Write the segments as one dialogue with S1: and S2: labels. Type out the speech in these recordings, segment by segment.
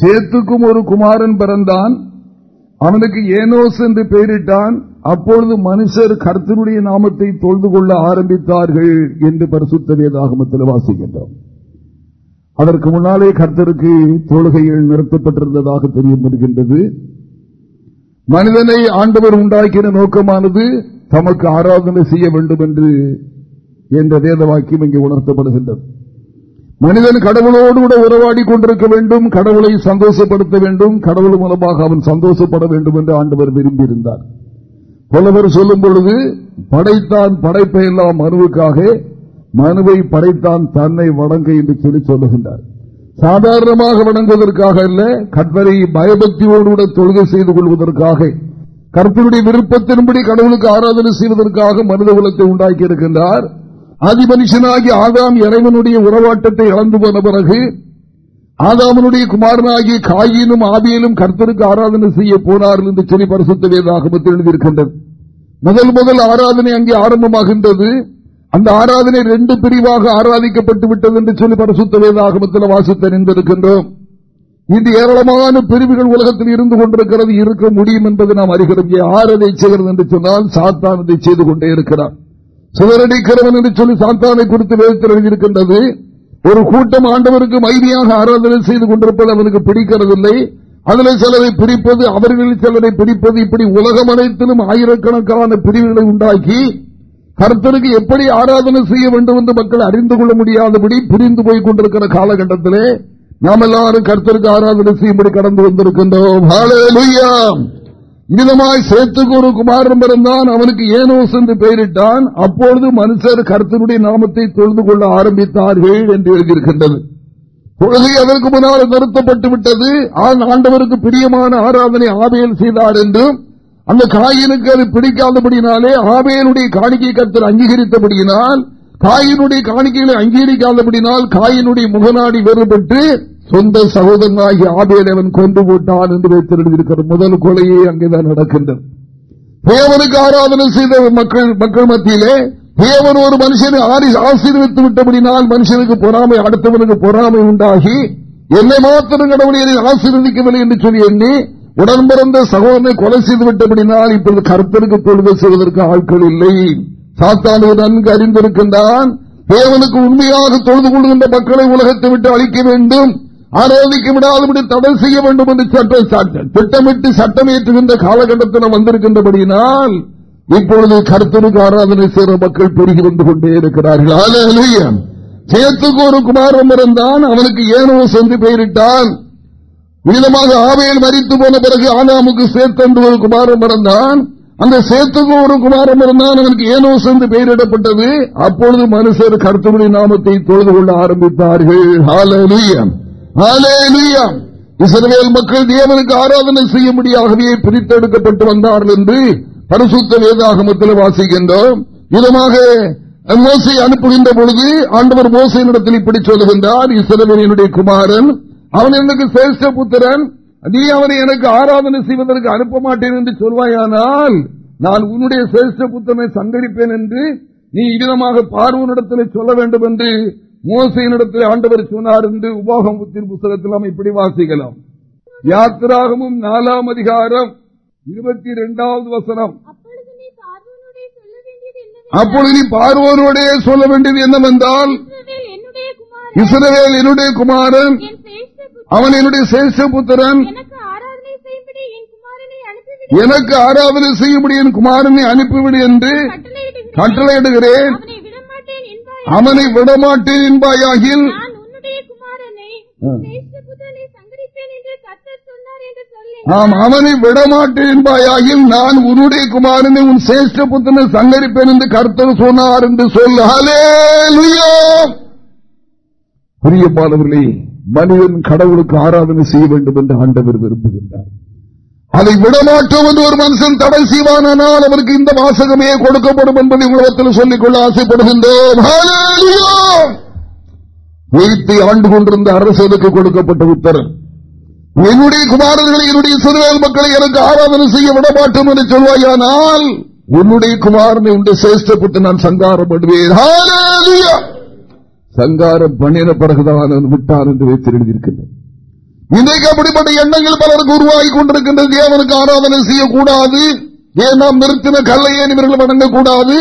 S1: சேத்துக்கும் ஒரு குமாரன் பிறந்தான். அவனுக்கு ஏனோஸ் என்று பெயரிட்டான். அப்பொழுது மனுஷர் கர்த்தனுடைய நாமத்தை தொழுது கொள்ள ஆரம்பித்தார்கள் என்று பரிசுத்த வேதாகமத்தில் வாசிக்கின்றோம். அதற்கு முன்னாலே கர்த்தருக்கு தொழுகைகள் நிறுத்தப்பட்டிருந்ததாக தெரிய வருகின்றது மனிதனை ஆண்டவர் உண்டாக்கின நோக்கமானது தமக்கு ஆராதனை செய்ய வேண்டும் என்று என்ற வேத வாக்கியம் இங்கே உணர்த்தப்படுகின்றது. மனிதன் கடவுளோடு கூட உறவாடி கொண்டிருக்க வேண்டும் கடவுளை சந்தோஷப்படுத்த வேண்டும் கடவுள் மூலமாக அவன் சந்தோஷப்பட வேண்டும் என்று ஆண்டவர் விரும்பியிருந்தார். புலவர் சொல்லும் பொழுது படைத்தான் படைப்பை எல்லாம் மனுவுக்காக மனுவை படைத்தான் தன்னை வணங்க என்று சொல்லி சொல்லுகின்றார். சாதாரணமாக வணங்குவதற்காக அல்ல கற்பனை பயபக்தியோடு கூட தொழுகை செய்து கொள்வதற்காக கற்பனுடைய விருப்பத்தின்படி கடவுளுக்கு ஆராதனை செய்வதற்காக மனித குலத்தை உண்டாக்கி இருக்கின்றார் ஆதி மனுஷனாகி ஆதாம் இறைவனுடைய உறவாட்டத்தை இழந்து போன பிறகு ஆதாமனுடைய குமாரனாகிய காயினும் ஆவியிலும் கர்த்தருக்கு ஆராதனை செய்ய போனார்கள் என்று சொல்லி பரிசுத்த வேதாகமத்தில் எழுதியிருக்கின்றது. முதல் முதல் ஆராதனை அங்கே ஆரம்பமாகின்றது. அந்த ஆராதனை ரெண்டு பிரிவாக ஆராதிக்கப்பட்டு விட்டது என்று சொல்லி பரிசுத்த வேதாகமத்தில் வாசித்தறிந்திருக்கின்றோம் இன்று ஏராளமான பிரிவுகள் உலகத்தில் இருந்து கொண்டிருக்கிறது இருக்க முடியும் என்பதை நாம் அறிகிறோம். யார் அதை செய்கிறது என்று சொன்னால் சாத்தான் அதை செய்து கொண்டே இருக்கிறார் சிவரடிக்கிறவன் என்று சொல்லி சாத்தானை குறித்து வேதத்தில் எழுதியிருக்கின்றது. ஒரு கூட்டம் ஆண்டவருக்கு மைதியாக ஆராதனை செய்து கொண்டிருப்பது அவனுக்கு பிடிக்கிறதில்லை. அதில் சிலரை பிரிப்பது அவர்களில் சிலரை பிரிப்பது இப்படி உலகம் அனைத்திலும் ஆயிரக்கணக்கான பிரிவுகளை உண்டாக்கி கர்த்தருக்கு எப்படி ஆராதனை செய்ய வேண்டும் என்று மக்கள் அறிந்து கொள்ள முடியாதபடி பிரிந்து போய் கொண்டிருக்கிற காலகட்டத்திலே நாம் எல்லாரும் கர்த்தருக்கு ஆராதனை செய்யும்படி கடந்து வந்திருக்கின்றோம். மிதமாய் சேர்த்துக்கு ஒரு குமாரன் பிறந்தான். அவனுக்கு ஏனோஸ் என்று பெயரிட்டான். அப்பொழுது மனுஷர் கருத்தனுடைய நாமத்தை தொழுது கொள்ள ஆரம்பித்தார்கள் என்று எழுதியிருக்கின்றது. தொழுகை அதற்கு முன்னால் நிறுத்தப்பட்டு விட்டது. ஆண்டவருக்கு பிரியமான ஆராதனை ஆபேல் செய்தார் என்றும் அந்த காயினுக்கு அது பிடிக்காதபடினாலே ஆபேனுடைய காணிக்கை கருத்தில் அங்கீகரித்தபடியினால் காயினுடைய காணிக்கைகளை அங்கீகரிக்காதபடினால் காயினுடைய முகநாடி வேறுபட்டு சொந்த சகோதரனாகி ஆபேல் அவன் கொண்டு போட்டான் என்று வைத்திருக்கிற முதல் கொலையே அங்கேதான் நடக்கின்றது. தேவனுக்கு ஆராதனை செய்த மக்கள் மக்கள் மத்தியிலே தேவன் ஒரு மனுஷனை ஆசீர்வித்து விட்டபடினால் மனுஷனுக்கு பொறாமை அடுத்தவனுக்கு பொறாமை உண்டாகி என்னை மாத்திரம் கடவுளை ஆசீர்வதிக்கவில்லை என்று சொல்லி எண்ணி உடன் பிறந்த சகோதரனை கொலை செய்து விட்டபடினால் இப்பொழுது கருத்தருக்கு தொழுகை செய்வதற்கு ஆட்கள் இல்லை. சாத்தானு நன்கு அறிந்திருக்கின்றான். தேவனுக்கு உண்மையாக தொழுது கொள்கின்ற மக்களை உலகத்தை விட்டு அழிக்க வேண்டும். ஆரோதிக்க விடாதபடி தடை செய்ய வேண்டும் என்று சட்டம் திட்டமிட்டு சட்டம் ஏற்றுகின்ற காலகட்டத்தில் வந்திருக்கின்றபடியினால் இப்பொழுது கருத்தருக்கு ஆராதனை செய்கிற மக்கள் பெருகி வந்து கொண்டே இருக்கிறார்கள். சேத்துக்கு ஒரு குமாரம் இருந்தான் அவனுக்கு ஏனோ சென்று பெயரிட்டான். விதமாக ஆவையில் மறித்து போன பிறகு ஆனாமுக்கு சேர்த்தென்று ஒரு குமாரம் இருந்தான் அந்த சேத்துக்கு ஒரு குமாரம் இருந்தான் அவனுக்கு ஏனோ சென்று பெயரிடப்பட்டது. அப்பொழுது மனுஷர் கருத்துமணி நாமத்தை தொழுது கொள்ள ஆரம்பித்தார்கள். இஸ்ரேல் மக்கள் தேவனுக்கு ஆராதனை செய்யும்படியாகவே பிரித்தெடுக்கப்பட்டு வந்தார்கள் என்று பரிசுத்த வேதாகமத்தில் வாசிக்கின்றோம். விதமாக மோசை அனுப்புகின்ற பொழுது ஆண்டவர் மோசையினிடத்தில் இப்படி சொல்லுகின்றார் இஸ்ரவேலினுடைய குமாரன் அவன் எனக்கு சிரேஷ்ட புத்திரன் நீ அவனை எனக்கு ஆராதனை செய்வதற்கு அனுப்ப மாட்டேன் என்று சொல்வாயானால் நான் உன்னுடைய சேஷ்ட புத்திரனை சங்கரிப்பேன் என்று நீ இவ்விதமாக பார்வனிடத்தில் சொல்ல வேண்டும் என்று மோசையினிடத்தில் ஆண்டவர் சொன்னார் என்று உபாகம் புத்தகத்தில் நாம் இப்படி வாசிக்கலாம். யாத்திராகமும் நாலாம் அதிகாரம் இருபத்தி இரண்டாவது வசனம். அப்பொழுது நீ பார்வோனோட சொல்ல வேண்டியது என்னவென்றால் இஸ்ரவேல் என்னுடைய குமாரன். அவன் என்னுடைய சேஷபுத்திரன் எனக்கு ஆராதனை செய்யும்படி என் குமாரனை அனுப்பிவிடு. என்று கட்டளையிடுகிறேன். அவனை விடமாட்டேன் என்பாயாகில் ஆம் அவனை விடமாட்டேன் என்பாயாகில் நான் உன்னுடைய குமாரனை உன் சேஷ்ட புத்தனை சங்கரிப்பேன் என்று கருத்தர் சொன்னார் என்று சொல்ல பிரியமானவர்களே மனிதன் கடவுளுக்கு ஆராதனை செய்ய வேண்டும் என்று ஆண்டவர் விரும்புகின்றார். அதை விடமாட்டோம் என்று ஒரு மனுஷன் தடை செய்வானால் அவனுக்கு இந்த வாசகமே கொடுக்கப்படும் என்பதை உலகத்தில் சொல்லிக்கொள்ள ஆசைப்படுகின்றோம். உயிர்த்தை ஆண்டு கொண்டிருந்த அரசுக்கு கொடுக்கப்பட்ட உத்தரவு. என்னுடைய குமாரர்களை என்னுடைய சிறுவேல் மக்களை எனக்கு ஆராதனை செய்ய விடமாட்டோம் என்று சொல்வாயானால் உன்னுடைய குமாரனை உண்டு சேஷ்டப்பட்டு நான் சங்காரம் பண்ணுவேன். சங்காரம் பண்ணின பிறகுதான் விட்டார் என்று வைத்து இன்றைக்கு அப்படிப்பட்ட எண்ணங்கள் பலருக்கு உருவாகி கொண்டிருக்கின்றது. தேவனுக்கு ஆராதனை செய்யக்கூடாது. ஏன் நாம் நிறுத்தின கல்லையே இவர்கள் வணங்கக்கூடாது?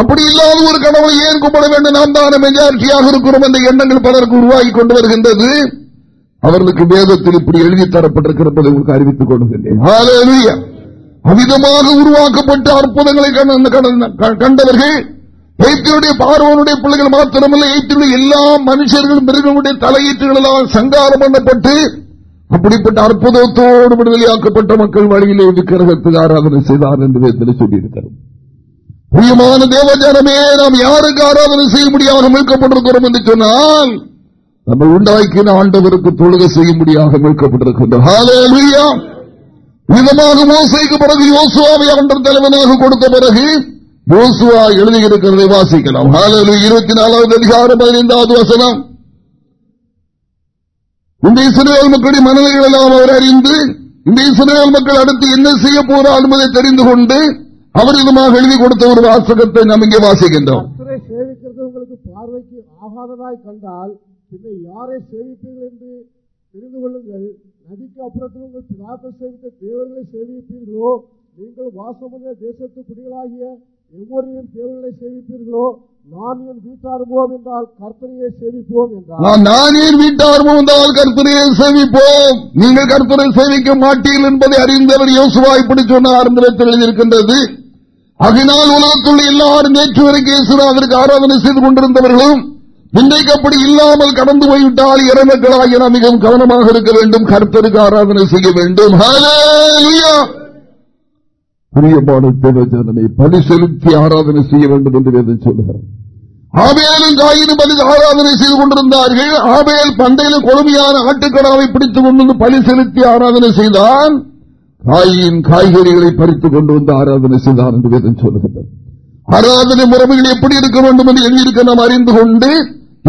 S1: அப்படி இல்லாத ஒரு கடவுளை ஏன் கும்பிட வேண்டும்? நாம் தான மெஜாரிட்டியாக இருக்கிறோம். என்ற எண்ணங்கள் பலருக்கு உருவாகி கொண்டு வருகின்றது. அவர்களுக்கு வேதத்தில் இப்படி எழுதி தரப்பட்டிருக்கிறது உங்களுக்கு அறிவித்துக் கொள்கின்றேன். அமிதமாக உருவாக்கப்பட்ட அற்புதங்களை கண்டவர்கள் எய்த்தினுடைய பார்வனுடைய பிள்ளைகள் மாத்திரமல்ல. எய்த்தினுடைய எல்லா மனுஷர்கள் மிருகங்களுடைய தலையீட்டுகள் எல்லாம் சங்காரம் பண்ணப்பட்டு அப்படிப்பட்ட அற்புதத்தோடு விடுதலையாக்கப்பட்ட மக்கள் வழியிலே விக்கிரகத்துக்கு ஆராதனை செய்தார் என்று சொல்லியிருக்கிறோம் சொல்லியிருக்கிறது. பிரியமான தேவஜனமே நாம் யாருக்கு ஆராதனை செய்ய முடியாமல் மீட்கப்பட்டிருக்கிறோம் என்று சொன்னால் நம்ம உண்டாக்கின ஆண்டவருக்கு தொழுகை செய்ய முடியாத மீட்கப்பட்டிருக்கின்றோம். விதமாக மோசைக்கு பிறகு யோசுவாவை ஆண்டர் தலைவனாக கொடுத்த பிறகு யோசுவா எழுதியிருக்கிறதை வாசிக்கலாம். இருபத்தி நாலாவது அதிகாரம் பதினைந்தாவது வசனம். இந்த இஸ்ரேல் மக்களின் மனநிலைகள் எல்லாம் அவர் அறிந்து இந்த இஸ்ரேல் மக்கள் அடுத்து என்ன செய்ய போறார் என்பதை தெரிந்து கொண்டு அவர் இதுமாக எழுதி கொடுத்த ஒரு வாசகத்தை நாம் இங்கே வாசிக்கின்றோம்.
S2: உங்களுக்கு பார்வைக்கு ஆகாததாய் கண்டால் பின்ன யாரை சேவிப்பீர்கள் என்று தெரிந்து கொள்ளுங்கள். நதிக்கு அப்புறத்தில் உங்கள் பிதாக்கள் சேவித்த தேவர்களை சேவிப்பீர்களோ? நீங்கள் வாசமுள்ள தேசத்து குடிகளாகிய எவ்வொருவரும் தேவர்களை சேவிப்பீர்களோ நான் என் வீட்டாருவோம் என்றால் கர்த்தனையை சேவிப்போம் என்றால்
S1: நான் என் வீட்டாருவோம் என்றால் கர்த்தனையை சேவிப்போம். நீங்கள் கற்பனை சேவிக்க மாட்டீர்கள் என்பதை அறிந்தவர் யோசுவா இப்படி சொன்ன ஆரம்பத்தில் எழுதியிருக்கின்றது. அதனால் உலகத்துள்ள எல்லாரும் நேற்று வரைக்கும் அதற்கு ஆராதனை செய்து கொண்டிருந்தவர்களும் இன்றைக்கு அப்படி இல்லாமல் கடந்து போய்விட்டால் இறமக்களாகிய நாம் மிகவும் கவனமாக இருக்க வேண்டும் கருத்தருக்கு ஆராதனை செய்ய வேண்டும். பிரியமான தேவஜனமே பலி செலுத்தி ஆராதனை செய்ய வேண்டும் என்று வேதம் சொல்லுகிறார் ஆபேலும் காயினும் பலி ஆராதனை செய்து கொண்டிருந்தார்கள். ஆபேல் பண்டையில கொடுமையான ஆட்டுக்கடாவை பிடித்துக் கொண்டு பலி செலுத்தி ஆராதனை செய்தான். காயின் காய்கறிகளை பறித்துக் கொண்டு வந்து ஆராதனை செய்தான் என்று வேதம் சொல்லுகின்றது ஆராதனை முறைமைகள் எப்படி இருக்க வேண்டும் என்று எண்ணிருக்க நாம் அறிந்து கொண்டு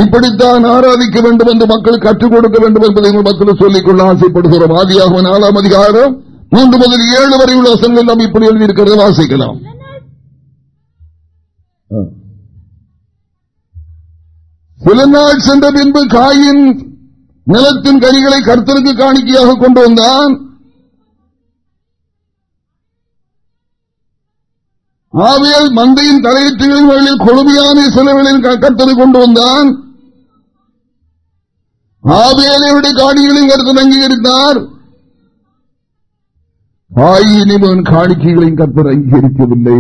S1: இப்படித்தான் ஆராதிக்க வேண்டும் என்று மக்கள் கற்றுக் கொடுக்க வேண்டும் என்பதை மக்கள் சொல்லிக் கொள்ள ஆசைப்படுகிறோம். ஆதியாக நாலாம் அதிகாரம் மூன்று முதல் ஏழு வரை உள்ள வசங்கள் நாம் இப்படி எழுதியிருக்கிறத வாசிக்கலாம். சில நாள் சென்ற பின்பு காயின் நிலத்தின் கனிகளை கருத்தருக்கு காணிக்கையாக கொண்டு வந்தான். ஆவியல் மந்தையின் தலையீட்டுகளின் வழியில் கொடுமையான செலவுகளில் கருத்தரை கொண்டு வந்தான். ஆவியலையுடைய காணிகளையும் கருத்து அங்கீகரித்தார். ஆயினிமன் காணிக்கைகளையும் கற்பர் அங்கீகரிக்கவில்லை.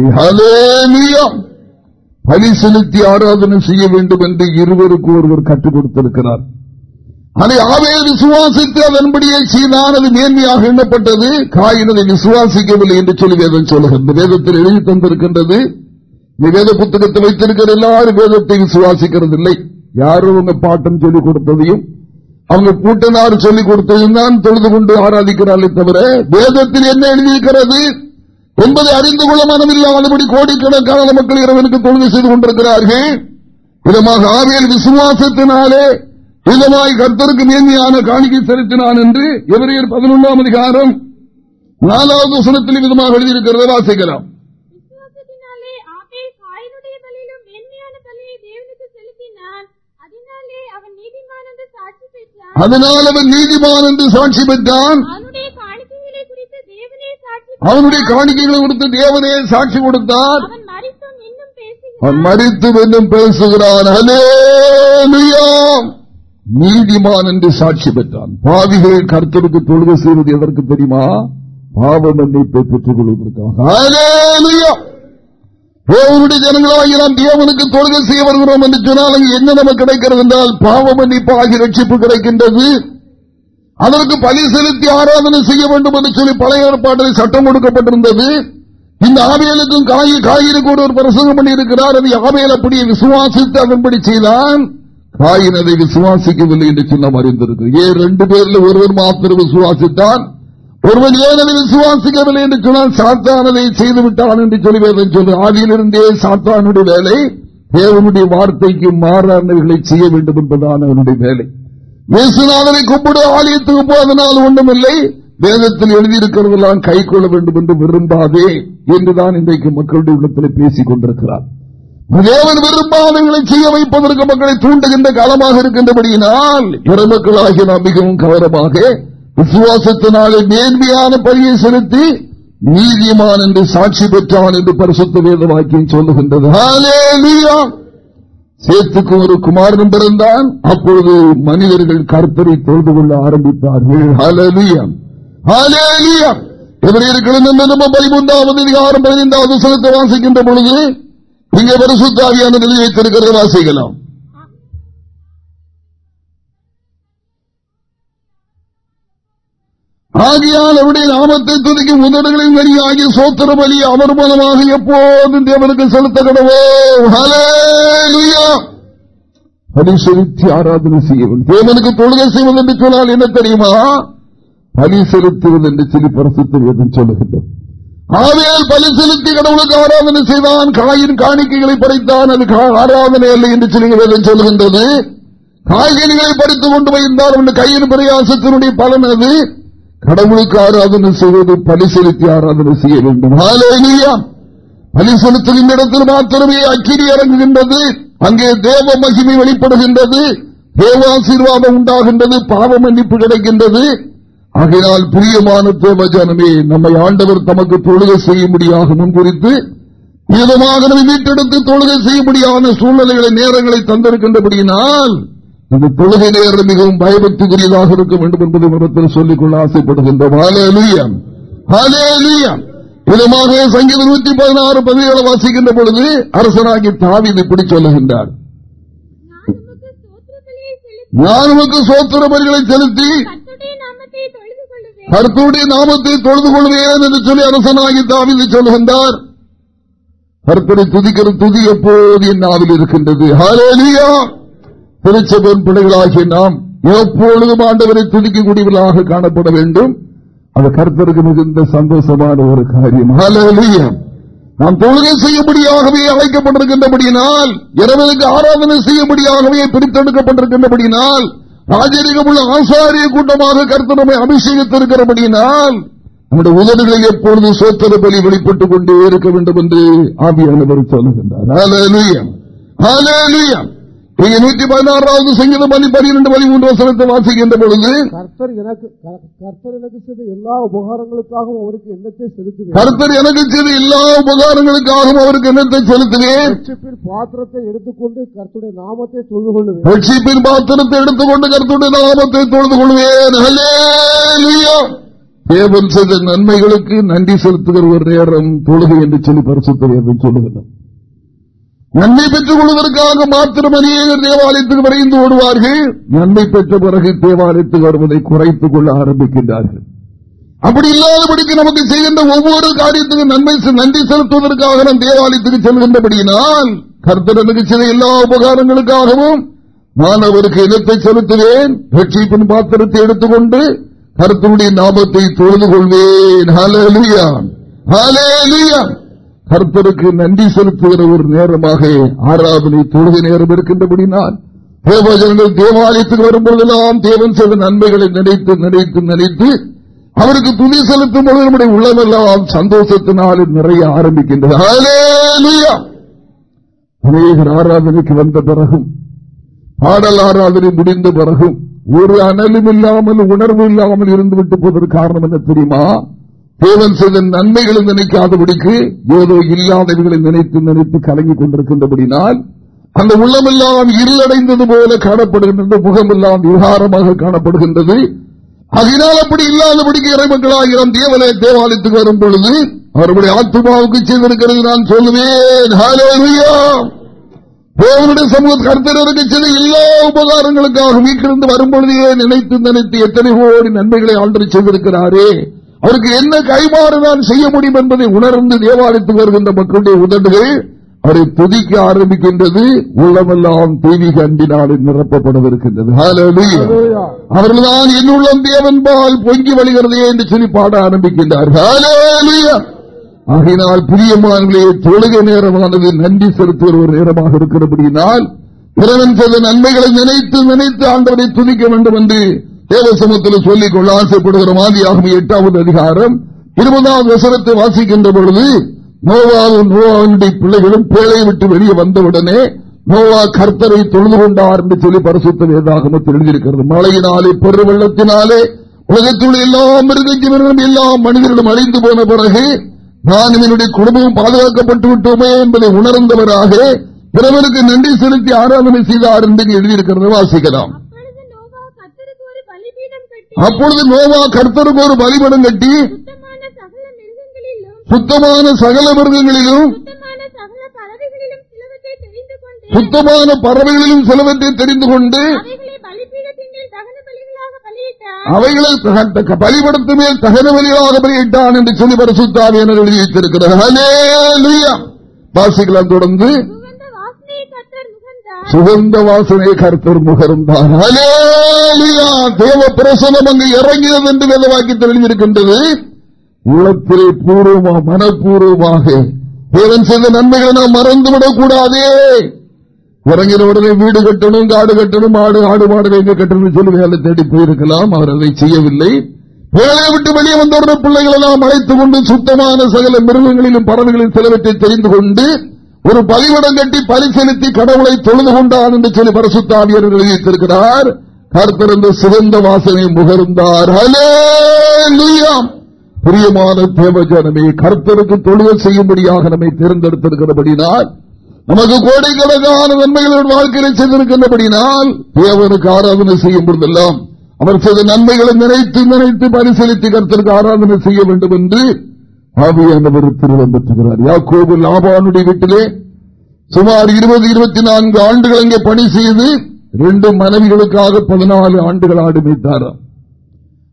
S1: பலி செலுத்தி ஆராதனை செய்ய வேண்டும் என்று இருவருக்கு ஒருவர் கற்றுக் கொடுத்திருக்கிறார். அதை ஆவேல் விசுவாசித்து அதன்படியே செய்தான் அது மேன்மையாக எண்ணப்பட்டது. காயினதை விசுவாசிக்கவில்லை என்று சொல்லி வேதம் சொல்லுகிறது. வேதத்தில் எழுதி தந்திருக்கின்றது. நீ வேத புத்தகத்தை வைத்திருக்கிற எல்லாரும் வேதத்தை விசுவாசிக்கிறது இல்லை யாரும் உங்க பாட்டம் சொல்லிக் கொடுத்ததையும் அவங்க கூட்டனார் சொல்லிக் கொடுத்ததுதான் தான் தொழுது கொண்டு ஆராதிக்கிறார்கள் தவிர வேதத்தில் என்ன எழுதியிருக்கிறது? என்பதை அறிந்து கொள்ள மனமில்லாதபடி கோடிக்கணக்கான மக்கள் இறைவனுக்கு தொழுது செய்து கொண்டிருக்கிறார்கள். விதமாக ஆவியல் விசுவாசத்தினாலே விதமாய் கர்த்தருக்கு மேன்மையான காணிக்கை செலுத்தினான் என்று எவரையர் பதினொன்றாம் அதிகாரம் நாலாவது வசனத்தில் விதமாக எழுதியிருக்கிறத வாசிக்கலாம். அதனால் அவன் நீதிமான் என்று சாட்சி பெற்றான். அவனுடைய காணிக்கைகளை கொடுத்து தேவனே சாட்சி கொடுத்தார். அவன் மறித்து இன்னும் பேசுகிறான். நீதிமான் என்று சாட்சி பெற்றான். பாவிகள் கருத்தருக்கு தொழுகை செய்வது எதற்கு தெரியுமா? பாவ மன்னிப்பை பெற்றுக் கொள்வதற்காக ஜனங்களாகி நாம் தேவனுக்கு தொழுகை செய்ய வருகிறோம் என்று சொன்னால் என்ன நமக்கு கிடைக்கிறது என்றால் பாவ மன்னிப்பாகி ஆகிய ரட்சிப்பு கிடைக்கின்றது. அதற்கு பலி செலுத்தி ஆராதனை செய்ய வேண்டும் என்று சொல்லி பழைய ஏற்பாட்டில் சட்டம் கொடுக்கப்பட்டிருந்தது இந்த ஆவியலுக்கும் காய் கூட ஒரு பிரசங்கம் பண்ணி இருக்கிறார் அதை ஆவியல் அப்படியே விசுவாசித்து அதன்படி செய்தான். காயின் அதை விசுவாசிக்கவில்லை என்று சொன்ன அறிந்திருக்கு ஏன் ரெண்டு பேர்ல ஒருவர் மாத்திரம் விசுவாசித்தான்? ஒருவன் ஏன் அதை விசுவாசிக்கவில்லை என்று சொன்னால் சாத்தானதை செய்து விட்டான் என்று சொல்லுவேன் சொல்லு ஆதியிலிருந்தே சாத்தானுடைய வேலை தேவனுடைய வார்த்தைக்கு மாறானவர்களை செய்ய வேண்டும் என்பதான அவனுடைய வேலை. இயேசுநாதனை கும்பிடு ஆலயத்துக்கு போவதனால் ஒன்றுமில்லை வேதத்தில் எழுதியிருக்கிறதெல்லாம் கை கொள்ள வேண்டும் என்று விரும்பாதே என்றுதான் இன்றைக்கு மக்களுடைய உள்ளத்தில் பேசிக் கொண்டிருக்கிறார். தேவன் விரும்பாதங்களை செய்ய வைப்பதற்கு மக்களை தூண்டுகின்ற காலமாக இருக்கின்றபடியினால் இறமக்களாகிய நாம் மிகவும் கவனமாக விசுவாசத்தினாலே மேன்மையான பணியை செலுத்தி நீதிமான் என்று சாட்சி பெற்றான் என்று பரிசுத்த வேத வாக்கியம் சொல்லுகின்றது சேத்துக்கும் ஒரு குமாரனும் பிறந்தான். அப்பொழுது மனிதர்கள் கர்த்தரை தொழுது கொள்ள ஆரம்பித்தார்கள். பதிமூன்றாவது அதிகாரம் பதினைந்தாவது வாசிக்கின்ற பொழுது இங்கே பரிசுத்தாவியான நிலை வைத்திருக்கிறத வாசிக்கலாம். ஆகையால் அவருடைய நாமத்தை துதிக்கும் உதடுகளின் வழியாகி சோத்திர வழி அவர் மூலமாக எப்போதும் தேவனுக்கு செலுத்த கடவோ செலுத்தி ஆராதனை செய்யவும் தேவனுக்கு தொழுகை செய்வது என்று சொன்னால் என்ன தெரியுமா? பலி செலுத்துவது என்று சொல்லி பரிசுத்தம் சொல்லுகின்றது. ஆவையால் பலி செலுத்தி கடவுளுக்கு ஆராதனை செய்தான் காயின் காணிக்கைகளை படைத்தான் அது ஆராதனை அல்ல என்று சொல்லி சொல்லுகின்றது. காய்கறிகளை பறித்துக் கொண்டு போயிருந்தால் கையின் பிரயாசத்தினுடைய பலன் அது. கடவுளுக்கு ஆராதனை செய்வது பலி செலுத்தி ஆராதனை செய்ய வேண்டும். பலி செலுத்துகின்ற இடத்தில் மாத்திரமே அக்கிரி இறங்குகின்றது. அங்கே தேவ மகிமை வெளிப்படுகின்றது. தேவாசீர்வாதம் உண்டாகின்றது. பாவ மன்னிப்பு கிடைக்கின்றது. ஆகையால் பிரியமான தேவஜானமே நம்மை ஆண்டவர் தமக்கு தொழுகை செய்யும்படியாக முன்குறித்து விதமாக மீட்டெடுத்து தொழுகை செய்யும்படியான சூழ்நிலைகளை நேரங்களை தந்திருக்கின்றபடியினால் இந்த தொழுகை நேரம் மிகவும் பயபக்திக்குரியதாக இருக்க வேண்டும் என்பதை மனத்தில் சொல்லிக்கொள்ள ஆசைப்படுகின்றோம். விதமாக சங்கீத நூத்தி பதினாறு பதிவேழு வாசிக்கின்ற பொழுது அரசனாகி தாவி இப்படி சொல்லுகின்றார். நான் உமக்கு சோத்திர பணிகளை செலுத்தி கருத்துடைய நாமத்தை தொழுது கொள்வேன் என்று சொல்லி அரசனாகி தாவி சொல்லுகின்றார். கருத்தரை துதிக்கிற துதி எப்போது என் நாவில் இருக்கின்றது? ஹாலேலியா திருச்சபன் பிள்ளைகளாகிய நாம் எப்பொழுதும் ஆண்டவரை துடிக்கக்கூடியவர்களாக காணப்பட வேண்டும். அது கருத்தருக்கு மிகுந்த சந்தோஷமான ஒரு காரியம். நாம் தொழுகை செய்யும்படியாகவே அழைக்கப்பட்டிருக்கின்றபடியினால் இரவலுக்கு ஆராதனை செய்யும்படியாகவே பிரித்தெடுக்கப்பட்டிருக்கின்றபடியினால் ராஜரிகமுள்ள ஆசாரிய கூட்டமாக கருத்தனமை அபிஷேகித்திருக்கிறபடியினால் நம்முடைய உதடுகளை எப்பொழுது சோத்திர பலி வெளிப்பட்டுக் கொண்டே இருக்க வேண்டும் என்று ஆவியானவர் சொல்லுகின்றார். நீங்க நூற்றி பதினாறாவது சங்கீதம் பதி பனிரெண்டு பதிமூன்று வசனத்தை வாசிக்கின்ற பொழுது கர்த்தர் எனக்கு கர்த்தர் எனக்கு செய்த எல்லா உபகாரங்களுக்காகவும் அவருக்கு எண்ணத்தை செலுத்துவேன். கர்த்தர் எனக்கு செய்த எல்லா உபகாரங்களுக்காகவும் அவருக்கு எண்ணத்தை செலுத்துவேன். பாத்திரத்தை எடுத்துக்கொண்டு கர்த்துடைய நாமத்தை தொழுது கொள்வேன் ரட்சிப்பின் பாத்திரத்தை எடுத்துக்கொண்டு கர்த்துடைய நாமத்தை தொழுது கொள்வேன் தேவன் செய்த நன்மைகளுக்கு நன்றி செலுத்துகிற ஒரு நேரம் தொழுகை என்று சொல்லி பரிசுத்தர் சொல்லுகிறார் நன்மை பெற்றுக் கொள்வதற்காக மாத்திரம் அநேகர் தேவாலயத்துக்கு விரைந்து ஓடுவார்கள். நன்மை பெற்ற பிறகு தேவாலயத்துக்கு வருவதை குறைத்துக் கொள்ள ஆரம்பிக்கின்றார்கள். அப்படி இல்லாதபடிக்கு நமக்கு செய்கின்ற ஒவ்வொரு காரியத்துக்கும் நன்மை நன்றி செலுத்துவதற்காக நாம் தேவாலயத்துக்கு செல்கின்றபடியினால் கர்த்தனுக்கு சில எல்லா உபகாரங்களுக்காகவும் நான் அவருக்கு இனத்தை செலுத்துவேன் ரட்சிப்பின் பாத்திரத்தை எடுத்துக்கொண்டு கருத்தனுடைய நாமத்தை தொழுது கொள்வேன். கர்த்தருக்கு நன்றி செலுத்துகிற ஒரு நேரமாக ஆராதனை தொழுகை நேரம் இருக்கின்றபடினால் தேவஜனங்கள் தேவாலயத்துக்கு வரும்போதெல்லாம் தேவன் சில நன்மைகளை நினைத்து நினைத்து நினைத்து அவருக்கு துணி செலுத்தும் பொழுது நம்முடைய உள்ளமெல்லாம் சந்தோஷத்தினால் நிறைய ஆரம்பிக்கின்றது. அநேகர் ஆராதனைக்கு வந்த பிறகும் பாடல் ஆராதனை முடிந்த பிறகும் ஒரு அனலும் இல்லாமல் உணர்வு இல்லாமல் இருந்துவிட்டு போவதற்கு காரணம் என்ன தெரியுமா? தேவன் செய்த நன்மைகளை நினைக்காதபடிக்கு ஏதோ இல்லாதவர்களை நினைத்து நினைத்து கலங்கிக் கொண்டிருக்கின்றபடினால் அந்த உள்ளமெல்லாம் இருளடைந்தது போல காணப்படுகின்றது முகமெல்லாம் விவகாரமாக காணப்படுகின்றது. அதனால் அப்படி இல்லாதபடிக்கு இறைமக்களாகிற தேவனை தேவாலயத்துக்கு வரும் பொழுது அவருடைய ஆத்மாவுக்கு செய்திருக்கிறது நான் சொல்லுவேன். தேவனுடைய சமூக கருத்தருக்கு செய்த எல்லா உபகாரங்களுக்காக வீட்டிலிருந்து வரும்பொழுதே நினைத்து நினைத்து எத்தனை கோடி நன்மைகளை ஆண்டு செய்திருக்கிறாரே. அவருக்கு என்ன கைமாறு நான் செய்ய முடியும் என்பதை உணர்ந்து தேவாலயத்துக்கு வருகின்ற மக்களுடைய உதடுகள் அவரை துதிக்க ஆரம்பிக்கின்றது. உள்ளமெல்லாம் தெய்வீக அன்பினாலே நிரப்பப்படவிருக்கின்றது அவர்கள்தான் என்னுள்ளம் தேவன்பால் பொங்கி வழிகிறதே என்று சொல்லி பாட ஆரம்பிக்கின்றார். ஆகினால் பிரியமானே தொழுகை நேரமானது நன்றி செலுத்துகிற ஒரு நேரமாக இருக்கிறபடியினால் இறைவன் செய்த நன்மைகளை நினைத்து நினைத்து ஆண்டவரை துதிக்க வேண்டும் என்று தேவசமத்தில் சொல்லிக் கொள்ள ஆசைப்படுகிற மாதிரியாகும் எட்டாவது அதிகாரம். இருபதாவது வசனத்தை வாசிக்கின்ற பொழுது நோவாவும் நோவாவினுடைய பிள்ளைகளும் பேழையை விட்டு வெளியே வந்தவுடனே நோவா கர்த்தரை தொழுது கொண்டார் என்று சொல்லி பரிசுத்த வேதாகமத்தில் எழுதியிருக்கிறது. மழையினாலே பெருவெள்ளத்தினாலே உலகத்தில் எல்லா மிருகஜீவனும் எல்லா மனிதர்களும் அழிந்து போன பிறகு நான் என்னுடைய குடும்பம் பாதுகாக்கப்பட்டு விட்டோமே என்பதை உணர்ந்தவராக பிறவருக்கு நன்றி செலுத்தி ஆராதனை செய்தார் என்று எழுதியிருக்கிறது வாசிக்கலாம். அப்பொழுது நோவா கர்த்தருக்கு ஒரு பலிபடம் கட்டி சுத்தமான சகல மிருகங்களிலும் சுத்தமான பறவைகளிலும் சிலவற்றை தெரிந்து கொண்டு அவைகளை பலிபடத்து மேல் தகன வழியாக பலியிட்டான் என்று சொல்லி பரிசுத்தாவி என எழுதி வைத்திருக்கிறார். வாசிக்கலாம் தொடர்ந்து சுகந்த வாசனை கருத்தர் முகர்ந்தார். தேவ பிரசனம் அங்கு இறங்கியது என்று வேதவாக்கி தெரிவிக்கின்றது உள்ளத்திலே பூர்வமாக மனப்பூர்வமாக. தேவன் செய்த நன்மைகளை நாம் மறந்துவிடக் கூடாதே இறங்கின உடனே வீடு கட்டணும் காடு கட்டணும் ஆடு ஆடு மாடு எங்க கட்டணும் சொல்லி வேலை தேடி போயிருக்கலாம். அவர் அதை செய்யவில்லை. வேலையை விட்டு வெளியே வந்தவருடைய பிள்ளைகளை நாம் அழைத்துக் கொண்டு சுத்தமான சகல மிருகங்களிலும் பறவைகளின் சிலவற்றை தெரிந்து கொண்டு ஒரு பலிவடம் கட்டி பரிசீலித்து கடவுளை தொழுது கொண்டான் என்று சொல்லி பரசுத்தாவியர் எழுதியிருக்கிறார் கருத்திருந்த சிறந்த வாசனை முகர்ந்தார். பிரியமான தேவஜனமே கர்த்தருக்கு தொழுதல் செய்யும்படியாக நம்மை தேர்ந்தெடுத்திருக்கிறபடினால் நமக்கு கோடைக்கணக்கான நன்மைகளோடு வாழ்க்கையில் செய்திருக்கின்றபடினால் தேவனுக்கு ஆராதனை செய்யும் பொழுதெல்லாம் அவர் செய்த நன்மைகளை நினைத்து நினைத்து பரிசீலித்து கருத்திற்கு ஆராதனை செய்ய வேண்டும் என்று ஆவியானவர் திருவம் பெற்றுகிறார். யாக்கோபு லாபானுடைய வீட்டிலே சுமார் இருபது இருபத்தி நான்கு ஆண்டுகள் அங்கே பணி செய்து ரெண்டு மனைவிகளுக்காக பதினாலு ஆண்டுகள் ஆடு வைத்தாராம்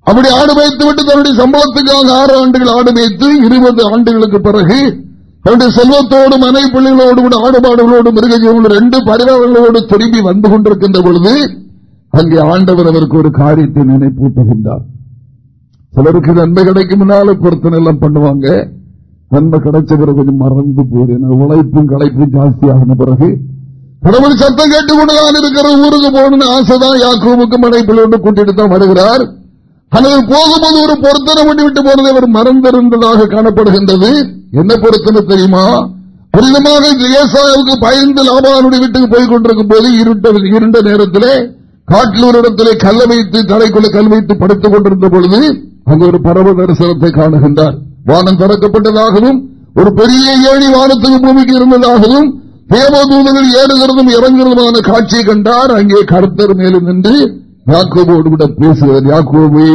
S1: அப்படி ஆடு வைத்து விட்டு தன்னுடைய சம்பளத்துக்காக ஆறு ஆண்டுகள் ஆடு வைத்து இருபது ஆண்டுகளுக்கு பிறகு தன்னுடைய செல்வத்தோடு மனை பிள்ளைகளோடு கூட ஆடுபாடுகளோடு மிருகஜீவங்களோடு ரெண்டு பரிவாரங்களோடு திரும்பி வந்து கொண்டிருக்கின்ற பொழுது அங்கே ஆண்டவர் அவருக்கு ஒரு காரியத்தை நினைப்பூட்டுகின்றார். சிலருக்கு நன்மை கிடைக்கும் பொருத்தனை எல்லாம் பண்ணுவாங்க. நன்மை கிடைச்ச பிறகு கொஞ்சம் மறந்து போறேன் உழைப்பும் களைப்பும் ஜாஸ்தியாகின பிறகு கடவுள் சத்தம் கேட்டுக்கொண்டுதான் இருக்கிற ஊருக்கு போகணும்னு ஆசைதான். யாக்கோவுக்கு ஒன்று கூட்டிட்டு தான் வருகிறார். அல்லது போகும்போது ஒரு பொருத்தனை பண்ணி விட்டு போனதை அவர் மறந்திருந்ததாக காணப்படுகின்றது. என்ன பொருத்தனை தெரியுமா? புரிதமாக ஏசாவுக்கு பயந்து லாபானுடைய வீட்டுக்கு போய் கொண்டிருக்கும் போது இருண்ட நேரத்திலே காட்டில் ஒரு இடத்திலே கல்ல வைத்து தலைக்குள்ள கல் வைத்து படுத்துக் கொண்டிருந்த பொழுது அங்கு ஒரு பரவ தரிசனத்தை காணுகின்றார். வானம் திறக்கப்பட்டதாகவும் ஒரு பெரிய ஏணி வானத்துக்கு பூமிக்கு இருந்ததாகவும் தேவதூதர்கள் ஏறுகிறதும் இறங்குறதுமான காட்சியை கண்டார். அங்கே கருத்தர் மேலும் நின்று யாக்கோபோடு கூட பேசுகிறார் யாக்கோபே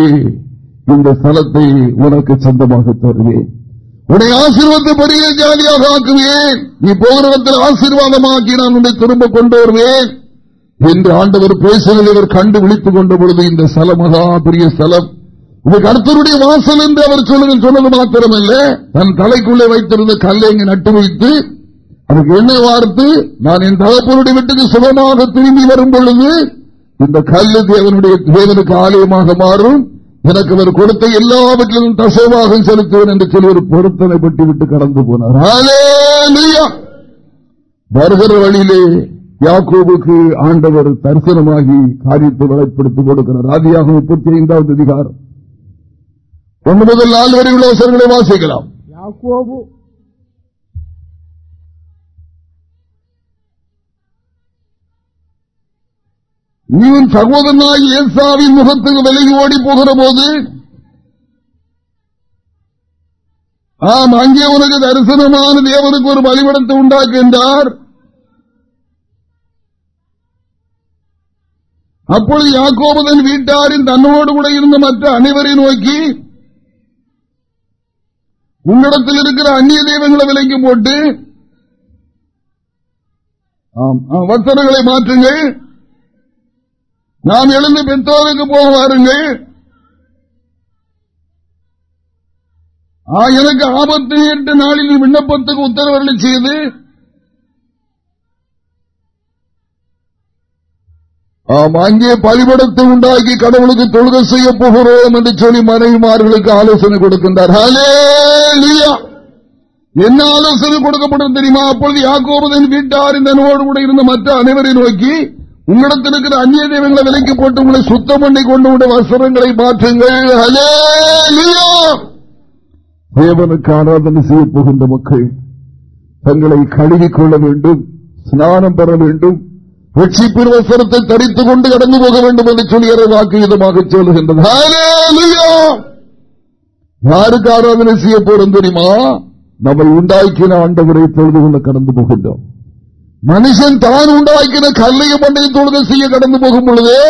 S1: இந்த ஸ்தலத்தை உனக்கு சொந்தமாக தருவேன். உடைய ஆசீர்வாதத்தை பெரிய ஜாலியாக ஆக்குவேன். நீ போகிற இடத்தில் ஆசீர்வாதமாக்கி நான் உன்னை திரும்ப கொண்டு வருவேன். என்று ஆண்டவர் பேசுவதை இவர் கண்டு விழித்துக் கொண்ட பொழுது இந்த ஸ்தலம் மகா பெரிய ஸ்தலம் இது கருத்தருடைய வாசல் என்று அவர் சொல்லுங்க சொன்னது மாத்திரமல்ல தன் தலைக்குள்ளே வைத்திருந்த கல்லை இங்கு நட்டு வைத்து அதுக்கு எண்ணெய் வார்த்து நான் என் தகப்பனுடைய வீட்டுக்கு சுகமாக திரும்பி வரும் பொழுது இந்த கல்லு தேவனுடைய தேவனுக்கு ஆலயமாக மாறும். எனக்கு அவர் கொடுத்த எல்லாவற்றிலும் தசைவாக செலுத்துவேன் என்று சொல்லி ஒரு பொருத்தனை பட்டு விட்டு கடந்து போனார். வருகிற வழியிலே யாக்கோபுக்கு ஆண்டவர் தரிசனமாகி காரியத்தை வளப்படுத்திக் கொடுக்கிறார். ஆதியாக முப்பத்தி ஐந்தாவது அதிகாரம். ஒன்று முதல் நாலு வரை உள்ள வாசிக்கலாம். யாக்கோபு. நீ உன் சகோதரனாய் ஏசாவின் முகத்துக்கு விலகி ஓடி போகிற போது ஆம் அங்கே உனக்கு தரிசனமான தேவனுக்கு ஒரு வழிபடத்தை உண்டாக்குகின்றார் அப்பொழுது யாக்கோபதன் வீட்டாரின் தன்னோடு கூட இருந்த மற்ற அனைவரை நோக்கி உன்னிடத்தில் இருக்கிற அந்நிய தெய்வங்களை விலைக்கு போட்டு வசனங்களை மாற்றுங்கள். நாம் எழுந்து பெற்றோருக்கு போக வாருங்கள். எனக்கு ஆபத்து எட்டு நாளில் விண்ணப்பத்துக்கு உத்தரவர்களை செய்து அங்கே பலிபடத்தை உண்டாக்கி கடவுளுக்கு தொழுகை செய்ய போகிறோம் என்று சொல்லி மனைவிமார்களுக்கு ஆலோசனை கொடுக்கின்றார். என்ன ஆலோசனை கொடுக்கப்படும் தெரியுமா? அப்பொழுது யாக்கோபதன் வீட்டார் இந்த நோடு கூட இருந்த மற்ற அனைவரை நோக்கி உங்களிடத்தில் இருக்கிற அந்நிய தெய்வங்களை விலைக்கு போட்டு உங்களை சுத்தம் பண்ணி கொண்டு உடைய வசனங்களை மாற்றுங்கள். தேவனுக்கு ஆராதனை செய்ய போகின்ற மக்கள் தங்களை கழுவிக்கொள்ள வேண்டும் ஸ்நானம் பெற வேண்டும் ரட்சிப்பின் வசனத்தை தரித்துக் கொண்டு கடந்து போக வேண்டும் என்று சொல்லி வாக்கு விதமாக சொல்லுகின்றது. யாருக்கு ஆராதனை செய்ய போறோம் தெரியுமா? நம்ம உண்டாக்கின ஆண்டவரை தொழுது கொண்டு கடந்து போகின்றோம். மனுஷன் தான் உண்டாக்கின கல்லைய மண்டையை தொழுகை செய்ய கடந்து போகும் பொழுதே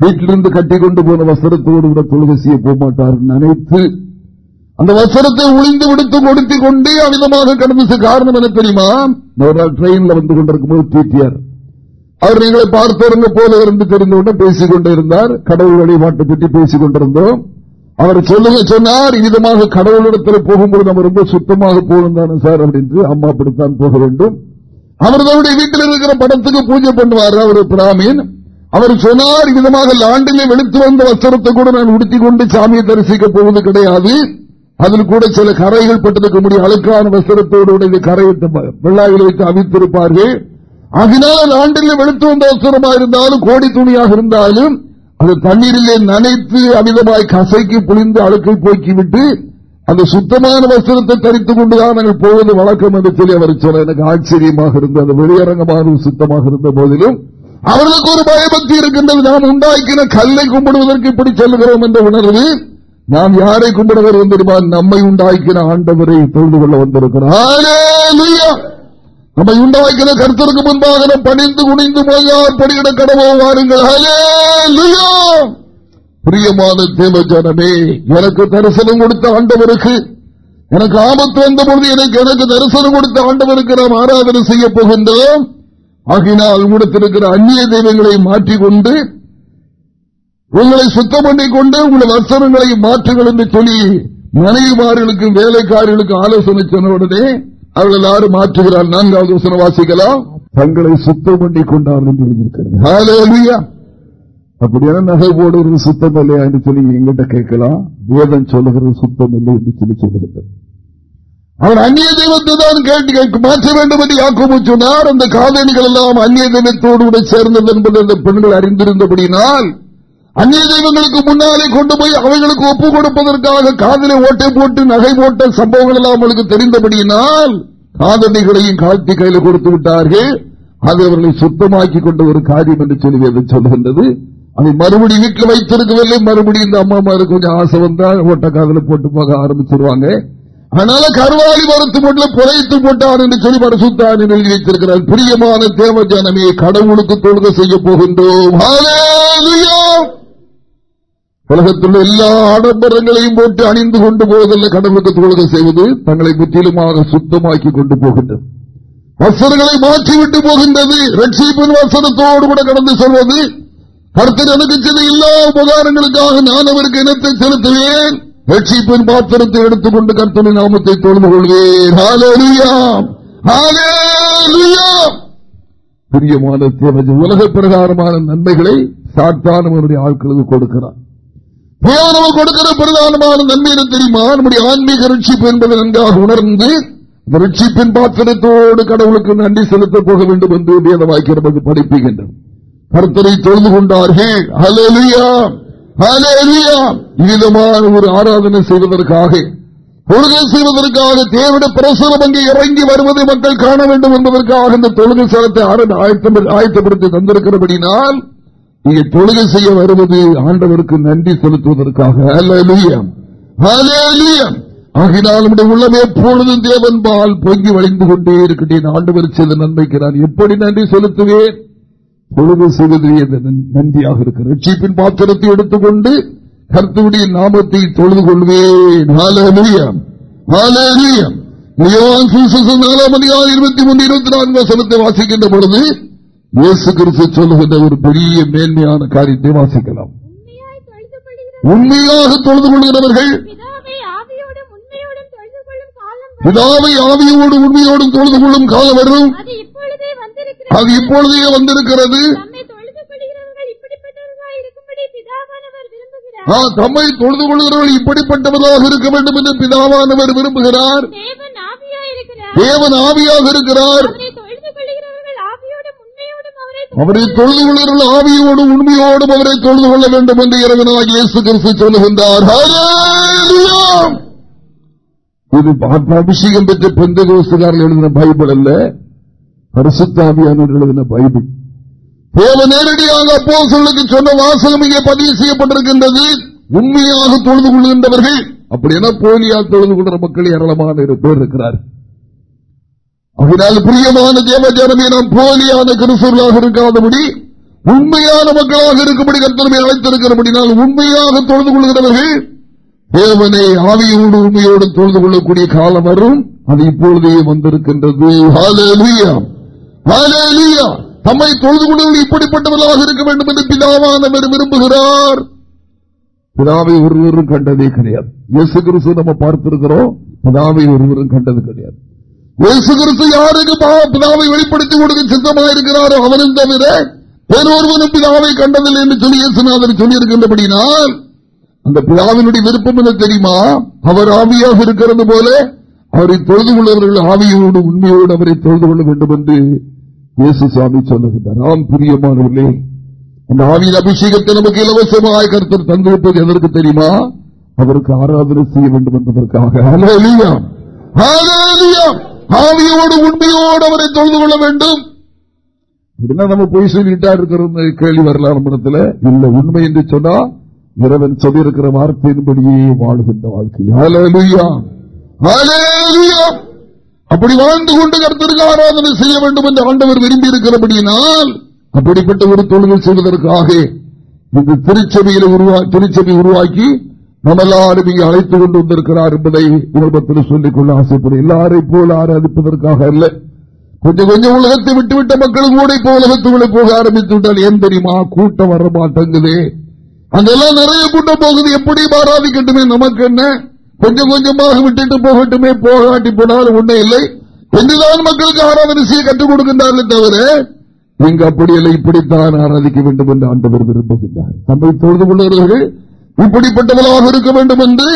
S1: வீட்டிலிருந்து கட்டி கொண்டு போன வசரத்தோடு கூட தொழுகை செய்ய போக மாட்டார் நினைத்து அந்த வசரத்தை ஒளிந்து விடுத்து கொடுத்து கொண்டே அமிதமாக கடந்து காரணம் என்ன தெரியுமா? ஒரு நாள் ட்ரெயின்ல வந்து கொண்டிருக்கும் போது டிடிஆர் அவர் நீங்களை பார்த்தவங்க போல இருந்து கொண்டு பேசிக் கொண்டிருந்தார். கடவுள் வழிபாட்டை பற்றி பேசிக் கொண்டிருந்தோம். அவர் சொல்லுங்க சொன்னார் இதமாக கடவுளிடத்தில் போகும்போது நம்ம ரொம்ப சுத்தமாக போகணும் தானே சார்? அப்படின்னு அம்மா அப்படித்தான் போக வேண்டும். அவர் தன்னுடைய வீட்டில் இருக்கிற படத்துக்கு பூஜை பண்ணுவார் அவர் பிராமின். அவர் சொன்னார் விதமாக லாண்டிலே வெளுத்து வந்த வஸ்திரத்தை கூட நான் உடுத்திக் கொண்டு சாமியை தரிசிக்க போவது கிடையாது. அதில் கூட சில கரைகள் பட்டிருக்க முடியும். அழுக்கான வஸ்திரத்தோடு கரையிட்டு வெள்ளாயில் வைத்து அவித்திருப்பார்கள். அதனால் ஆண்டில் வெளுத்து வந்த இருந்தாலும் கோடி துணியாக இருந்தாலும் அது தண்ணீரிலே நனைத்து அமிதமாய் கசைக்கு புளிந்து அழுக்கை போக்கிவிட்டு அந்த சுத்தமான வஸ்திரத்தை தரித்துக் கொண்டுதான் நாங்கள் போவது வழக்கம் என்று சொல்லி அவர் சொல்ல எனக்கு ஆச்சரியமாக இருந்தது. அந்த வெளியரங்கமான சுத்தமாக இருந்த போதிலும் அவர்களுக்கு ஒரு பயபக்தி இருக்கின்றது. நாம் உண்டாக்கின கல்லை கும்பிடுவதற்கு இப்படி சொல்லுகிறோம் என்ற உணர்வு நாம் யாரை கும்பிட வருவோம் நம்மை உண்டாக்கின ஆண்டவரை தொழுது கொள்ள வந்திருக்கிறோம் நம்மை உண்டாக்கிற கருத்தருக்கு முன்பாக நம் பணிந்து குனிந்து போயார் படியிட கடவோ வாருங்கள். பிரியமான தேவஜனமே எனக்கு தரிசனம் கொடுத்த ஆண்டவருக்கு எனக்கு ஆபத்து வந்த பொழுது எனக்கு எனக்கு தரிசனம் கொடுத்த ஆண்டவருக்கு நாம் ஆராதனை செய்ய போகின்றோம். ஆகினால் உங்களிடத்திருக்கிற அந்நிய தெய்வங்களை மாற்றிக்கொண்டு உங்களை சுத்தம் பண்ணிக்கொண்டு உங்கள் வசனங்களை மாற்றுங்கள் என்று சொல்லி மனைவிமார்களுக்கும் வேலைக்காரர்களுக்கு ஆலோசனை சொன்ன உடனே அவர்கள் எல்லாரும் மாற்றுகிறார்? நான்காவது வசனம் வாசிக்கலாம் தங்களை சுத்தம் பண்ணி கொண்டார் என்று எழுதியிருக்கிறது. அப்படியான நகை போடுறது சுத்தம் இல்லையா என்று சொல்லி எங்கிட்ட கேட்கலாம். வேதம் சொல்லுகிறது சுத்தம் இல்லை என்று சொல்லி சொல்லுகிறது. அவர் அந்நிய தெய்வத்தை தான் கேட்டு மாற்ற வேண்டும் என்று யாக்கோபு சொன்னார். அந்த காதணிகள் எல்லாம் அந்நிய தெய்வத்தோடு கூட சேர்ந்தது என்பது அந்த பெண்கள் அறிந்திருந்தபடினால் அந்நிய தெய்வங்களுக்கு முன்னாலே கொண்டு போய் அவைகளுக்கு ஒப்பு கொடுப்பதற்காக காதலை ஓட்டை போட்டு நகை போட்ட சம்பவங்கள் எல்லாம் அவங்களுக்கு தெரிந்தபடியினால் காதணிகளையும் காட்டி கையில் கொடுத்து விட்டார்கள். அது அவர்களை சுத்தமாக்கி கொண்ட ஒரு காரியம் என்று சொல்லி சொல்கின்றது. அதை மறுபடியும் வீட்டில் வைத்திருக்கவில்லை. மறுபடியும் இந்த அம்மா மாதிரி கொஞ்சம் ஆசை வந்தால் ஓட்ட காதல போட்டு போக ஆரம்பிச்சிருவாங்க. அதனால கருவாளி மரத்து மட்டும் புதைத்து போட்டான் என்று சொல்லி பரிசுத்தான் எழுதி வைத்திருக்கிறார். பிரியமான தேவ ஜனமே கடவுளுக்கு தொழுக செய்ய போகின்றோம். உலகத்தில் எல்லா ஆடம்பரங்களையும் போட்டு அணிந்து கொண்டு போவதல்ல கடவுளுக்கு தொழுகை செய்வது தங்களை முற்றிலுமாக சுத்தமாக்கி கொண்டு போகின்றது. வசனங்களை மாற்றிவிட்டு போகின்றது. ரட்சிப்பின் வசனத்தோடு கூட கடந்து சொல்வது. கருத்தர் எனக்கு செய்த எல்லா உபகாரங்களுக்காக நான் அவருக்கு இனத்தை செலுத்துவேன். ரட்சிப்பின் பாத்திரத்தை எடுத்துக்கொண்டு கர்த்தனை நாமத்தை தொழுது கொள்வேன். பிரியமான உலக பிரகாரமான நன்மைகளை சாத்தானவருடைய ஆட்களுக்கு கொடுக்கிறான் கொடுக்கிறார் கொடுக்கிற பிரதானமான நன்மை தெரியுமா? நம்முடைய ஆன்மீக ரட்சிப்பு என்பதை நன்றாக உணர்ந்து ரட்சிப்பின் பாத்திரத்தோடு கடவுளுக்கு நன்றி செலுத்தப் போக வேண்டும் என்று வேத நமக்கு படிப்புகின்றன கருத்தரை தொழுது கொண்டார்கள். விதமான ஒரு ஆராதனை செய்வதற்காக தொழுகை செய்வதற்காக தேவிட பிரசுரம் அங்கே இறங்கி வருவதை மக்கள் காண வேண்டும் என்பதற்காக இந்த தொழுகை சலத்தை ஆயத்தப்படுத்தி தந்திருக்கிறபடினால் நீங்க தொழுகை செய்ய வருவது ஆண்டவருக்கு நன்றி செலுத்துவதற்காக. ஆகினால் நம்முடைய உள்ளமே எப்பொழுதும் தேவன் பால் பொங்கி வழிந்து கொண்டே இருக்கின்றேன். ஆண்டவர் செய்த நன்மைக்கு நான் எப்படி நன்றி செலுத்துவேன்? தொழுகை செய்வது நன்றியாக இருக்கிற சீப்பின் பாத்திரத்தை எடுத்துக்கொண்டு கருத்துடைய நாமத்தை தொழுது கொள்வேன். இருபத்தி மூன்று இருபத்தி நான்கு வசனத்தை வாசிக்கின்ற பொழுது இயேசு கிறிஸ்து சொல்லுகின்ற ஒரு பெரிய மேன்மையான காரியத்தை வாசிக்கலாம் உண்மையாக தொழுது கொள்கிறவர்கள் பிதாவை ஆவியோடு உண்மையோடும் தொழுது கொள்ளும் காலம் வரும் அது இப்பொழுதே வந்திருக்கிறது. தம்மை தொழுது கொள்கிறவர்கள் இப்படிப்பட்டவர்களாக இருக்க வேண்டும் என்று பிதாவானவர் விரும்புகிறார். தேவன் ஆவியாக இருக்கிறார். அவரை தொழுது கொள்ள ஆவியோடும் உண்மையோடும் அவரை தொழுது கொள்ள வேண்டும் என்று இறைவனாக இயேசு கிறிஸ்து சொல்லுகின்றார். இது அபிஷேகம் பெற்ற பெந்த கோஸ்துக்காரர்கள் எழுதின பைபிள் அல்ல. பரிசுத்தாவியானவர் எழுதின பைபிள். தேவ நேரடியாக அப்போ சொல்லுக்கு சொன்ன வாசகம் இங்கே பதிவு செய்யப்பட்டிருக்கின்றது. உண்மையாக தொழுது கொள்கின்றவர்கள் அப்படி என போலியா தொழுது கொள்கிற மக்கள் ஏராளமான பேர் இருக்கிறார் அதனால் பிரியமான தேவஜானமே நாம் போலியான கிறிஸ்தவர்களாக இருக்காதபடி உண்மையான மக்களாக இருக்கும்படி கர்த்தனமே அழைத்திருக்கிறபடினால் உண்மையாக தொழுது கொள்கிறவர்கள் தேவனை ஆவியோடு உண்மையோடு தொழுது கொள்ளக்கூடிய காலம் வரும். அது இப்பொழுதே வந்திருக்கின்றது. தம்மை தொழுது கொள்வது இப்படிப்பட்டவர்களாக இருக்க வேண்டும் என்று பிதாவானவர் விரும்புகிறார். பிதாவை ஒருவரும் கண்டதே கிடையாது. இயேசு கிறிஸ்து நம்ம பார்த்திருக்கிறோம். பிதாவை ஒருவரும் கண்டது கிடையாது. இயேசு யாருக்கு பிதாவை வெளிப்படுத்தி கொடுக்க சித்தமாக இருக்கிறாரோ அவரும் தவிர வேறொருவனும் பிதாவை கண்டதில்லை என்று சொல்லி இயேசுநாதர் சொல்லியிருக்கின்றபடினால் அந்த பிதாவினுடைய விருப்பம் என்ன தெரியுமா அவர் ஆவியாக இருக்கிறது போல அவரை தொழுது கொள்ளவர்கள் ஆவியோடு உண்மையோடு அவரை தொழுது கொள்ள வேண்டும் என்று இயேசு சுவாமி சொல்லுகின்றார் ஆம் பிரியமானவர்களே அந்த ஆவியின் அபிஷேகத்தை நமக்கு இலவசமாக கருத்தர் தந்துவிட்டது எதற்கு தெரியுமா அவருக்கு ஆராதனை செய்ய வேண்டும் என்பதற்காக ஆவியோடு உண்மையோடு அவரை தொழுது கொள்ள வேண்டும். நம்ம பொய் சொல்லிட்டா இருக்கிற கேள்வி வரலாம் இடத்துல. இல்ல உண்மை என்று சொன்னா இறைவன் சொல்லியிருக்கிற வார்த்தையின்படியே வாழ்கின்ற வாழ்க்கை. அப்படி வாழ்ந்து கொண்டு கருத்திற்கு ஆராதனை செய்ய வேண்டும் என்று ஆண்டவர் விரும்பி இருக்கிறபடியினால் அப்படிப்பட்ட ஒரு தொழில் செய்வதற்காக இந்த திருச்சபையில் திருச்சபை உருவாக்கி நம்மெல்லாரும் இங்கே அழைத்துக் கொண்டு வந்திருக்கிறார் என்பதை உலகத்தில் சொல்லிக்கொள்ள ஆசைப்படும் எல்லாரை போல ஆராதிப்பதற்காக அல்ல. கொஞ்சம் கொஞ்சம் உலகத்தை விட்டுவிட்ட மக்களும் கூட இப்ப உலகத்துக்குள்ளே போக ஆரம்பித்து விட்டால் ஏன் தெரியுமா? கூட்டம் வர மாட்டேங்குது. அங்கெல்லாம் நிறைய கூட்டம் போகுது. எப்படி ஆராதிக்கட்டுமே. நமக்கு என்ன? கொஞ்சம் கொஞ்சமாக விட்டுட்டு போகட்டுமே. போகாட்டி போனாலும் ஒன்றும் இல்லை. என்றுதான் மக்களுக்கு ஆராதனை கற்றுக் கொடுக்கின்றார்கள் தவிர இங்கு அப்படி இல்லை இப்படித்தான் ஆராதிக்க வேண்டும் என்று ஆண்டவர் விரும்புகின்றார். தம்மை தொழுது கொள்வர்கள் இப்படிப்பட்டவளாக இருக்க வேண்டும் என்று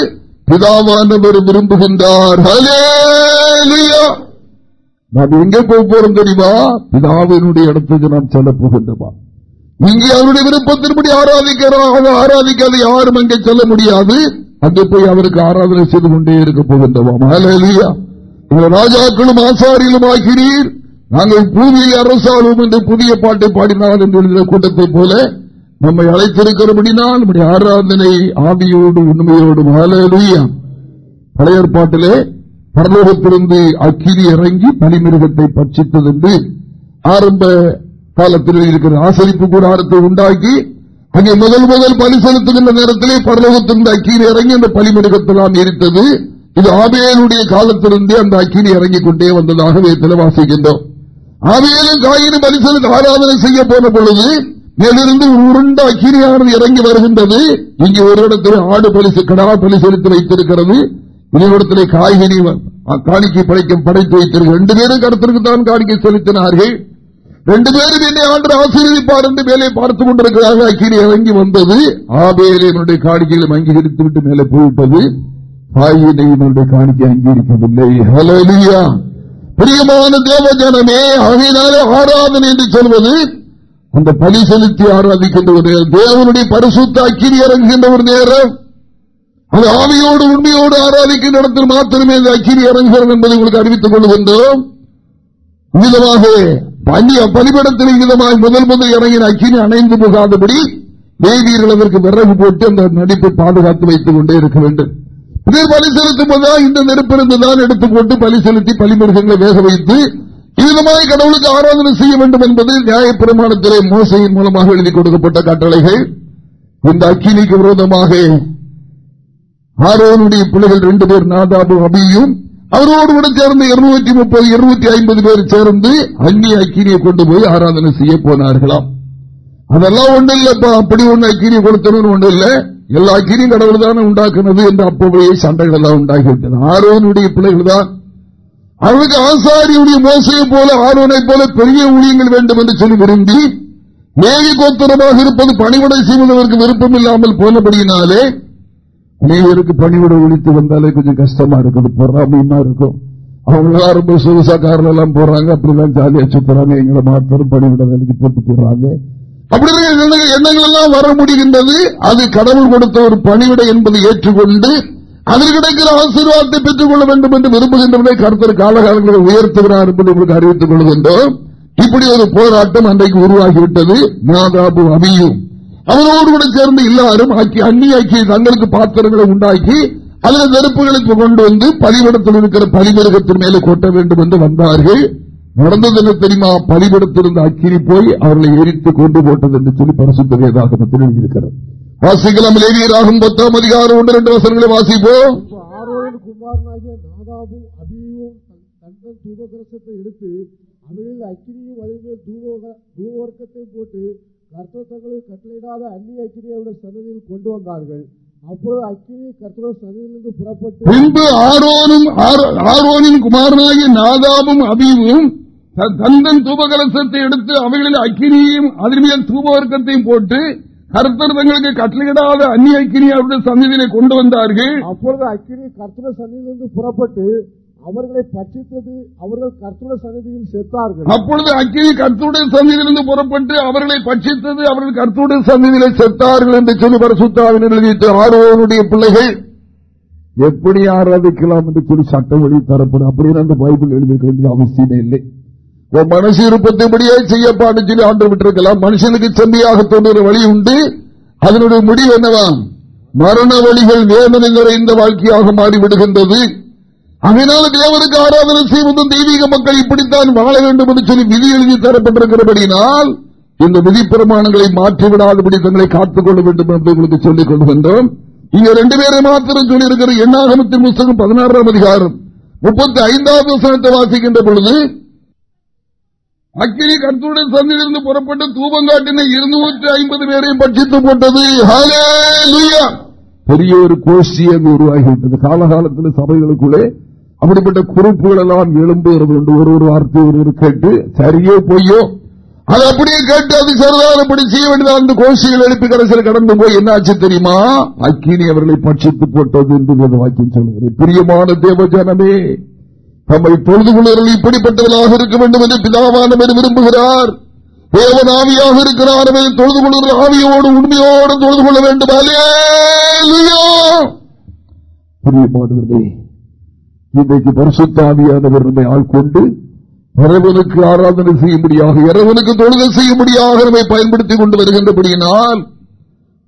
S1: பிதாவானவர் விரும்புகின்றார். நாம் எங்கே போக போறோம் தெரியுமா? பிதாவினுடைய இடத்துக்கு நாம் செல்ல போகின்றோமா? இங்கே அவருடைய விருப்பத்தின்படி ஆராதிக்கிறோம் ஆராதிக்காத யாரும் அங்கே செல்ல முடியாது. அங்கே போய் அவருக்கு ஆராதனை செய்து கொண்டே இருக்க போகின்றோம்? ராஜாக்களும் ஆசாரியிலும் ஆகிறீர். நாங்கள் பூமியை அரசாலும் என்று புதிய பாட்டை பாடினார் என்று எழுதின கூட்டத்தை போல நம்மை அழைத்திருக்கிறபடினால் நம்முடைய ஆராதனை ஆவியோடு உண்மையோடும் பழைய பழையற்பாட்டிலே பரலோகத்திலிருந்து அக்கிரி இறங்கி பனிமிருகத்தை பட்சித்தது என்று ஆரம்ப காலத்தில் இருக்கிற ஆசரிப்பு கூடாரத்தை உண்டாக்கி அங்கே முதல் முதல் பலி செலுத்துகின்ற நேரத்திலே பரலோகத்திலிருந்து அக்கீரி இறங்கி அந்த பலிமிருகத்தெல்லாம் எரித்தது. இது ஆபியனுடைய காலத்திலிருந்தே அந்த அக்கீரி இறங்கிக் கொண்டே வந்ததாக வேத்தில் வாசிக்கின்றோம் ஆவியலும் காயினும் பலி செலுத்த ஆராதனை செய்ய போன பொழுது மேலிருந்து உருண்ட அக்கிரியானது இறங்கி வருகின்றது. இங்கு ஒரு இடத்துல ஆடு பலிசு கடா பலி செலுத்தி வைத்திருக்கிறது. இன்னொருடத்திலே காய்கறி காணிக்கை படைக்கும் படைத்து வைத்திருக்கிறது. ரெண்டு பேரும் கடத்திற்கு தான் காணிக்கை செலுத்தினார்கள். ரெண்டு பேரும் என்னை ஆண்டு ஆசீர்வதிப்பார் என்று மேலே பார்த்துக் கொண்டிருக்கிறார்கள். அக்கிரி இறங்கி வந்தது. ஆபேலே என்னுடைய காணிக்கைகளை அங்கீகரித்து விட்டு மேலே போய்விட்டது. காய்கறி என்னுடைய காணிக்கை அங்கீகரிக்கவில்லை பிரியமான தேவ ஜனமே ஆகையினாலே ஆராதனை என்று சொல்வது அந்த பலி செலுத்தி ஆராதிக்கின்ற ஒரு நேரம். தேவனுடைய பரிசுத்த அக்கிரி இறங்குகின்ற ஒரு நேரம். அது ஆவியோடு உண்மையோடு ஆராதிக்கின்ற இடத்தில் மாத்திரமே இந்த அக்கிரி இறங்குகிறோம் என்பதை உங்களுக்கு அறிவித்துக் கொள்கின்றோம் விதமாக பலிபடத்தில் விதமாக முதல் முதல் இறங்கின அக்கினி அணைந்து போகாதபடி வேதியர்கள் அதற்கு விறகு போட்டு அந்த நடிப்பை பாதுகாத்து வைத்துக் கொண்டே இருக்க வேண்டும். பலி செலுத்தும் போதுதான் இந்த நெருப்பிருந்து தான் எடுத்துக்கொண்டு பலி செலுத்தி பலிமிருகங்களை வேக வைத்து விதமாய் கடவுளுக்கு ஆராதனை செய்ய வேண்டும் என்பது நியாயப்பிரமாணத்திலே மோசையின் மூலமாக எழுதி கொடுக்கப்பட்ட கட்டளைகள். இந்த அக்கினிக்கு விரோதமாக ஆரோனுடைய பிள்ளைகள் ரெண்டு பேர் நாதாபு அபியும் அவரோடு கூட சேர்ந்து இருநூத்தி முப்பது இருநூத்தி ஐம்பது பேர் சேர்ந்து அந்நிய அக்கினியை கொண்டு போய் ஆராதனை செய்ய போனார்களாம். அதெல்லாம் ஒன்றும் இல்லப்பா. அப்படி ஒண்ணு அக்கினியை கொடுத்தவன் ஒன்றும் இல்ல. எல்லா அக்கினியும் கடவுள் தானே உண்டாக்குனது என்று அப்பவே சண்டைகள் எல்லாம் உண்டாகிவிட்டது. ஆரோனுடைய பிள்ளைகள் தான் அவனுக்கு ஆசாரியுடைய மோசையை போல ஆர்வனை போல பெரிய ஊழியங்கள் வேண்டும் என்று சொல்லி விரும்பி மேகி கோத்திரமாக இருப்பது பணிவிடை செய்வதற்கு விருப்பம் இல்லாமல் போனபடியினாலே அனைவருக்கு பணிவிட ஒழித்து வந்தாலே கொஞ்சம் கஷ்டமா இருக்குது பொறாமையுமா இருக்கும். அவங்களாம் ரொம்ப சொகுசாக்காரர்கள் எல்லாம் போறாங்க அப்படிலாம் ஜாலியா சுத்துறாங்க எங்களை மாத்திரம் பணிவிட வேலைக்கு போட்டு போடுறாங்க அப்படி எண்ணங்கள் எல்லாம் வர முடிகின்றது. அது கடவுள் கொடுத்த ஒரு பணிவிடை என்பதை ஏற்றுக்கொண்டு அதில் கிடைக்கிற ஆசீர்வாதத்தை பெற்றுக் கொள்ள வேண்டும் என்று விரும்புகின்றவர்களை கருத்தர் காலகாலங்களில் உயர்த்துகிறார் என்பதை உங்களுக்கு அறிவித்துக் கொள்கின்றோம். இப்படி ஒரு போராட்டம் அன்றைக்கு உருவாகிவிட்டது. மாதாபு அமியும் அவரோடு கூட சேர்ந்து எல்லாரும் அந்நியாக்கி தங்களுக்கு பாத்திரங்களை உண்டாக்கி அதில் நெருப்புகளுக்கு கொண்டு வந்து பலிபடத்தில் இருக்கிற பலிமிருகத்தின் மேலே கொட்ட வேண்டும் என்று வந்தார்கள். நடந்தது என்ன தெரியுமா? பலிபடத்திலிருந்து அக்கினி போய் அவர்களை எரித்து கொண்டு போட்டது என்று சொல்லி பரிசுத்த வேதாகமத்தில் வாசிக்கலாம் லேவியராகும் பத்தாம் அதிகாரம் ஒன்று ரெண்டு வசனங்களை வாசிப்போம்.
S2: குமாரனாகிய நாதாபும் அபியும் தந்தன் தூபகரசத்தை எடுத்து அவையில் அக்கினியும் அதேமேல் தூபவர்க்கத்தையும் போட்டு கர்த்தர் தங்களுக்கு கட்டளையிடாத அந்நிய அக்கினியை அவருடைய சன்னதியில் கொண்டு வந்தார்கள். அப்பொழுது அக்கினி கர்த்தரோட சன்னதியிலிருந்து புறப்பட்டு
S1: பின்பு ஆரோனும் ஆரோனின் குமாரனாகிய நாதாபும் அபியும் தந்தன் தூபகலசத்தை எடுத்து அவைகளில் அக்கினியையும் அதன் மேல் தூபவர்க்கத்தையும் போட்டு கர்த்தர் தங்களுக்கு கட்டளையிடாத அந்நிய அக்கினி அவருடைய சந்நிதியிலே கொண்டு வந்தார்கள்.
S2: அப்பொழுது அக்கினி கர்த்தர சந்நிதியிலிருந்து புறப்பட்டு அவர்களை பட்சித்தது அவர்கள் கர்த்தருடைய சந்நிதியில் செத்தார்கள்.
S1: அப்பொழுது அக்கினி கர்த்தருடைய சந்நிதியிலிருந்து புறப்பட்டு அவர்களை பட்சித்தது அவர்கள் கர்த்தருடைய சந்நிதியிலே செத்தார்கள் என்று சொல்லி பரசுத்தாவின் எழுதிட்டு ஆர்வனுடைய பிள்ளைகள் எப்படி ஆராதிக்கலாம்? என்று சொல்லி சட்டம் வழி தரப்படும். அப்படின்னு அந்த பைபிள் எழுதியிருக்க அவசியமே இல்லை. மனசு இருப்பத்தைபடியே செய்யப்பாடு சொல்லி ஆண்டு விட்டிருக்கலாம். மனுஷனுக்கு செம்மையாக தோன்ற வழி உண்டு. அதனுடைய முடிவு என்னவாம் மரண வழிகள் வேதனைங்கிற இந்த வாழ்க்கையாக மாறிவிடுகின்றது. அதனால தேவனுக்கு ஆராதனை செய்வதும் தெய்வீக மக்கள் இப்படித்தான் வாழ வேண்டும் என்று சொல்லி விதி எழுதி தரப்பட்டிருக்கிறபடினால் இந்த விதி பிரமாணங்களை மாற்றிவிடாதபடி தங்களை காத்துக் கொள்ள வேண்டும் என்று உங்களுக்கு சொல்லிக் கொள்கின்றோம் இங்க ரெண்டு பேரை மாத்திரம் சொல்லியிருக்கிற எண்ணாகமத்தின் புத்தகம் பதினாறாம் அதிகாரம் முப்பத்தி ஐந்தாவது வசனத்தை வாசிக்கின்ற பொழுது அக்கினி கருத்துடன் சந்திலிருந்து புறப்பட்டு தூபங்காட்டினை இருநூற்றி ஐம்பது பேரையும் பட்சித்து போட்டது. பெரிய ஒரு கோஷ்டி அங்கு உருவாகிவிட்டது. காலகாலத்தில் சபைகளுக்குள்ளே அப்படிப்பட்ட குறிப்புகள் எல்லாம் எழும்புகிறது உண்டு. ஒரு ஒரு வார்த்தை ஒரு கேட்டு சரியோ பொய்யோ? அது அப்படியே கேட்டு அது சரிதானப்படி செய்ய வேண்டியது? அந்த கோஷிகள் எழுப்பி கடைசியில் கடந்து போய் என்ன ஆச்சு தெரியுமா? அக்கினி அவர்களை பட்சித்து போட்டது என்று வாக்கியம் சொல்லுகிறேன் பிரியமான தேவஜனமே தம்மை பொழுது கொள்வர்கள் இப்படிப்பட்டவர்களாக இருக்க வேண்டும் என்று பிதாவானவர் விரும்புகிறார். தேவனாவியாக இருக்கிறார். தொழுது கொள்கிற ஆவியோடு உண்மையோடு தொழுது கொள்ள வேண்டும் பிரியமானவர்களே இன்றைக்கு பரிசுத்தாவியானவர் நம்மை ஆட்கொண்டு இறைவனுக்கு ஆராதனை செய்யும்படியாக இறைவனுக்கு தொழுகை செய்யும்படியாக நம்மை பயன்படுத்திக் கொண்டு வருகின்றபடியினால்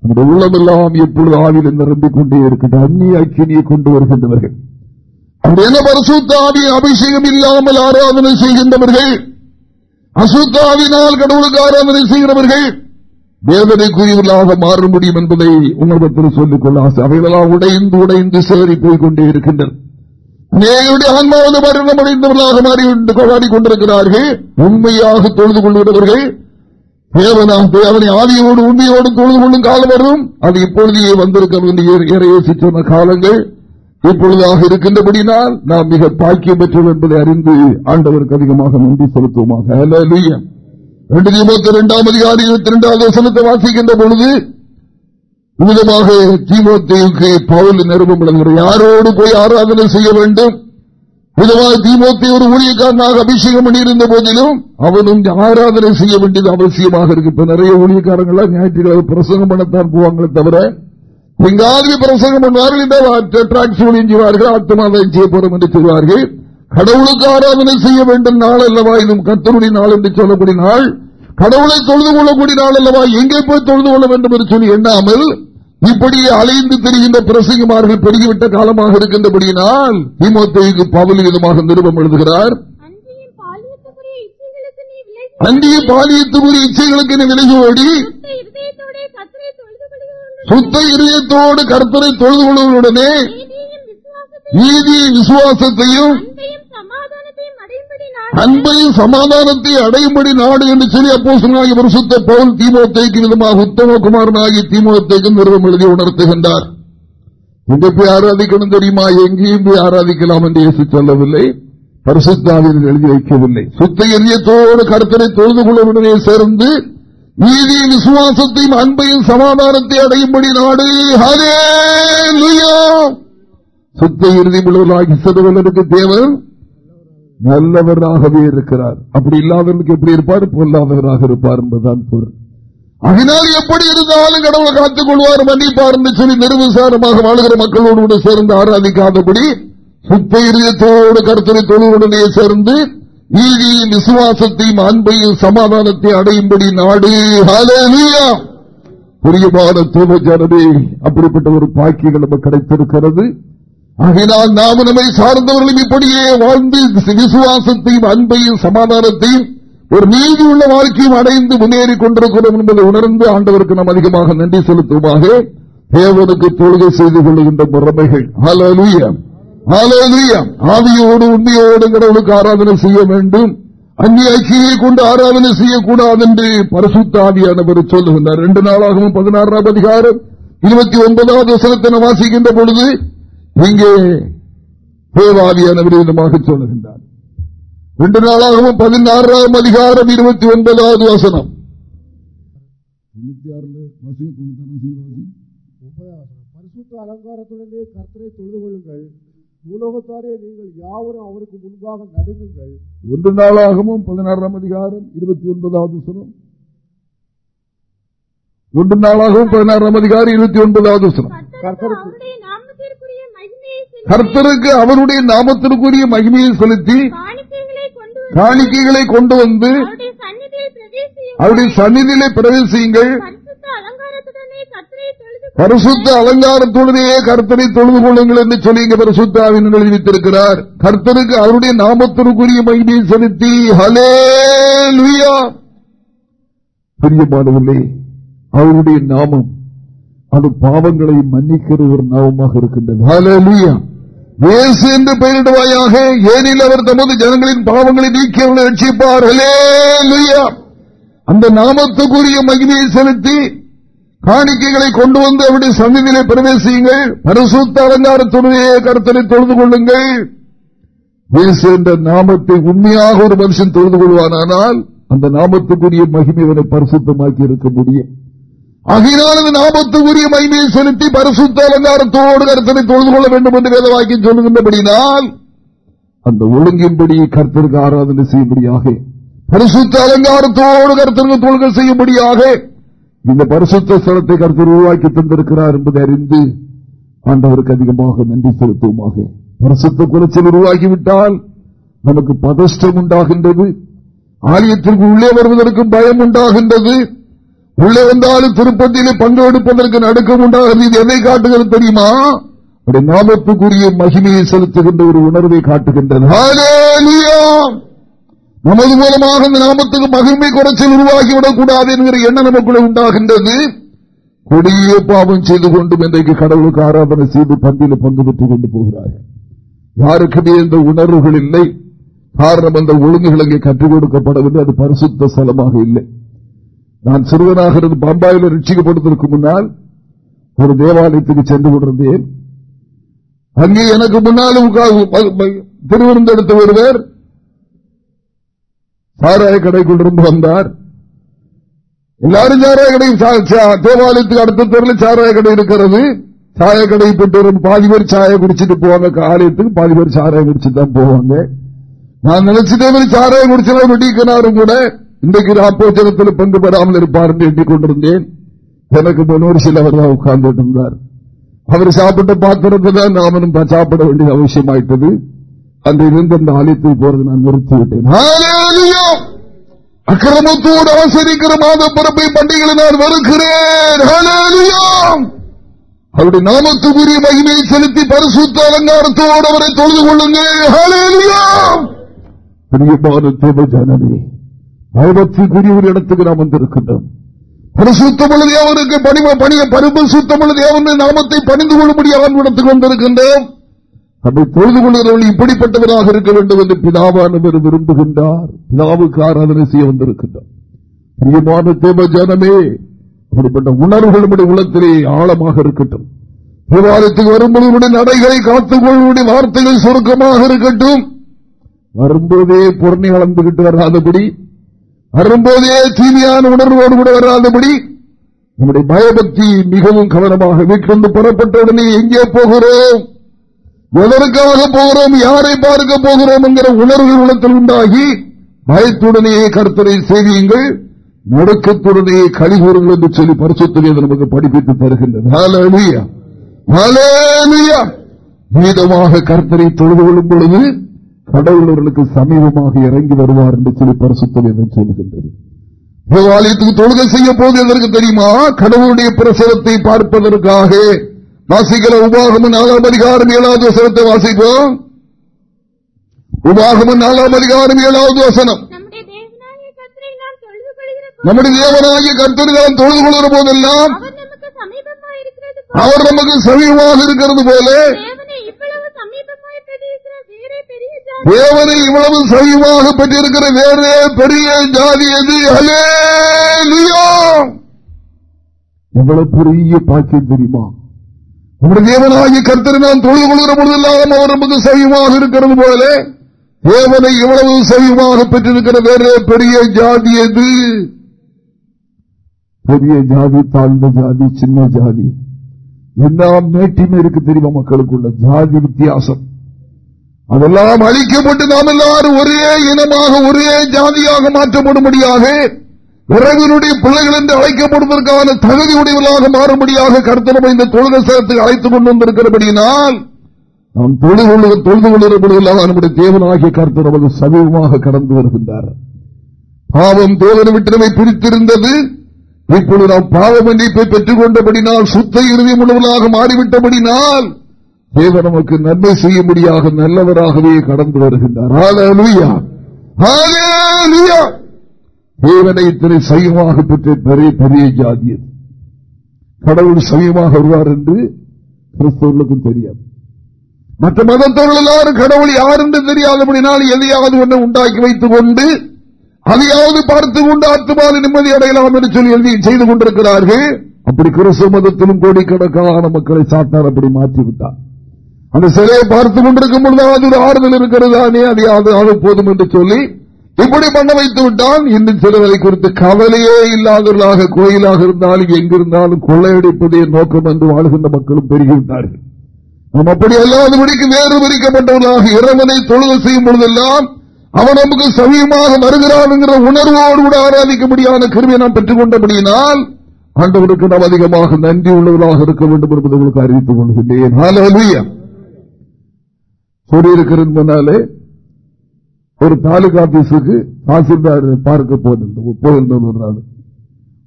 S1: நம்முடைய உள்ளமெல்லாம் எப்பொழுது ஆவியில் நிரம்பிக் கொண்டே இருக்கின்ற அந்நிய அக்கினியை கொண்டு வருகின்றவர்கள். என்ன பரிசுத்தாவி அபிஷேகம் இல்லாமல் ஆராதனை செய்கின்றவர்கள் அசுத்தாவினால் கடவுளுக்கு ஆராதனை செய்கிறவர்கள் வேதனைக்குரியவர்களாக மாற முடியும் என்பதை உங்களிடத்தில் சொல்லிக் கொள்ள ஆசை அவைகளெல்லாம் உடைந்து உடைந்து சேரி போய் கொண்டே இருக்கின்றன நேருடைய ஆன்மாவது மரணம் அடைந்தவர்களாக மாறி கொண்டாடி கொண்டிருக்கிறார்கள் உண்மையாக தொழுது கொள்கிறவர்கள் தேவனை ஆதியோடு உண்மையோடு தொழுது கொள்ளும் காலம் வரும் அது இப்பொழுதே வந்திருக்கிறது சொன்ன காலங்கள் இப்பொழுதாக இருக்கின்றபடினால் நாம் மிக பாக்கியம் பெற்றோம் என்பதை அறிந்து ஆண்டவருக்கு அதிகமாக நன்றி செலுத்துவோமாக. இரண்டாம் அதிகாரி இருபத்தி இரண்டாவது வசனத்தை வாசிக்கின்ற பொழுது விதமாக தீமோத்தேவுக்கு பவுல் நிருபம் யாரோடு போய் ஆராதனை செய்ய வேண்டும்? விதமாக தீமோத்தை ஒரு ஊழியக்காரனாக அபிஷேகம் பண்ணியிருந்த போதிலும் அவனும் ஆராதனை செய்ய வேண்டியது அவசியமாக இருக்கு. இப்ப நிறைய ஊழியக்காரங்களா ஞாயிற்றுக்கிழமை பிரசங்கம் பண்ணத்தான் போவாங்களே தவிர எங்காவது பிரசங்கம் பண்ணுவார்கள் ஊழியம் ஆத்மாதான் செய்ய போறோம் என்று சொல்வார்கள். கடவுளுக்கு ஆராதனை செய்ய வேண்டும் நாள் அல்லவா? இன்னும் கத்தருடைய நாள் என்று சொல்லக்கூடிய நாள். கடவுளை தொழுது கொள்ளக்கூடிய நாள் அல்லவா? எங்கே போய் தொழுது கொள்ள வேண்டும் என்று சொல்லி எண்ணாமல் இப்படி அலைந்து தெரிகின்ற பிரசங்கமார்கள் பெருகிவிட்ட காலமாக இருக்கின்றபடியினால் திமுக பவலி விதமாக நிருபம் எழுதுகிறார். அந்திய பாலியத்துக்குரிய இச்சைகளுக்கு விலகி ஓடி சுத்த இதயத்தோடு கருத்தரை தொழுது கொள்வதுடனே நீதியை விசுவாசத்தையும் அன்பையும் சமாதானத்தை அடையும்படி நாடு. என்று சொல்லி அப்போ சொன்னாகி வருஷத்தை பவுல் திமுகக்கு விதமாக உத்தமகுமாரனாகி திமுகக்கு நிறுவனம் எழுதி உணர்த்துகின்றார். எங்க போய் ஆராதிக்கணும் தெரியுமா? எங்கேயும் போய் ஆராதிக்கலாம் என்று இயேசு சொல்லவில்லை. பரிசுத்தாவில் எழுதி வைக்கவில்லை. சுத்த எரியத்தோடு கருத்தரை தொழுது கொள்ளுடனே சேர்ந்து நீதியும் விசுவாசத்தையும் அன்பையும் சமாதானத்தை அடையும்படி நாடு. சுத்த இறுதி முழுவதாகி சிறுவனருக்கு தேவன் நல்லவராகவே இருக்கிறார். அப்படி இல்லாதவனுக்கு எப்படி இருப்பார்? பொல்லாதவராக இருப்பார் என்பதுதான் பொருள். அதனால் எப்படி இருந்தாலும் கடவுளை காத்துக் கொள்வார் மன்னிப்பார் என்று சொல்லி நிர்விசாரமாக வாழ்கிற மக்களோடு கூட சேர்ந்து ஆராதிக்காதபடி சுத்த இறுதியத்தோடு கருத்துரை தொழிலுடனே சேர்ந்து நீதியின் விசுவாசத்தையும் அன்பையும் சமாதானத்தை அடையும்படி நாடு. புரியமான தூம ஜனமே அப்படிப்பட்ட ஒரு பாக்கியங்கள் நமக்கு கிடைத்திருக்கிறது. ஆகினால் நாம் நம்மை சார்ந்தவர்களும் இப்படியே வாழ்ந்து விசுவாசத்தையும் அன்பையும் சமாதானத்தையும் ஒரு நீதி உள்ள வாழ்க்கையும் அடைந்து முன்னேறி கொண்டிருக்கிறோம் என்பதை உணர்ந்து ஆண்டவருக்கு நாம் அதிகமாக நன்றி செலுத்துமாக தேவனுக்கு தொழுகை செய்து கொள்கின்ற முறைமைகள். ஆவியோடு உண்மையோடு கடவுளுக்கு ஆராதனை செய்ய வேண்டும். அந்நிய ஐக்கியை கொண்டு ஆராதனை செய்யக்கூடாது என்று பரிசுத்த ஆவியானவர் சொல்லுகின்றார். ரெண்டு நாளாகவும் பதினாறாம் அதிகாரம் இருபத்தி ஒன்பதாவது வசனத்தின வாசிக்கின்ற பொழுது இங்கே தேவாவியானவர் விதமாக சொல்லுகின்றார். ரெண்டு நாளாகவும் பதினாறாம் அதிகாரம் இருபத்தி ஒன்பதாவது வசனம்
S2: அலங்காரத்துடனே கர்த்தரை தொழுது கொள்ளுங்கள். பூலோகத்தாரே நீங்கள் யாவரும் அவருக்கு முன்பாக நடுங்குங்கள்.
S1: ஒன்று நாளாகவும் பதினாறாம் அதிகாரம் இருபத்தி ஒன்பதாவது வசனம். ஒன்று நாளாகவும் பதினாறாம் அதிகாரம் இருபத்தி ஒன்பதாவது வசனம். கர்த்தருக்கு அவருடைய நாமத்திற்குரிய மகிமையை செலுத்தி காணிக்கைகளை கொண்டு வந்து அவருடைய சந்நிதியிலே பிரவேசியுங்கள். பரிசுத்த அலங்காரத்துடனே கர்த்தரை தொழுது கொள்ளுங்கள் என்று சொல்லி இங்க பரிசுத்தாவின் எழுதிவித்திருக்கிறார் கர்த்தருக்கு அவருடைய நாமத்திற்குரிய மகிமையை செலுத்தி ஹலே லுயா பிரியமானவில்லை அவருடைய நாமம் அது பாவங்களை மன்னிக்கிற ஒரு நாமமாக இருக்கின்றது. இயேசு என்று பெயரிடுவாயாக ஏனில் அவர் தமது ஜனங்களின் பாவங்களை நீக்கி அவர்களை ரட்சிப்பார் அந்த நாமத்துக்குரிய மகிமையை செலுத்தி காணிக்கைகளை கொண்டு வந்து அவருடைய சந்நிதியிலே பிரவேசியுங்கள். பரிசுத்த அலங்காரத்துடைய கருத்தனை தொழுது கொள்ளுங்கள். இயேசு என்ற நாமத்தை உண்மையாக ஒரு மனுஷன் தொழுது கொள்வானால் அந்த நாமத்துக்குரிய மகிமை அவனை பரிசுத்தமாக்கி இருக்க முடியும். ஆகினால் அந்த நாமத்துக்குரிய மகிமையை செலுத்தி பரிசுத்த அலங்காரத்தோடு கருத்தனை தொழுது கொள்ள வேண்டும் என்று வேதவாக்கி சொல்லுகின்றபடினால் அந்த ஒழுங்கின்படி கருத்தருக்கு ஆராதனை செய்யும்படியாக பரிசுத்த அலங்காரத்தோடு கருத்தருக்கு தொழுகை செய்யும்படியாக இந்த பரிசுத்த ஸ்தலத்தை கருத்து உருவாக்கி தந்திருக்கிறார் என்பதை அறிந்து ஆண்டவருக்கு அதிகமாக நன்றி செலுத்துவோமாக. பரிசுத்த குறைச்சல் உருவாகிவிட்டால் நமக்கு பதஷ்டம் உண்டாகின்றது. ஆலயத்திற்கு உள்ளே வருவதற்கு பயம் உண்டாகின்றது. உள்ளே வந்தாலும் திருப்பதியிலே பங்கு எடுப்பதற்கு நடுக்கம் உண்டாகிறது. இது எதை காட்டுகிறது தெரியுமா? நாமத்துக்குரிய மகிமையை செலுத்துகின்ற ஒரு உணர்வை காட்டுகின்றது. நமது மூலமாக இந்த நாமத்துக்கு மகிமை குறைச்சல் உருவாகிவிடக் கூடாது என்கிற எண்ணம் நமக்குள்ள உண்டாகின்றது. கொடிய பாவம் செய்து கொண்டும் இன்றைக்கு கடவுளுக்கு ஆராதனை செய்து பந்தியில் பங்கு பெற்றுக் கொண்டு போகிறார்கள். யாருக்குமே இந்த உணர்வுகள் இல்லை. காரணம் அந்த ஒழுங்குகள் அங்கே கற்றுக் கொடுக்கப்படவில்லை. அது பரிசுத்த ஸ்தலமாக இல்லை. நான் சிறுவனாக இருந்து பம்பாயில் ரட்சிக்கப்படுவதற்கு முன்னால் ஒரு தேவாலயத்துக்கு சென்று கொண்டிருந்தேன். அங்கே எனக்கு முன்னால் திருவிருந்தெடுத்த ஒருவர் சாராய கடைக்குள் ரொம்ப வந்தார். எல்லாரும் சாராய கடை தேவாலயத்துக்கு அடுத்த தெருவில் சாராய கடை இருக்கிறது. சாய கடை போட்டு பாதி பேர் சாய குடிச்சிட்டு போவாங்க. ஆலயத்துக்கு பாதி பேர் சாராயம் குடிச்சுட்டு தான் போவாங்க. நான் நினைச்சதே மாதிரி சாராயம் குடிச்சலாம் வெட்டிக்கிறாரும் கூட இன்றைக்கு அப்போச்சனத்தில் பங்கு பெறாமல் இருப்பார் என்று எண்ணிக்கொண்டிருந்தேன். எனக்கு முன்னோர் சிலவர் தான் உட்கார்ந்துட்டு இருந்தார். அவர் சாப்பிட்ட பாத்திரத்தை தான் நாமனும் சாப்பிட வேண்டிய அவசியமாயிட்டது. அன்றிலிருந்து அந்த ஆலயத்தில் போறது நான் நிறுத்திவிட்டேன். அக்கிரமத்தோடு அவசரிக்கிற மாத பிறப்பை பண்டிகளை நான் வருகிறேன். அவருடைய நாமத்துக்குரிய மகிமையை செலுத்தி பரிசுத்த அலங்காரத்தோடு அவரை தொழுது கொள்ளுங்கள். ஜனமே பயபக்திக்குரிய ஒரு இடத்துக்கு நாம் வந்திருக்கின்றோம். பரிசுத்தமுள்ள தேவனுக்கு பணிம பணிய பரிசுத்தமுள்ள தேவனுடைய நாமத்தை பணிந்து கொள்ளும்படி அவன் இடத்துக்கு வந்திருக்கின்றோம். தம்மை தொழுது கொள்கிறவர்கள் இப்படிப்பட்டவராக இருக்க வேண்டும் என்று பிதாவானவர் விரும்புகின்றார். பிதாவுக்கு ஆராதனை செய்ய வந்திருக்கின்றார். பிரியமான தேவ ஜனமே அப்படிப்பட்ட உணர்வுகள் நம்முடைய உலகத்திலே ஆழமாக இருக்கட்டும். விவாதத்துக்கு வரும்போது நடைகளை காத்துக்கொள்ளுடைய வார்த்தைகள் சுருக்கமாக இருக்கட்டும். வரும்போதே பொருணை அளந்துகிட்டு வராதபடி வரும்போதே தீமையான உணர்வோடு கூட வராதபடி நம்முடைய பயபக்தி மிகவும் கவனமாக வீட்டிலிருந்து புறப்பட்ட உடனே எங்கே போகிறோம்? எதற்காக போகிறோம் யாரை பார்க்க போகிறோம் என்கிற உணர்வு உள்ளத்தில் உண்டாகி பயத்துடனே கருத்தரை செய்தியுங்கள் முடக்கத்துடனே கழிவுறுங்கள் என்று சொல்லி பரிசுத்தனை நமக்கு படிப்பித்து தருகின்றது. மீதமாக கர்த்தரை தொழுது கொள்ளும் பொழுது கடவுளர்களுக்கு சமீபமாக இறங்கி வருவார் என்று சொல்லி பரிசுத்தனை சொல்லுகின்றது. தேவாலயத்துக்கு தொழுகை செய்ய போது எதற்கு தெரியுமா? கடவுளுடைய பிரசவத்தை பார்ப்பதற்காக வாசிக்கிற உபாகமும் நாலாம் அதிகாரம் ஏழாவது வசனத்தை வாசிப்போம். உபாகமும் நாலாம் அதிகாரம் ஏழாவது வசனம். நம்முடைய தேவனாகிய கர்த்தர்கள் தொழுது கொள்கிற போதெல்லாம் அவர் நமக்கு சமீபமாக இருக்கிறது போல. தேவனை இவ்வளவு சமீபமாக பெற்றிருக்கிற வேறு பெரிய ஜாதி எது? எவ்வளவு பெரிய பாக்கியம் தெரியுமா? நம்முடைய தேவனாகிய கர்த்தரை நாம் தொழில் கொள்கிற பொழுதெல்லாம் அவர் நமக்கு சைவமாக இருக்கிறது போல தேவனை இவ்வளவு சைவமாக பெற்றிருக்கிற வேறு பெரிய ஜாதி எது? பெரிய ஜாதி தாழ்ந்த ஜாதி சின்ன ஜாதி. எல்லாம் மேட்டிமே இருக்கு தெரியுமா மக்களுக்குள்ள? ஜாதி வித்தியாசம். அதெல்லாம் அழிக்கப்பட்டு நாம் எல்லாரும் ஒரே இனமாக ஒரே ஜாதியாக மாற்றப்படும்படியாக இறைவனுடைய பிள்ளைகள் என்று அழைக்கப்படுவதற்கான தகுதி உடையவர்களாக மாறும்படியாக கருத்தனமை இந்த தொழுக சேரத்துக்கு அழைத்துக் கொண்டு வந்திருக்கிறபடியினால் நாம் தொழுது கொள்ளுகிற தொழுது கொள்ளுகிற பொழுதெல்லாம் நம்முடைய தேவனாகிய கருத்தனவது சமீபமாக கடந்து வருகின்றார். பாவம் தேவன விட்டு பிரித்திருந்தது. இப்பொழுது நாம் பாவ மன்னிப்பை பெற்றுக் கொண்டபடினால் சுத்த இறுதி முழுவதாக மாறிவிட்டபடினால் தேவ நமக்கு நன்மை செய்யும்படியாக நல்லவராகவே கடந்து வருகின்றார். தேவனை இத்தனை சைவமாக பெற்ற பெரிய பெரிய ஜாதி கடவுள் சைவமாக வருவார் என்று கிறிஸ்தவர்களுக்கும் தெரியாது. மற்ற மதத்தவர்கள் எல்லாரும் கடவுள் யார் என்று தெரியாதபடினால் எதையாவது ஒன்று உண்டாக்கி வைத்துக் கொண்டு அதையாவது பார்த்து கொண்டு ஆத்துமாறு நிம்மதி அடையலாம் என்று சொல்லி எழுதி செய்து கொண்டிருக்கிறார்கள். அப்படி கிறிஸ்துவ மதத்திலும் கோடிக்கணக்கான மக்களை சாட்டார் அப்படி மாற்றிவிட்டார். அந்த சிலையை பார்த்து கொண்டிருக்கும் பொழுது அது ஒரு ஆறுதல் இருக்கிறதானே அது போதும் என்று சொல்லி இப்படி பண்ண வைத்து விட்டால் இன்னும் சிலவரை குறித்து கவலையே இல்லாதவர்களாக கோயிலாக இருந்தாலும் எங்கிருந்தாலும் கொள்ளையடிப்பதே நோக்கம் என்று வாழ்கின்ற மக்களும் பெருகிவிட்டார்கள். நாம் அப்படி அல்லாதபடிக்கு வேறு பிரிக்கப்பட்டவர்களாக இறைவனை தொழுதல் செய்யும் பொழுதெல்லாம் அவன் நமக்கு சமயமாக வருகிறான் என்கிற உணர்வோடு கூட ஆராதிக்க முடியாத கருவியை நாம் பெற்றுக் கொண்டபடியினால் ஆண்டவருக்கு நாம் அதிகமாக நன்றி உள்ளவர்களாக இருக்க வேண்டும் என்பதை உங்களுக்கு அறிவித்துக் கொள்கின்றேன் சொல்லியிருக்கிறது முன்னாலே ஒரு தாலுகா ஆபீஸுக்கு தாசில்தார் பார்க்க போயிருந்தவர்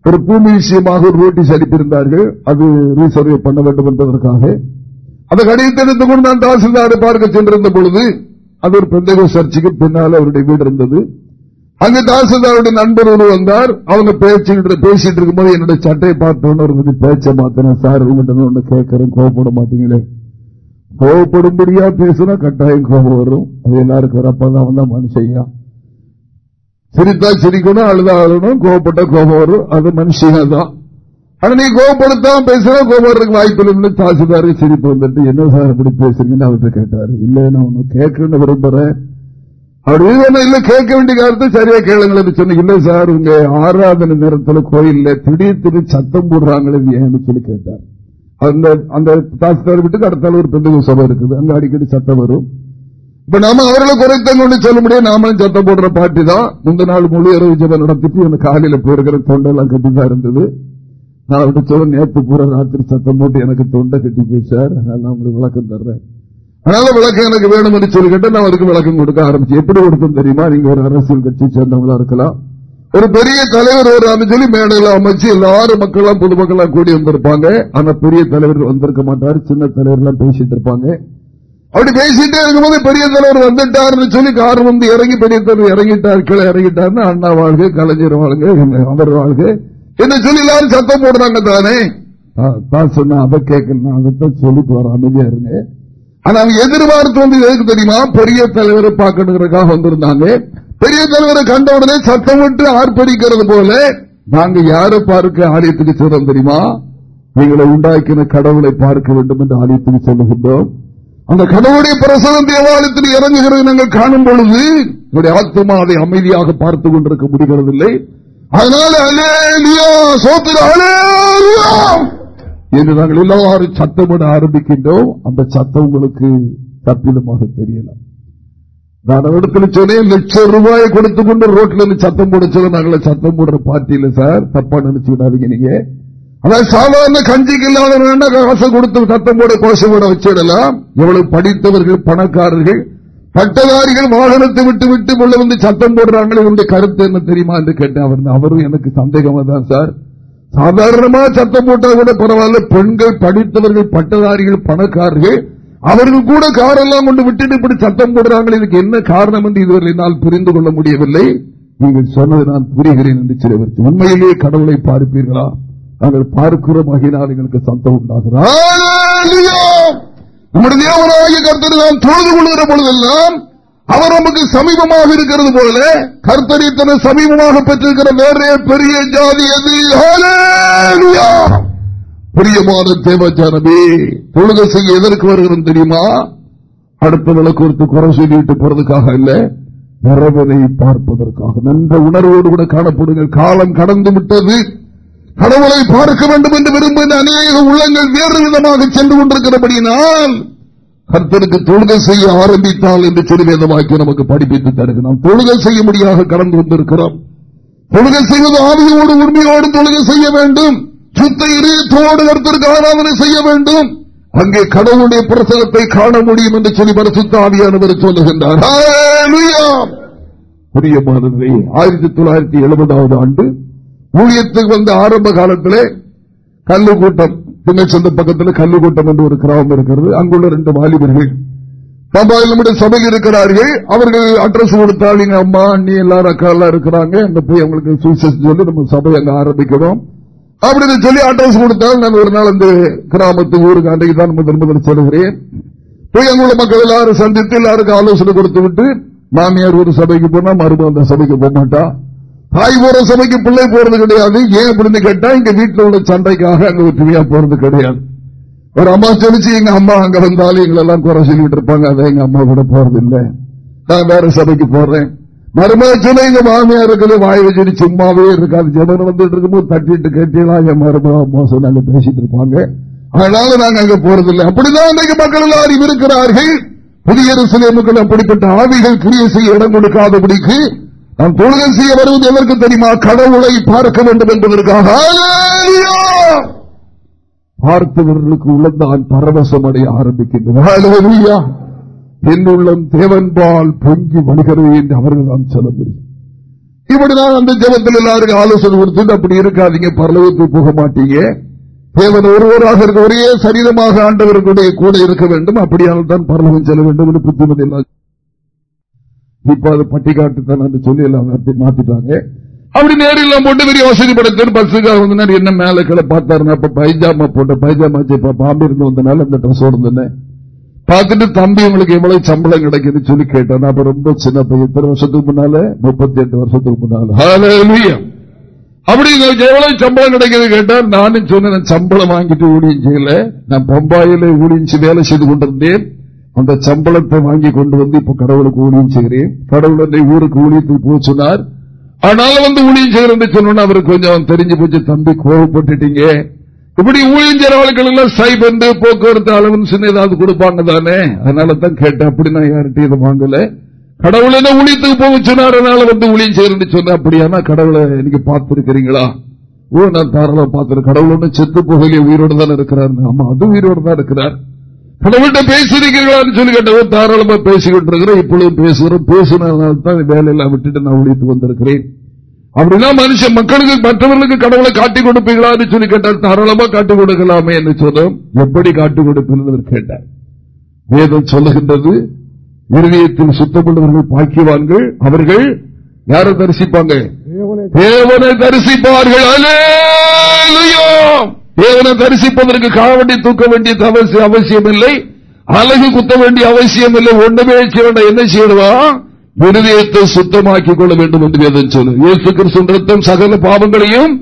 S1: ஒரு பூமி விஷயமாக ஒரு நோட்டீஸ் அனுப்பியிருந்தார்கள். அது ரீசர்வே பண்ண வேண்டும் என்பதற்காக. அதை கடிதத்தை கொண்டு நான் தாசில்தாரை பார்க்க சென்றிருந்த பொழுது அது ஒரு பெந்தகோ சர்ச்சுக்கு பின்னால் அவருடைய வீடு இருந்தது. அங்கு தாசில்தாருடைய நண்பர் ஒரு வந்தார். அவங்க பேசிட்டு பேசிட்டு இருக்கும்போது என்னுடைய சட்டையை பார்த்தோன்னு ஒரு பேச்ச மாத்தினேன் சார் உங்கள்கிட்ட கேட்கறேன். கோவப்பட மாட்டீங்களே. கோவப்படும்படியா பேசுனா கட்டாயம் கோபம் வரும். அது எல்லாருக்கும் வரப்பதான் வந்தா மனுஷையா சிரித்தா சிரிக்கணும் அழுதா அழுணும் கோவப்பட்ட கோபம் வரும். அது மனுஷியா தான். ஆனா நீ கோபப்படுத்தாம பேசுனா கோபம் வாய்ப்பு இல்லைன்னு தாசில்தாரு சிரிப்பு வந்துட்டு என்ன சார் அப்படி பேசுறீங்கன்னு அவர்கிட்ட கேட்டாரு. இல்ல நான் ஒண்ணு கேட்கணும்னு விரும்புறேன். அவர் இல்ல கேட்க வேண்டிய காலத்தை சரியா கேளுங்களேன்னு சொன்னீங்க இல்ல சார் உங்க ஆராதனை நேரத்துல கோயில்ல திடீர் திடீர் சத்தம் போடுறாங்களே ஏன்னு சொல்லி கேட்டார். அந்த அந்த தாசில்தார் வீட்டுக்கு அடுத்தால ஒரு பெண்கள் சபை இருக்குது. அங்க அடிக்கடி சத்தம் வரும். இப்ப நாம அவர்களை குறைத்தம் கொண்டு சொல்ல முடியாது. நாமளும் சத்தம் போடுற பாட்டி தான். முந்த நாள் முழு இரவு ஜபம் நடத்திட்டு அந்த காலையில போயிருக்கிற தொண்டெல்லாம் கட்டிதான் இருந்தது. நான் அப்படி சொல்ல நேற்று பூரா ராத்திரி சத்தம் போட்டு எனக்கு தொண்டை கட்டி போச்சார் அதனால நான் உங்களுக்கு விளக்கம் தர்றேன். அதனால விளக்கம் எனக்கு வேணும் என்று சொல்லிக்கிட்டு நான் அதுக்கு விளக்கம் கொடுக்க ஆரம்பிச்சு எப்படி கொடுத்தோம் தெரியுமா? நீங்க ஒரு அரசியல் கட்சி சேர்ந்தவங்களா இருக்கலாம். ஒரு பெரிய தலைவர் ஒரு சொல்லி மேடையில அமைச்சு எல்லாரும் மக்கள் பொதுமக்கள் கூடி வந்திருப்பாங்க. ஆனா பெரிய தலைவர் வந்திருக்க மாட்டாரு சின்ன தலைவர் எல்லாம் பேசிட்டு இருப்பாங்க. அப்படி பேசிட்டே இருக்கும்போது பெரிய தலைவர் வந்துட்டாருன்னு சொல்லி கார் வந்து இறங்கி பெரிய தலைவர் இறங்கிட்டார் கீழே இறங்கிட்டாருன்னு அண்ணா வாழ்க கலைஞர் வாழ்க அவர் வாழ்க. என்ன சொல்லி எல்லாரும் சத்தம் போடுறாங்க தானே? தான் சொன்ன அதை கேட்கணும். அதைத்தான் சொல்லிட்டு வர அமைதியா இருங்க. ஆனா அவங்க எதிர்பார்த்து வந்து எதுக்கு தெரியுமா? பெரிய தலைவரை பார்க்கணுங்கிறதுக்காக வந்திருந்தாங்க. பெரிய தலைவரை கண்ட உடனே சத்தம் விட்டு ஆர்ப்பரிக்கிறது போல நாங்க யாரை பார்க்க ஆலயத்துக்கு சொல்றோம் தெரியுமா? எங்களை உண்டாக்கின கடவுளை பார்க்க வேண்டும் என்று ஆலயத்துக்கு சொல்லுகின்றோம். அந்த கடவுளுடைய பிரசவம் தேவாலயத்தில் இறங்குகிறது நாங்கள் காணும் பொழுது என்னுடைய ஆத்மா அதை அமைதியாக பார்த்துக் கொண்டிருக்க முடிகிறதில்லை. அதனால என்று நாங்கள் எல்லாரும் சத்தமிட ஆரம்பிக்கின்றோம். அந்த சத்தம் உங்களுக்கு தப்பிதமாக தெரியலாம். நான் இடத்துல சொன்னேன் லட்சம் ரூபாயை கொடுத்து கொண்டு ரோட்ல இருந்து சத்தம் போட சொல்ல நாங்கள சத்தம் போடுற பார்ட்டியில சார் தப்பா நினைச்சு விடாதீங்க நீங்க. அதாவது சாதாரண கஞ்சிக்கு இல்லாத காசை கொடுத்து சத்தம் போட கோஷம் போட வச்சிடலாம். எவ்வளவு படித்தவர்கள் பணக்காரர்கள் பட்டதாரிகள் வாகனத்தை விட்டு விட்டு உள்ள வந்து சத்தம் போடுறாங்களே என்னுடைய கருத்து என்ன தெரியுமா என்று கேட்டேன். அவர் அவரும் எனக்கு சந்தேகமா தான் சார் சாதாரணமா சத்தம் போட்டா கூட பரவாயில்ல. பெண்கள் படித்தவர்கள் பட்டதாரிகள் பணக்காரர்கள் அவர்கள் கூட காரெல்லாம் கொண்டு விட்டுட்டு இப்படி சத்தம் போடுறாங்க இதுக்கு என்ன காரணம் என்று இதுவரை என்னால் புரிந்து கொள்ள முடியவில்லை. நீங்கள் சொன்னது நான் புரிகிறேன் என்று சிலவர் உண்மையிலேயே கடவுளை பார்ப்பீர்களா? நாங்கள் பார்க்கிறோம் ஆகினால் எங்களுக்கு சத்தம் உண்டாகிறார் நம்முடைய தேவராய கருத்தர் நாம் தொழுது கொள்கிற பொழுதெல்லாம் அவர் நமக்கு சமீபமாக இருக்கிறது போல கர்த்தரி தன சமீபமாக பெற்றிருக்கிற வேறே பெரிய ஜாதி அது பிரியமான தேவஜானமே தொழுகை செய்ய எதற்கு வருகிறோம் தெரியுமா? அடுத்தவளை குறித்து குறை சொல்லிட்டு போறதுக்காக இல்ல இறைவனை பார்ப்பதற்காக. நன்ற உணர்வோடு கூட காணப்படுங்கள். காலம் கடந்து விட்டது. கடவுளை பார்க்க வேண்டும் என்று விரும்புகிற அநேக உள்ளங்கள் வேறு விதமாக சென்று கொண்டிருக்கிறபடியினால் கர்த்தருக்கு தொழுகை செய்ய ஆரம்பித்தால் என்று திருவேதமாக்கி நமக்கு படிப்பித்து தருகிறோம் தொழுகை செய்ய முடியாத கடந்து வந்திருக்கிறோம். தொழுகை செய்வது ஆவியோடு உண்மையோடு தொழுகை செய்ய வேண்டும். சுத்த இதயத்தோடு கருத்திற்கு ஆராதனை செய்ய வேண்டும். அங்கே கடவுளுடைய பிரசனத்தை காண முடியும் என்று சொல்லி பரிசுத்தாவியானவர் சொல்லுகின்றார். புரியமானதை ஆயிரத்தி தொள்ளாயிரத்தி எழுபதாவது ஆண்டு ஊழியத்துக்கு வந்த ஆரம்ப காலத்திலே கல்லு கூட்டம் திண்ணச்சந்த பக்கத்தில் கல்லுக்கூட்டம் என்று ஒரு கிராமம் இருக்கிறது. அங்குள்ள ரெண்டு வாலிபர்கள் நம்முடைய சபையில் இருக்கிறார்கள். அவர்கள் அட்ரஸ் கொடுத்தால் எங்க அம்மா அண்ணி எல்லாரும் அக்கா எல்லாம் இருக்கிறாங்க. அங்க போய் அவங்களுக்கு சூசஸ் சொல்லி நம்ம சபை அங்க ஆரம்பிக்கிறோம். அப்படின்னு சொல்லி அட்ரஸ் கொடுத்தால் நான் ஒரு நாள் அந்த கிராமத்து ஊருக்கு அன்றைக்கு தான் முதல் முதல் சொல்கிறேன். போய் அங்குள்ள மக்கள் எல்லாரும் சந்தித்து எல்லாருக்கும் ஆலோசனை கொடுத்து விட்டு மாமியார் ஒரு சபைக்கு போனா மறுபடியும் அந்த சபைக்கு போக மாட்டா. தாய் போற சபைக்கு பிள்ளை போறது கிடையாது. ஏன் அப்படின்னு கேட்டா இங்க வீட்டில் உள்ள சண்டைக்காக அங்க ஒற்றுமையா போறது கிடையாது. ஒரு அம்மா சொல்லிச்சு எங்க அம்மா அங்க வந்தாலும் எங்களெல்லாம் குறை சொல்லிட்டு இருப்பாங்க. அதை எங்க அம்மா கூட போறது இல்லை நான் வேற சபைக்கு போறேன். மருமகத்துல எங்க மாமியா இருக்குது வாய் வச்சுட்டு சும்மாவே இருக்காது. ஜனம் வந்துட்டு இருக்கும்போது தட்டிட்டு கேட்டீங்களா? என் மருமக அம்மா நாங்க பேசிட்டு இருப்பாங்க. அதனால நாங்க அங்க போறதில்லை. அப்படிதான் அன்றைக்கு மக்கள் எல்லாரும் இருக்கிறார்கள் புதிய மக்கள் அப்படிப்பட்ட ஆவிகள் கிரியை செய்ய இடம் கொடுக்காதபடிக்கு நாம் தொழுகை செய்ய வருவது எதற்கு தெரியுமா? கடவுளை பார்க்க வேண்டும் என்பதற்காக. பார்த்தவர்களுக்கு உள்ளதான் பரவசம் அடைய ஆரம்பிக்கின்றன என்னுள்ளம் தேவன்பால் பொங்கி வருகிறது என்று அவர்கள் தான் சொல்ல முடியும். இப்படிதான் அந்த ஜபத்தில் எல்லாருக்கும் ஆலோசனை கொடுத்து அப்படி இருக்காதீங்க பரலவத்துக்கு போக மாட்டீங்க. தேவன் ஒருவராக இருக்க ஒரே சரீரமாக ஆண்டவர்களுடைய கூட இருக்க வேண்டும். அப்படியால் தான் பரலவம் செல்ல வேண்டும் என்று புத்திமதி இப்ப அது பட்டிக்காட்டு தான் சொல்லி எல்லாம் மாத்திட்டாங்க. அப்படி நேரில் போட்டு பெரிய வசதி பஸ்ஸுக்காக வந்து என்ன மேல கிளை பார்த்தாருன்னா அப்ப பைஜாமா போட்ட பைஜாமா பாம்பு இருந்து வந்தனால அந்த ட்ரெஸ் இருந்தேன் பார்த்துட்டு தம்பி உங்களுக்கு எவ்வளவு சம்பளம் கிடைக்குது சொல்லி கேட்டேன். அப்ப ரொம்ப சின்ன பையன். எத்தனை வருஷத்துக்கு முன்னால? முப்பத்தி எட்டு வருஷத்துக்கு முன்னால. அப்படி எவ்வளவு சம்பளம் கிடைக்கிறது கேட்டா நானும் சொன்னேன் சம்பளம் வாங்கிட்டு ஊழியம் செய்யல. நான் பம்பாயில ஊழியம் வேலை செய்து கொண்டிருந்தேன். அந்த சம்பளத்தை வாங்கி கொண்டு வந்து இப்ப கடவுளுக்கு ஊழியம் செய்கிறேன் கடவுள் என்னை ஊருக்கு ஊழியத்துக்கு போக சொன்னார். ஆனாலும் வந்து ஊழியம் செய்கிறேன் சொன்னோன்னு அவருக்கு கொஞ்சம் தெரிஞ்சு போச்சு. தம்பி கோவப்பட்டுட்டீங்க. இப்படி ஊழியம் செய்யறவர்கள் எல்லாம் சைபந்து போக்குவரத்து அளவுன்னு ஏதாவது கொடுப்பாங்க தானே? அதனால தான் கேட்டேன். அப்படி நான் யார்கிட்ட இதை வாங்கல. கடவுள் என்ன ஊழியத்துக்கு போக சொன்னார் அதனால வந்து ஊழியம் செய்யறேன்னு சொன்ன அப்படியானா கடவுளை நீங்க பார்த்திருக்கிறீங்களா? ஓ நான் தாராளம் பார்த்திருக்கேன். கடவுள் ஒன்று செத்து போகலையே உயிரோடு தான் இருக்கிறார் ஆமா அது உயிரோடு தான் இருக்கிறார். கடவுள்கிட்ட பேசிருக்கீங்களான்னு சொல்லி கேட்டவர் தாராளமா பேசிக்கிட்டு இருக்கிறேன் இப்பொழுது பேசுகிறோம். பேசினால்தான் தான் வேலையெல்லாம் விட்டுட்டு நான் உழைத்து வந்திருக்கிறேன். அப்படின்னா மனுஷன் மக்களுக்கு மற்றவர்களுக்கு கடவுளை காட்டி கொடுப்பீங்களான்னு சொல்லி கேட்டால் தாராளமா காட்டிக் கொடுக்கலாமே என்று சொன்னோம். எப்படி காட்டிக் கொடுப்பது கேட்டார். வேதம் சொல்லுகின்றது இருதயத்தில் சுத்தப்பட்டவர்கள் பாக்கியவான்கள் அவர்கள் யாரை தரிசிப்பாங்க? தேவனை தரிசிப்பார்கள். தேவனை தரிசிப்பதற்கு காவண்டி தூக்க வேண்டிய அவசியம் இல்லை அழகு குத்த வேண்டிய அவசியம் இல்லை ஒன்றுமே செய்ய என்ன செய்யணுமா? விருதயத்தை சுத்தமாக்கிக் கொள்ள வேண்டும் என்று வேதம் சொல்லு இயேசு கிறிஸ்து சகல பாவங்களையும்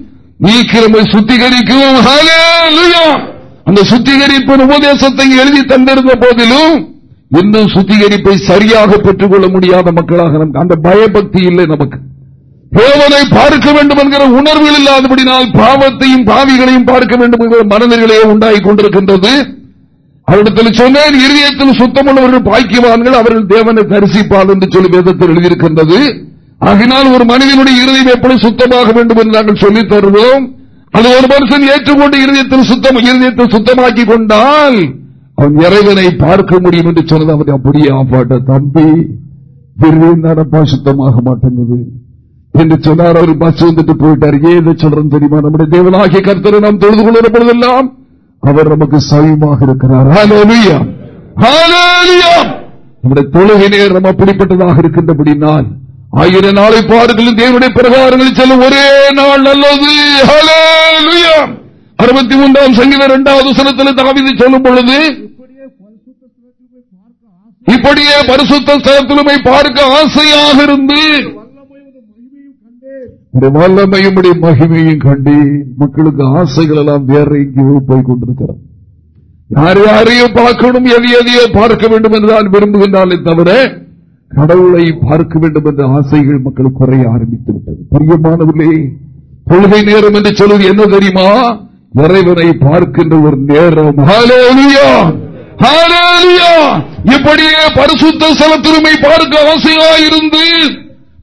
S1: நீக்கிரமை சுத்திகரிக்கும். அந்த சுத்திகரிப்பு உபதேசத்தை எழுதி தந்திருந்த போதிலும் இன்னும் சுத்திகரிப்பை சரியாக பெற்றுக் கொள்ள முடியாத மக்களாக நமக்கு அந்த பயபக்தி இல்லை நமக்கு. தேவனை பார்க்க வேண்டும் என்கிற உணர்வுகள் இல்லாதபடினால் பாவத்தையும் பாவிகளையும் பார்க்க வேண்டும் என்கிற மனநிலையே உண்டாகி கொண்டிருக்கின்றது. அவரிடத்தில் சொன்னேன் இருதயத்தில் சுத்தமுள்ளவர்கள் பாய்க்குவார்கள் அவர்கள் தேவனை தரிசிப்பார் என்று சொல்லி வேதத்தில் எழுதியிருக்கின்றது. ஆகினால் ஒரு மனிதனுடைய இருதயம் எப்படி சுத்தமாக வேண்டும் என்று நாங்கள் சொல்லித் தருவோம் அது ஒரு மனுஷன் ஏற்றுக்கொண்டு இருதயத்தில் சுத்தம் இருதயத்தை சுத்தமாக்கி கொண்டால் அவன் இறைவனை பார்க்க முடியும் என்று சொன்னது அவன் அப்படியே ஆப்பாட்ட தம்பி. இருதயம் நடப்பா சுத்தமாக மாட்டேங்குது. என்று சொன்னார் அவர் பஸ் வந்துட்டு போயிட்டார். ஏன் சொல்றேன் தெரியுமா? நம்முடைய தேவனாகிய கருத்தரை நாம் தொழுது கொள்ளுற பொழுதெல்லாம் அவர் நமக்கு சைவமாக இருக்கிறார். நம்முடைய தொழுகை நேரம் அப்படிப்பட்டதாக இருக்கின்றபடினால் ஆயிரம் நாளை பாருங்களும் தேவனுடைய பிரகாரங்களில் செல்லும் ஒரே நாள் நல்லது. அறுபத்தி மூன்றாம் சங்கீத இரண்டாவது சனத்தில் தாவிதை சொல்லும் பொழுது இப்படியே பரிசுத்த ஸ்தலத்திலுமை பார்க்க ஆசையாக இருந்து வல்லமையும் மகிமையும் கண்டு மக்களுக்கு ஆசைகள் எல்லாம் வேற எங்கேயோ போய் கொண்டிருக்கிறார் யார் யாரையும் பார்க்கணும் எது எதையோ பார்க்க வேண்டும் என்றுதான் விரும்புகின்றாலே தவிர கடவுளை பார்க்க வேண்டும் என்ற ஆசைகள் மக்கள் குறைய ஆரம்பித்து விட்டது. பிரியமானவர்களே கொள்கை நேரம் என்று சொல்வது என்ன தெரியுமா? இறைவனை பார்க்கின்ற ஒரு நேரம். இப்படியே பரிசுத்த ஸ்தலத்திலுமை பார்க்க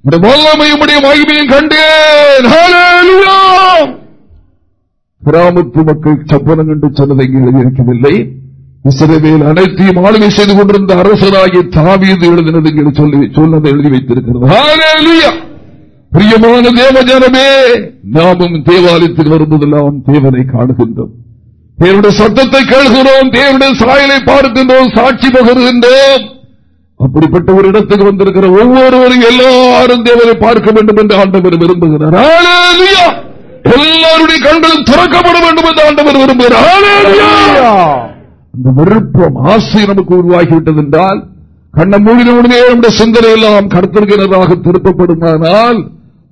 S1: இந்த வல்லமையுடைய மகிமையும் கண்டேன். கிராமத்து மக்கள் சப்பனம் கண்டு சொன்னதை எழுதியிருக்கவில்லை இஸ்ரவேல் அனைத்தையும் ஆளுமை செய்து கொண்டிருந்த அரசராகிய தாவியது எழுதினது சொல்லி சொன்னதை எழுதி வைத்திருக்கிறது. பிரியமான தேவஜனமே நாமும் தேவாலயத்தில் வரும்போதெல்லாம் தேவனை காணுகின்றோம். தேவனுடைய சத்தத்தை கேள்கிறோம் தேவனுடைய சாயலை பார்க்கின்றோம் சாட்சி பகிர்கின்றோம். அப்படிப்பட்ட ஒரு இடத்துக்கு வந்திருக்கிற ஒவ்வொருவரும் எல்லாரும் தேவனை பார்க்க வேண்டும் என்று ஆண்டவர் விரும்புகிறார். எல்லாருடைய கண்களும் திறக்கப்பட வேண்டும் என்று ஆண்டவர் விரும்புகிறார். அந்த விருப்பம் ஆசை நமக்கு உருவாகிவிட்டது என்றால் கண்ண மூடினவுடனே நம்முடைய சிந்தனை எல்லாம் கருத்திருக்கிறதாக திருப்பப்படுமானால்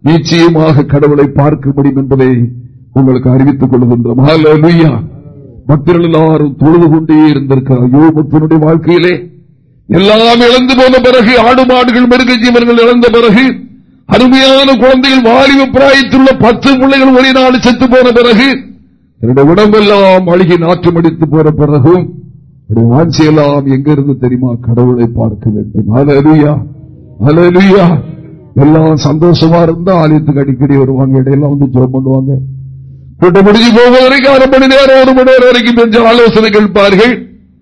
S1: நிச்சயமாக கடவுளை பார்க்க முடியும் என்பதை உங்களுக்கு அறிவித்துக் கொள்கின்றோம். பக்தர்கள் எல்லாரும் தொழுது கொண்டே இருந்திருக்கிறார். யோகத்தினுடைய வாழ்க்கையிலே எல்லாம் இழந்து போன பிறகு ஆடு மாடுகள் மிருக ஜீவன்கள் இழந்த பிறகு அருமையான குழந்தைகள் வாலிப பிராயத்துள்ள பத்து பிள்ளைகள் ஒரே நாள் செத்து போன பிறகு என்னுடைய உடம்பெல்லாம் அழுகி நாற்றம் அடித்து போன பிறகும் வாஞ்சியெல்லாம் எங்கிருந்து தெரியுமா? கடவுளை பார்க்க வேண்டும். அலரியா அலரியா எல்லாம் சந்தோஷமா இருந்தா ஆலயத்துக்கு அடிக்கடி வருவாங்க. இடையெல்லாம் வந்து ஜோம் பண்ணுவாங்க. கூட்டம் முடிஞ்சு போவது வரைக்கும் அரை மணி நேரம் ஒரு மணி நேரம் வரைக்கும் ஆலோசனை கேட்பார்கள்.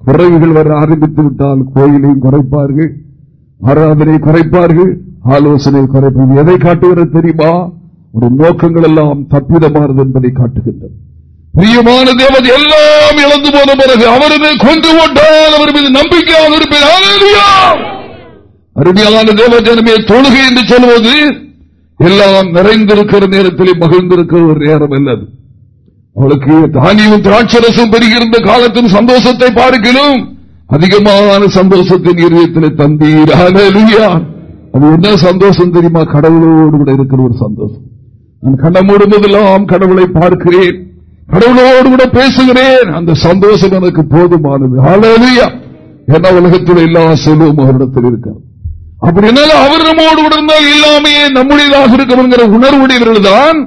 S1: குறைவுகள் வர ஆரம்பித்து விட்டால் கோயிலையும் குறைப்பார்கள். ஆராதனை குறைப்பார்கள். ஆலோசனை குறைப்பார்கள். எதை காட்டுகிறது தெரியுமா? ஒரு நோக்கங்கள் எல்லாம் தப்பிதமானது என்பதை காட்டுகின்றது பிரியமான தேவதை எல்லாம் இழந்து போன பிறகு அவரது கொண்டு போட்டால் அவர் மீது நம்பிக்கையாக இருப்பேன் அருமையான தேவஜனமே தொழுகை என்று சொல்வது எல்லாம் நிறைந்திருக்கிற நேரத்தில் மகிழ்ந்திருக்கிற ஒரு நேரம் அல்லது. அவளுக்கு தானியும் திராட்சரசம் பெருகிருந்த காலத்தின் சந்தோஷத்தை பார்க்கணும் அதிகமான சந்தோஷத்தின் இருதயத்தில் தந்தீர். அது என்ன சந்தோஷம் தெரியுமா? கடவுளோடு கூட இருக்கிற ஒரு சந்தோஷம். நான் கண்ண மூடும்போதெல்லாம் கடவுளை பார்க்கிறேன். கடவுளோடு கூட பேசுகிறேன். அந்த சந்தோஷம் எனக்கு போதுமானது. அழலியா என்ன உலகத்தில் எல்லா செல்வம் அவரிடத்தில் இருக்கார் அப்படி என்னால் அவர் நம்மோடு கூட இருந்தால் எல்லாமே நம்முடையதாக இருக்கிற உணர்வுடையவர்கள் தான்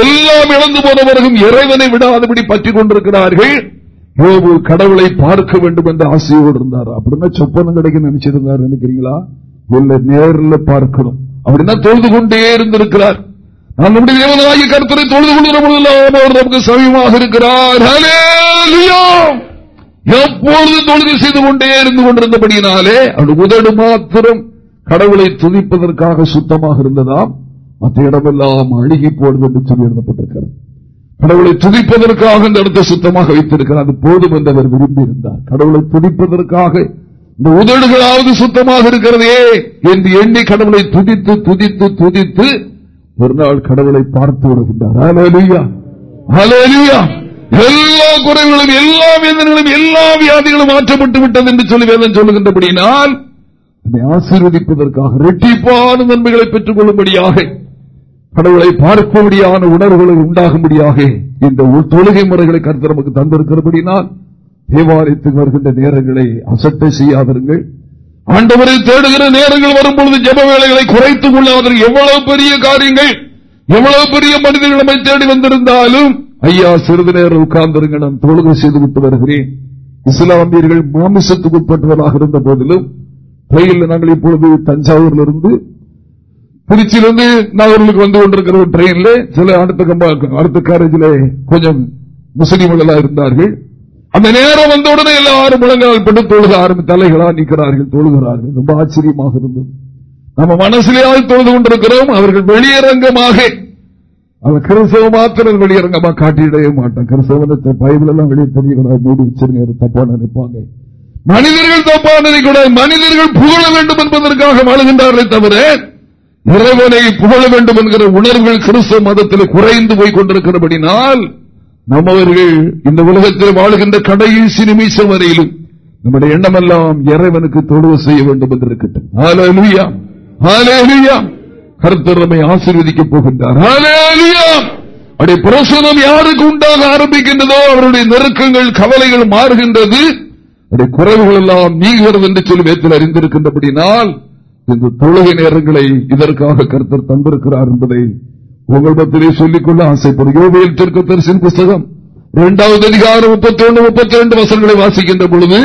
S1: எல்லாம் இழந்து போனவர்களும் இறைவனை விடாதபடி பற்றிக் கொண்டிருக்கிறார்கள். யோபு கடவுளை பார்க்க வேண்டும் என்ற ஆசையோடு இருந்தார். அப்படின்னா சொப்பனம் கிடைக்க நினைச்சிருந்தார் நினைக்கிறீங்களா? இல்ல நேரில் பார்க்கணும். அப்படின்னா தொழுது கொண்டே இருந்திருக்கிறார். நான் நம்முடைய தேவனாகிய கருத்தரை தொழுது கொள்கிற பொழுதெல்லாம் அவர் நமக்கு சமயமாக இருக்கிறார். எப்பொழுது தொழுகை செய்து கொண்டே இருந்து கொண்டிருந்தபடியினாலே அவருடைய உதடு மாத்திரம் கடவுளை துதிப்பதற்காக சுத்தமாக இருந்ததாம். மற்ற இடமெல்லாம் அழுகி போடுது என்று சொல்லி எழுதப்பட்டிருக்கிறது. கடவுளை துதிப்பதற்காக இந்த இடத்தை சுத்தமாக வைத்திருக்கிறார். அது போதும் என்று அவர் விரும்பி இருந்தார் கடவுளை துதிப்பதற்காக இந்த உதடுகளாவது சுத்தமாக இருக்கிறதே என்று எண்ணி கடவுளை துதித்து துதித்து துதித்து ஒரு நாள் கடவுளை பார்த்து வருகின்றார் எல்லா குறைகளும் எல்லா வேதனைகளும் எல்லா வியாதிகளும் மாற்றப்பட்டு விட்டது என்று சொல்லி வேதன் சொல்லுகின்றபடினால் ஆசீர்வதிப்பதற்காக இரட்டிப்பான நன்மைகளை பெற்றுக் கொள்ளும்படியாக கடவுளை பார்க்கும்படியான உணர்வுகள் உண்டாகும்படியாக இந்த தொழுகை முறைகளை கருத்து நமக்கு தந்திருக்கிறபடினால் தேவாலயத்துக்கு வருகின்ற நேரங்களை அசட்டை செய்யாதீர்கள் ஆண்டவரை தேடுகிற நேரங்கள் வரும்பொழுது ஜப வேலைகளை குறைத்துக் கொள்ளாதீர்கள். எவ்வளவு பெரிய காரியங்கள் எவ்வளவு பெரிய மனிதர்கள் நம்மை தேடி வந்திருந்தாலும் ஐயா சிறிது நேரம் உட்கார்ந்திருங்க நான் தொழுகை செய்து விட்டு வருகிறேன். இஸ்லாமியர்கள் மாமிசத்துக்கு உட்பட்டவராக இருந்த போதிலும் ரயிலில் நாங்கள் இப்பொழுது தஞ்சாவூரில் இருந்து திருச்சியிலிருந்து நாகூர்களுக்கு வந்து கொண்டிருக்கிற ஒரு ட்ரெயின்ல சில அடுத்த அடுத்த காலேஜில் கொஞ்சம் முஸ்லீம்களா இருந்தார்கள். அந்த நேரம் வந்த உடனே எல்லாரும் முழங்கால் பட்டு தொழுக ஆரம்பி தலைகளா நிற்கிறார்கள் தொழுகிறார்கள். ரொம்ப ஆச்சரியமாக இருந்தது. நம்ம மனசிலேயால் தொழுது கொண்டிருக்கிறோம் அவர்கள் வெளியரங்கமாக. அவர் கிறிஸ்தவ மாத்திரம் வெளியரங்கமாக காட்டிடவே மாட்டான் கிறிஸ்தவனத்தை பைபிள் எல்லாம் வெளியே தெரியக்கூடாது மூடி வச்சிருங்க தப்பா நினைப்பாங்க. மனிதர்கள் தப்பா நினைக்கூடாது மனிதர்கள் புகழ வேண்டும் என்பதற்காக வாழ்கின்றார்களே தவிர இறைவனை புகழ வேண்டும் என்கிற உணர்வுகள் கிறிஸ்தவ மதத்தில் குறைந்து போய் கொண்டிருக்கிறபடினால் நம்மவர்கள் இந்த உலகத்தில் வாழ்கின்ற கடைசி நிமிஷம் வரையிலும் நம்முடைய எண்ணமெல்லாம் இறைவனுக்கு தொழுவு செய்ய வேண்டும் என்று இருக்கட்டும். கருத்தரமை ஆசீர்வதிக்கப் போகின்றார். அப்படி பிரசனம் யாருக்கு உண்டாக ஆரம்பிக்கின்றதோ அவருடைய நெருக்கங்கள் கவலைகள் மாறுகின்றது. குறைவுகள் எல்லாம் நீங்கிறது என்று சொல்லி வேத்தில் அறிந்திருக்கின்றபடினால் இந்த தொழுகை நேரங்களை இதற்காக கருத்தர் தந்திருக்கிறார் என்பதை உங்களிடத்திலே சொல்லிக்கொள்ள ஆசைப்படும். யோகையில் புஸ்தகம் இரண்டாவது அதிகாரம் முப்பத்தி ஒன்று முப்பத்தி இரண்டு வசங்களை வாசிக்கின்ற பொழுது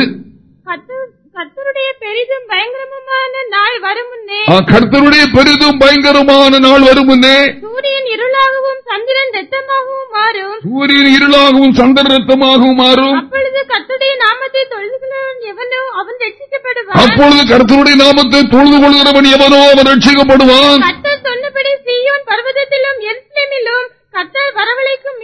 S3: கர்த்தருடைய பெரிதும் பயங்கரமான நாள் வரும் முன்னே
S1: கர்த்தருடைய பெரிதும் பயங்கரமான நாள் வரும் முன்னே
S3: சூரியன் இருளாகவும் சந்திரன் ரத்தமாகவும் மாறும்.
S1: சூரியன் இருளாகவும் சந்திரன் ரத்தமாகவும் மாறும்.
S3: அப்பொழுது கர்த்தருடைய நாமத்தை தொழுதுகிறவன் எவனோ அவன் ரட்சிக்கப்படுவான்.
S1: அப்பொழுது கர்த்தருடைய நாமத்தை தொழுது கொள்கிறவன் எவனோ அவன் ரட்சிக்கப்படுவான்.
S3: கர்த்தர் சொன்னபடி சீயோன் பர்வதத்திலும் எருசலேமிலும் நாம் வரவழைக்கும்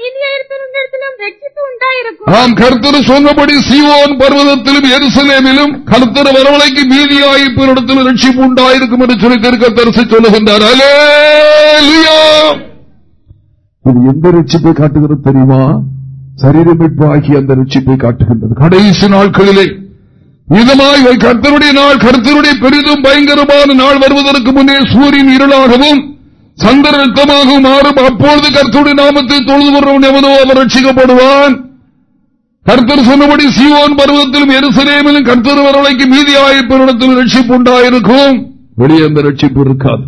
S1: கர்த்தர் சொன்னபடி சீவோன் பர்வதத்திலும் எருசலேமிலும் கர்த்தர் வரவழைக்கு மீதியாயிருப்பிடத்திலும் ரட்சிப்பு உண்டாயிருக்கும் என்று சொல்லி திருக்கத்தரசு சொல்லுகின்றார். இது எந்த ரட்சிப்பை காட்டுகிறது தெரியுமா? சரீரமிப்பு ஆகிய அந்த ரட்சிப்பை காட்டுகின்றது. கடைசி நாட்களிலே இதமாய் கர்த்தருடைய நாள் கர்த்தருடைய பெரிதும் பயங்கரமான நாள் வருவதற்கு முன்னே சூரியன் இருளாகவும் சந்திர ரத்தமாக மாறும். அப்பொழுது கர்த்தருடைய நாமத்தை தொழுது கொள்றவன் எவனோ அவர் ரட்சிக்கப்படுவான். கர்த்தர் சொன்னபடி சீவோன் பருவத்திலும் எருசலேமிலும் கர்த்தர் வரவழைக்கு மீதி ஆய்ப்பிடத்தில் ரட்சிப்பு உண்டாயிருக்கும் வெளியே அந்த ரட்சிப்பு இருக்காது.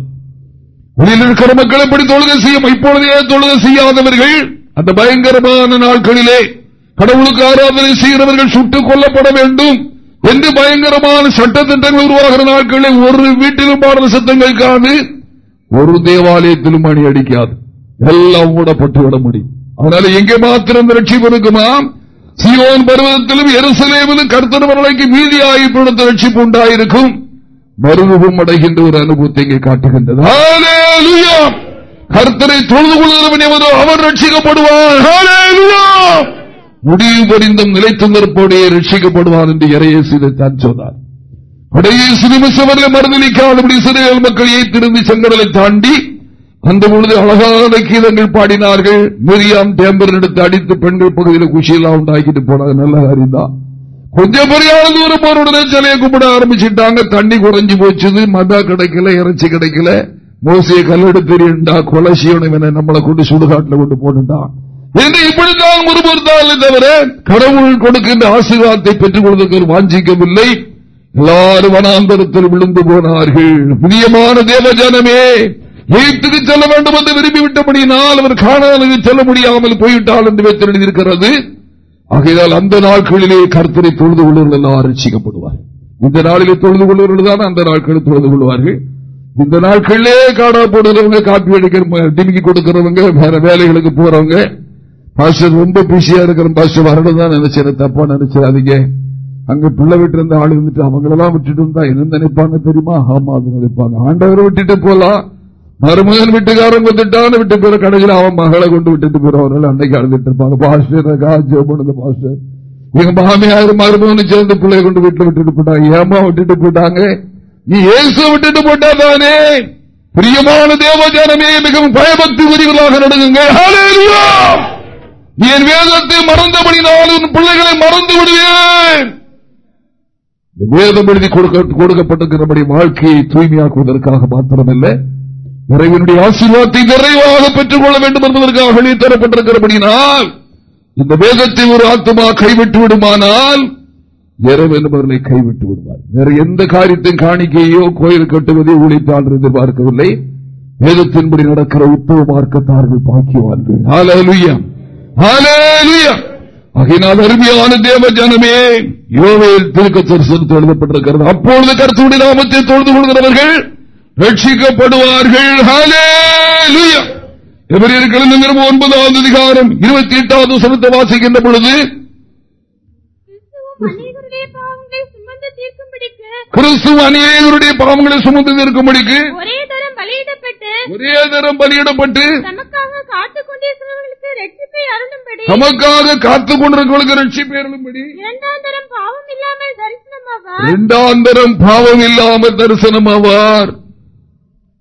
S1: வெளியில் இருக்கிற மக்கள் எப்படி தொழுகை செய்யும்? இப்பொழுதே தொழுகை செய்யாதவர்கள் அந்த பயங்கரமான நாட்களிலே கடவுளுக்கு ஆராதனை செய்கிறவர்கள் சுட்டுக் கொல்லப்பட வேண்டும் என்று பயங்கரமான சட்டத்திட்டங்கள் உருவாகிற நாட்களில் ஒரு வீட்டிலும் பாடல் சத்தங்கள் ஒரு தேவாலயத்திலும் மணி அடிக்காது. எல்லாம் மூடப்பட்டு விட முடியும். அதனால எங்கே மாத்திரம் ரட்சிப்பு இருக்குமா? சியோன் பருவத்திலும் எருசலேமிலும் கருத்தர் மீதி ஆகிப்படுத்த ரட்சிப்பு உண்டாயிருக்கும். மருதுவும் அடைகின்ற ஒரு அனுபவத்தை இங்கே காட்டுகின்றது. கர்த்தரை தொழுது கொள்கிறவன் எவரோ அவர் ரட்சிக்கப்படுவார் முடிவு பரிந்தும் நிலைத்து நிற்போடைய ரட்சிக்கப்படுவார் என்று இறையே செய்தான் சொன்னார். கடைசி நிமிஷம் மறுதளிக்காதபடி சிறைகள் மக்கள் திரும்பி செங்கடலை தாண்டி அந்த பொழுது அழகான கீதங்கள் பாடினார்கள். மிரியாம் டேம்பர் எடுத்து அடித்து பெண்கள் பகுதியில் குஷியெல்லாம் உண்டாக்கிட்டு போனாங்க நல்ல காரியம்தான் கொஞ்சம் பெரியாத தூரம் போறவுடனே சிலையை கும்பிட ஆரம்பிச்சுட்டாங்க. தண்ணி குறைஞ்சு போச்சுது. மதா கிடைக்கல இறைச்சி கிடைக்கல. மோசிய கல்லெடு தெரியுண்டா கொலை செய்யணும் நம்மளை கொண்டு சுடுகாட்டில் கொண்டு போட்டுட்டான் என்று இப்படித்தான் முறுமுறுத்தாலே தவிர கடவுள் கொடுக்கின்ற ஆசீர்வாதத்தை பெற்றுக் கொள்வதற்கு வாஞ்சிக்கவில்லை. எல்லாரும் வனாந்தரத்தில் விழுந்து போனார்கள். புதியமான தேவஜனமே எய்த்துக்கு செல்ல வேண்டும் என்று விரும்பிவிட்டபடியினால் அவர் காணாலுக்கு செல்ல முடியாமல் போய்விட்டால் என்று வைத்திருக்கிறது ஆகையால் அந்த நாட்களிலே கர்த்தரை தொழுது கொள்வர்கள் எல்லாம் ரசிக்கப்படுவார் இந்த நாளிலே தொழுது கொள்வர்கள் தான் அந்த நாட்களில் தொழுது கொள்வார்கள். இந்த நாட்களிலே காடா போடுறவங்க காப்பி அடிக்கிற டிமிக்கி கொடுக்கிறவங்க வேற வேலைகளுக்கு போறவங்க பாஸ்டர் ரொம்ப பிஸியா இருக்கிற பாஸ்டர் வரணும் தான் நினைச்சேன். தப்பா நினைச்சிடாதீங்க. அங்க பிள்ளை விட்டு இருந்த ஆள் இருந்துட்டு அவங்களெல்லாம் விட்டுட்டு இருந்தா என்ன நினைப்பாங்க தெரியுமா? ஆமா அது நினைப்பாங்க. ஆண்டவரை விட்டுட்டு போலாம் மருமகன் வீட்டுக்காரன் வந்துட்டான்னு விட்டு போற கடைசியில் அவன் மகளை கொண்டு விட்டுட்டு போறவர்கள் அன்னைக்கு அழுதுட்டு இருப்பாங்க. பாஸ்டர் பாஸ்டர் எங்க மாமியார் மருமகன் சேர்ந்து பிள்ளைய கொண்டு வீட்டுல விட்டுட்டு போட்டாங்க ஏமா விட்டுட்டு போட்டாங்க நீ ஏசு விட்டுட்டு போட்டா தானே? பிரியமான தேவஜானமே மிகவும் பயபக்தி உரிகளாக நடுங்க என் வேதத்தை மறந்தபடினாலும் பிள்ளைகளை மறந்து விடுவேன். வேதம் எழுதி கொடுக்கப்பட்டிருக்கிறபடி வாழ்க்கையை தூய்மையாக்குவதற்காக மாத்திரமல்ல இறைவனுடைய ஆசீர்வாதத்தை நிறைவாக பெற்றுக் கொள்ள வேண்டும் என்பதற்காக வெளித்தரப்பட்டிருக்கிறபடினால் இந்த வேதத்தை ஒரு ஆத்மா கைவிட்டு விடுமானால் இறைவன் அவர்களை கைவிட்டு விடுவார். வேற எந்த காரியத்தையும் காணிக்கையோ கோயில் கட்டுவதை ஊழித்தால் எதிர்பார்க்கவில்லை வேதத்தின்படி நடக்கிற உத்தவ மார்க்கத்தார்கள் பாக்கியவார்கள் ஆகையினால் அருமையான தேவ ஜனமே யோவேல் திருக்க தரிசனத்தில் எழுதப்பட்டிருக்கிறது. அப்பொழுது கருத்துடைய நாமத்தை தொழுது கொள்கிறவர்கள் ரட்சிக்கப்படுவார்கள். நிறுவ ஒன்பதாவது அதிகாரம் இருபத்தி எட்டாவது வசனத்தை வாசிக்கின்ற பொழுது கிறிஸ்துவ அநேகருடைய பாவங்களை சுமந்து நிற்கும்படிக்கு
S3: ஒரே தரம் பலியிடப்பட்டு தமக்காக காத்துக் கொண்டிருக்கிறவர்களுக்கு ரட்சிப்பை அருளும்படி.
S1: தமக்காக காத்துக் கொண்டிருக்கிறவர்களுக்கு ரட்சிப்பேறும்படி
S3: இரண்டாம் தரம் பாவம் இல்லாமல் தரிசனமாவார்.
S1: இரண்டாம் தரம் பாவம் இல்லாமல் தரிசனமாவார்.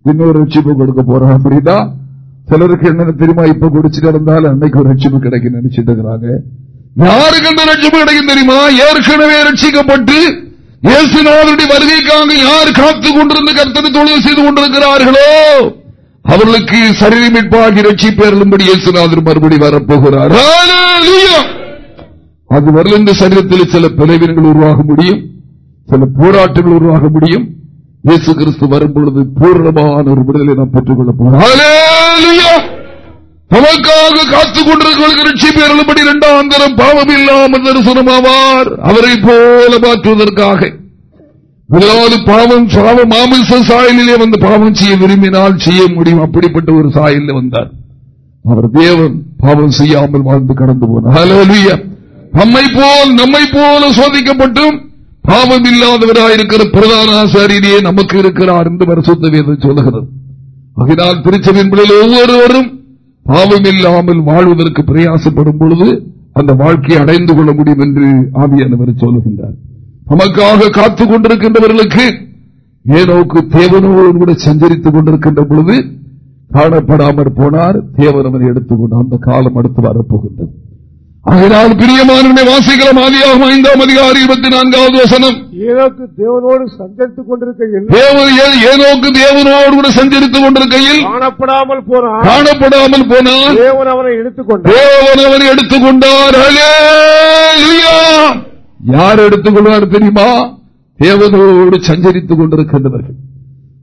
S1: இன்னொரு ரட்சிப்பு கொடுக்க போறோம் அப்படின்னா சிலருக்கு என்ன தெரியுமா? இப்ப குடிச்சிட்டு இருந்தாலும் அன்னைக்கு ஒரு ரட்சிப்பு கிடைக்கும் நினைச்சிட்டு இருக்கிறாங்க யாருக்கு அந்த ரட்சிப்பு கிடைக்கும் தெரியுமா? ஏற்கனவே ரட்சிக்கப்பட்டு இயேசுநாதருடைய வருகைக்காக யார் காத்துக் கொண்டிருந்து கர்த்தனை தொழில் செய்து கொண்டிருக்கிறார்களோ? அவர்களுக்கு சரீர மீட்பாகி ரட்சிப்பேரும்படி இயேசுநாதர் மறுபடி வரப்போகிறார். அது வரல இந்த சரீரத்தில் சில பிளவினங்கள் உருவாக முடியும். சில போராட்டங்கள் உருவாக முடியும். இயேசு கிறிஸ்து வரும்பொழுது பூர்ணமான ஒரு விடுதலை நாம் பெற்றுக் கொள்ள போகிறோம் தமக்காக காத்துக் கொண்டிருக்கிறவர்களுக்கு ரட்சிப்பு அருளும்படி இரண்டாம் தரம் பாவம் இல்லாமல் தரிசனமாவார். அவரை போல மாற்றுவதற்காக. முதலாவது பாவம் சாவம் மாமிச சாயலிலே வந்து பாவம் செய்ய விரும்பினால் செய்ய முடியும். அப்படிப்பட்ட ஒரு சாயலில் வந்தார். அவர் தேவன் பாவம் செய்யாமல் வாழ்ந்து கடந்து போனார். நம்மை போல் நம்மை போல சோதிக்கப்பட்டும் பாவம் இல்லாதவராயிருக்கிற பிரதான ஆசாரியே நமக்கு இருக்கிறார் என்று பரிசுத்த வேதம் சொல்லுகிறது. அதனால் திருச்சபின் ஒவ்வொருவரும் பாவம் இல்லாமல் வாழ்வதற்கு பிரயாசப்படும் பொழுது அந்த வாழ்க்கையை அடைந்து கொள்ள முடியும் என்று ஆவியானவர் சொல்லுகின்றார். நமக்காக காத்துக் கொண்டிருக்கின்றவர்களுக்கு ஏனோக்கு தேவனோடு கூட சஞ்சரித்துக் கொண்டிருக்கின்ற பொழுது காணப்படாமற் போனார். தேவன் அவனை எடுத்துக்கொண்டு அந்த காலம் அடுத்து வரப்போகின்றது. அதனால் பிரியமான வாசிக்கலாம் ஆதியாகும் ஐந்தாம் அதிகாரி இருபத்தி நான்காவது வசனம்.
S2: ஏனோக்கு தேவனோடு சஞ்சரித்துக் கொண்டிருக்கையில்
S1: ஏனோக்கு தேவனோடு கூட சஞ்சரித்துக் கொண்டிருக்கையில்
S2: காணப்படாமல் போனான்
S1: காணப்படாமல் போனால்
S2: தேவன் அவனை எடுத்துக் கொண்டார்
S1: தேவன் அவனை எடுத்துக்கொண்டார்! யார் எடுத்துக்கொள்வார் தெரியுமா? தேவனோடு சஞ்சரித்துக் கொண்டிருக்கின்றவர்கள்.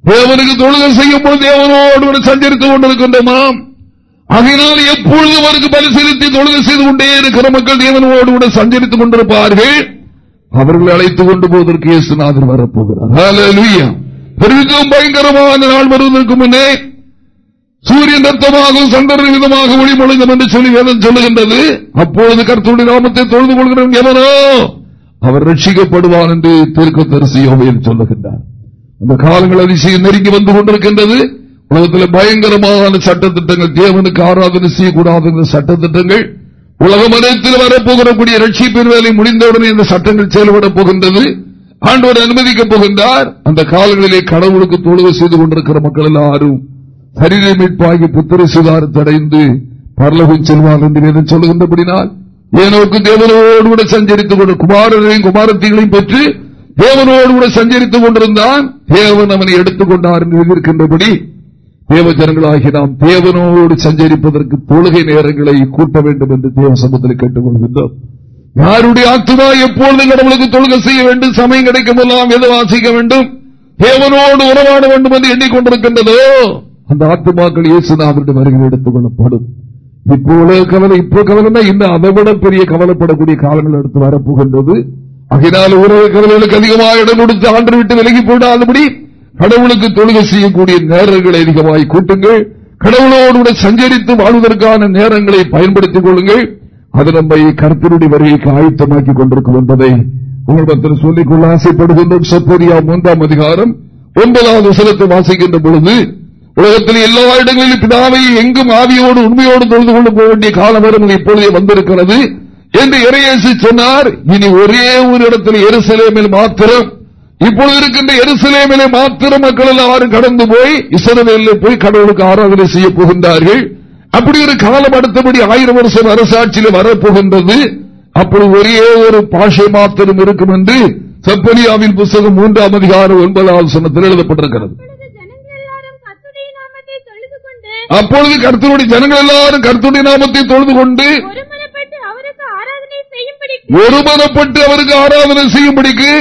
S1: தேவனுக்கு தொழுகை செய்யும் போது தேவனோடு கூட சஞ்சரித்துக் கொண்டிருக்கின்றோமாம். அதனால் எப்பொழுதும் அவருக்கு பரிசீலித்து தொழுதல் செய்து கொண்டே இருக்கிற மக்கள் தேவனோடு கூட சஞ்சரித்துக் கொண்டிருப்பார்கள். அவர்களை அழைத்துக் கொண்டு போவதற்கு இயேசுநாதர் வரப்போகிறார். ஹalleluya. பயங்கரமான நாள் வருவதற்கு முன்னே சூரியன் ரத்தமாகவும் சந்திரன் விதமாக ஒளி முழுங்கும் என்று சொல்லி வேதம் சொல்லுகின்றது. அப்பொழுது கர்த்தருடைய நாமத்தை தொழுது கொள்கிறவன் எவனோ? அவர் ரட்சிக்கப்படுவார் என்று தீர்க்க தரிசியோவையில் சொல்லுகின்றார். அந்த காலங்கள் அதிசயம் நெருங்கி வந்து கொண்டிருக்கின்றது. உலகத்தில் பயங்கரமான சட்டத்திட்டங்கள் தேவனுக்கு ஆராதனை செய்யக்கூடாது என்ற சட்டத்திட்டங்கள் உலகம் அனைத்தில் வரப்போகிறக்கூடிய ரட்சிப்பின் வேலை முடிந்தவுடனே இந்த சட்டங்கள் செயல்படப் போகின்றது. ஆண்டவர் அனுமதிக்கப் போகின்றார். அந்த காலங்களிலே கடவுளுக்கு தொழுகை செய்து கொண்டிருக்கிற மக்கள் எல்லாரும் சரீர மீட்பாகி புத்திர சுதாரத்தடைந்து பரலகம் செல்வார் என்று சொல்லுகின்றபடினால் ஏனோக்கு தேவனோடு கூட சஞ்சரித்துக் கொண்டு குமாரரையும் குமாரத்திகளையும் பெற்று தேவனோடு கூட சஞ்சரித்துக் கொண்டிருந்தான். தேவன் அவனை எடுத்துக்கொண்டார் என்று எழுதியிருக்கின்றபடி தேவ ஜனங்களாகி நாம் தேவனோடு சஞ்சரிப்பதற்கு தொழுகை நேரங்களை கூட்ட வேண்டும் என்று தேவ சமூகத்தில் கேட்டுக்கொள்கின்றோம். யாருடைய ஆத்மா எப்பொழுதும் கடவுளுக்கு தொழுகை செய்ய வேண்டும் சமயம் கிடைக்கும் எல்லாம் எது வாசிக்க வேண்டும் தேவனோடு உறவாட வேண்டும் என்று எண்ணிக்கொண்டிருக்கின்றதோ அந்த ஆத்மாக்கள் இயேசுநாதனுடைய வருகை எடுத்துக் கொள்ளப்படும். இப்போ உலக கவலை இப்போ கவலைனா இன்னும் அதை விட பெரிய கவலைப்படக்கூடிய காலங்கள் எடுத்து வரப்போகின்றது. அதனால் உலக கவலைகளுக்கு அதிகமாக இடம் கொடுத்து ஆண்டு விட்டு விலகி போடாதபடி கடவுளுக்கு தொழுகை செய்யக்கூடிய நேரங்களை அதிகமாய் கூட்டுங்கள். கடவுளோடு கூட சஞ்சரித்து வாழ்வதற்கான நேரங்களை பயன்படுத்திக் கொள்ளுங்கள். அது நம்மை கருத்தினுடைய வருகைக்கு ஆயத்தமாக்கிக் கொண்டிருக்கும் என்பதை உங்களிடத்தில் சொல்லிக் கொள்ள ஆசைப்படுகின்றோம். சப்போரியா மூன்றாம் அதிகாரம் ஒன்பதாவது வசனத்தை வாசிக்கின்ற பொழுது உலகத்தில் எல்லா இடங்களிலும் பிதாவை எங்கும் ஆவியோடு உண்மையோடு தொழுது கொண்டு போக வேண்டிய காலம் வரும் இப்பொழுதே வந்திருக்கிறது என்று இறையேசி சொன்னார். இனி ஒரே ஒரு இடத்தில் எருசலேமில் மாத்திரம். இப்பொழுது இருக்கின்ற எருசலேமிலே மாத்திரம் மக்கள் எல்லாரும் கடந்து போய் இஸ்ரவேலில் போய் கடவுளுக்கு ஆராதனை செய்ய போகின்றார்கள். அப்படி ஒரு காலம் அடுத்தபடி ஆயிரம் வருஷம் அரசாட்சியில் வரப்போகின்றது. அப்படி ஒரே ஒரு பாஷை மாத்திரம் இருக்கும் என்று செப்பனியாவின் புத்தகம் மூன்றாம் அதிகாரம் ஒன்பதாவது சொன்னத்தில் எழுதப்பட்டிருக்கிறது.
S3: அப்பொழுது கர்த்தருடைய
S1: ஜனங்கள் எல்லாரும் கர்த்தருடைய நாமத்தை தொழுது கொண்டு
S3: ஒருமனப்பட்டு அவருக்கு ஆராதனை
S1: செய்யும்படிக்கு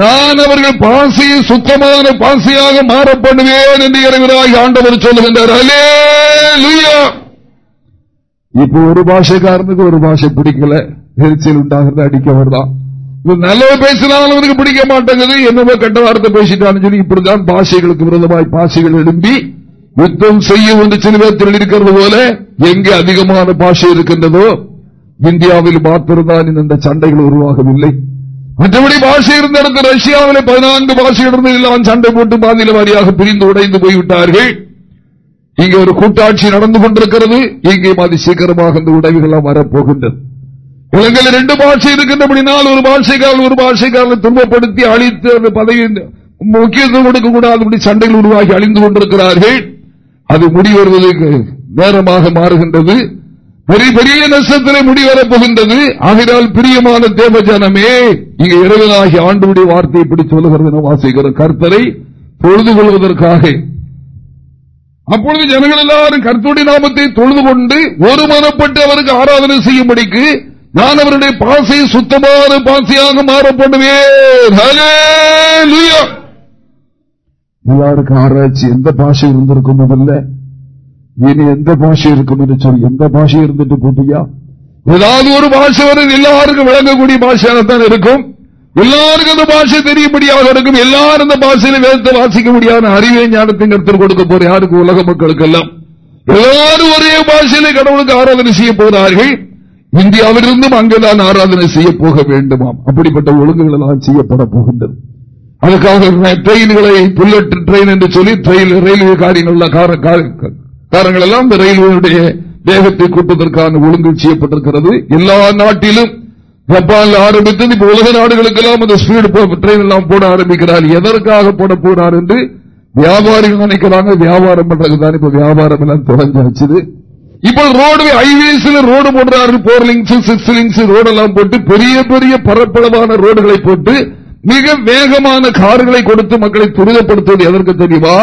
S3: நான் அவர்கள்
S1: பாசையை சுத்தமான பாசையாக மாற பண்ணுவேன் என்று இறைவராகி ஆண்டவர் சொல்லுகின்றார். அல்லேலூயா இப்போ ஒரு பாஷைக்காரனுக்கு ஒரு பாஷை பிடிக்கல. எரிச்சல் உண்டாகிறது அடிக்க தான் நல்லது பேசினாலும் அவனுக்கு பிடிக்க மாட்டேங்குது. என்னவோ கெட்ட வார்த்தை பேசிட்டான்னு சொல்லி இப்படிதான் பாஷைகளுக்கு விரோதமாய் பாஷைகள் எழும்பி யுத்தம் செய்யும் என்று சிலுவத்தில் இருக்கிறது போல எங்கே அதிகமான பாஷை இருக்கின்றதோ இந்தியாவில் மாத்திருந்தான் இந்த சண்டைகள் உருவாகவில்லை. மற்றபடி பாஷை இருந்த இடத்து ரஷ்யாவில் பதினான்கு பாஷை இருந்து அவன் சண்டை போட்டு மாநில வாரியாக பிரிந்து உடைந்து போய்விட்டார்கள். இங்கே ஒரு கூட்டாட்சி நடந்து கொண்டிருக்கிறது. இங்கே மாதிரி சீக்கிரமாக இந்த உடைவுகள் வரப்போகின்றது உலகில் ரெண்டு பாஷை இருக்கின்றபடினால் ஒரு பாஷைக்காரன் ஒரு பாஷைக்காரன் துன்பப்படுத்தி அழித்து அந்த பதவி முக்கியத்துவம் கொடுக்கக்கூடாது சண்டைகள் உருவாகி அழிந்து கொண்டிருக்கிறார்கள். அது முடிவருவதற்கு நேரமாக மாறுகின்றது. பெரிய பெரிய நஷ்டத்திலே முடிவரப் போகின்றது ஆகினால் பிரியமான தேவஜனமே இங்கு இறைவனாகி ஆண்டுடைய வார்த்தை இப்படி சொல்லுகிறது வாசிக்கிற கர்த்தரை பொழுது கொள்வதற்காக. அப்பொழுது ஜனங்கள் எல்லாரும் கர்த்துடைய நாமத்தை தொழுது கொண்டு ஒரு மனப்பட்டு அவருக்கு ஆராதனை செய்யும்படிக்கு நான் அவருடைய பாசை சுத்தமான பாசையாக மாறப்படுவேன் எல்லாருக்கும் ஆராய்ச்சி எந்த பாஷை இருந்திருக்கும் முதல்ல இனி எந்த பாஷை இருக்கும் என்று சொல்லி. எந்த பாஷை இருந்துட்டு போட்டியா? ஏதாவது ஒரு பாஷை வரும் எல்லாருக்கும் விளங்கக்கூடிய பாஷையாகத்தான் இருக்கும். எல்லாருக்கும் அந்த பாஷை தெரியும்படியாக இருக்கும். எல்லாரும் அந்த பாஷையில வேதத்தை வாசிக்க முடியாத அறிவை ஞானத்தை கருத்தில் கொடுக்க போற யாருக்கு உலக மக்களுக்கு எல்லாம் எல்லாரும் ஒரே பாஷையில கடவுளுக்கு ஆராதனை செய்ய போகிறார்கள். இந்தியாவிலிருந்தும் அங்கேதான் ஆராதனை செய்ய போக வேண்டுமாம். அப்படிப்பட்ட ஒழுங்குகள் எல்லாம் செய்யப்பட போகின்றது. அதுக்காக ட்ரெயின்களை புல்லட் ட்ரெயின் என்று சொல்லி ரயில்வே காரியங்கள் காரங்கள் எல்லாம் இந்த ரயில்வேடைய வேகத்தை கூட்டுவதற்கான ஒழுங்கு செய்யப்பட்டிருக்கிறது. எல்லா நாட்டிலும் ஜப்பான் ஆரம்பித்தது இப்ப உலக நாடுகளுக்கெல்லாம் அந்த ஸ்பீடு ட்ரெயின் எல்லாம் போட ஆரம்பிக்கிறார். எதற்காக போட போனார் என்று வியாபாரிகள் நினைக்கிறாங்க. வியாபாரம் பண்றதுதான் இப்ப வியாபாரம் எல்லாம் தொடர்ந்து இப்போ ரோடு ஹைவேஸ்ல road போடுறார்கள் four links six link road எல்லாம் போட்டு பெரிய பெரிய பரப்பளவான ரோடுகளை போட்டு மிக வேகமான கார்களை கொடுத்து மக்களை துரிதப்படுத்துவது எதற்கு தெரியுமா?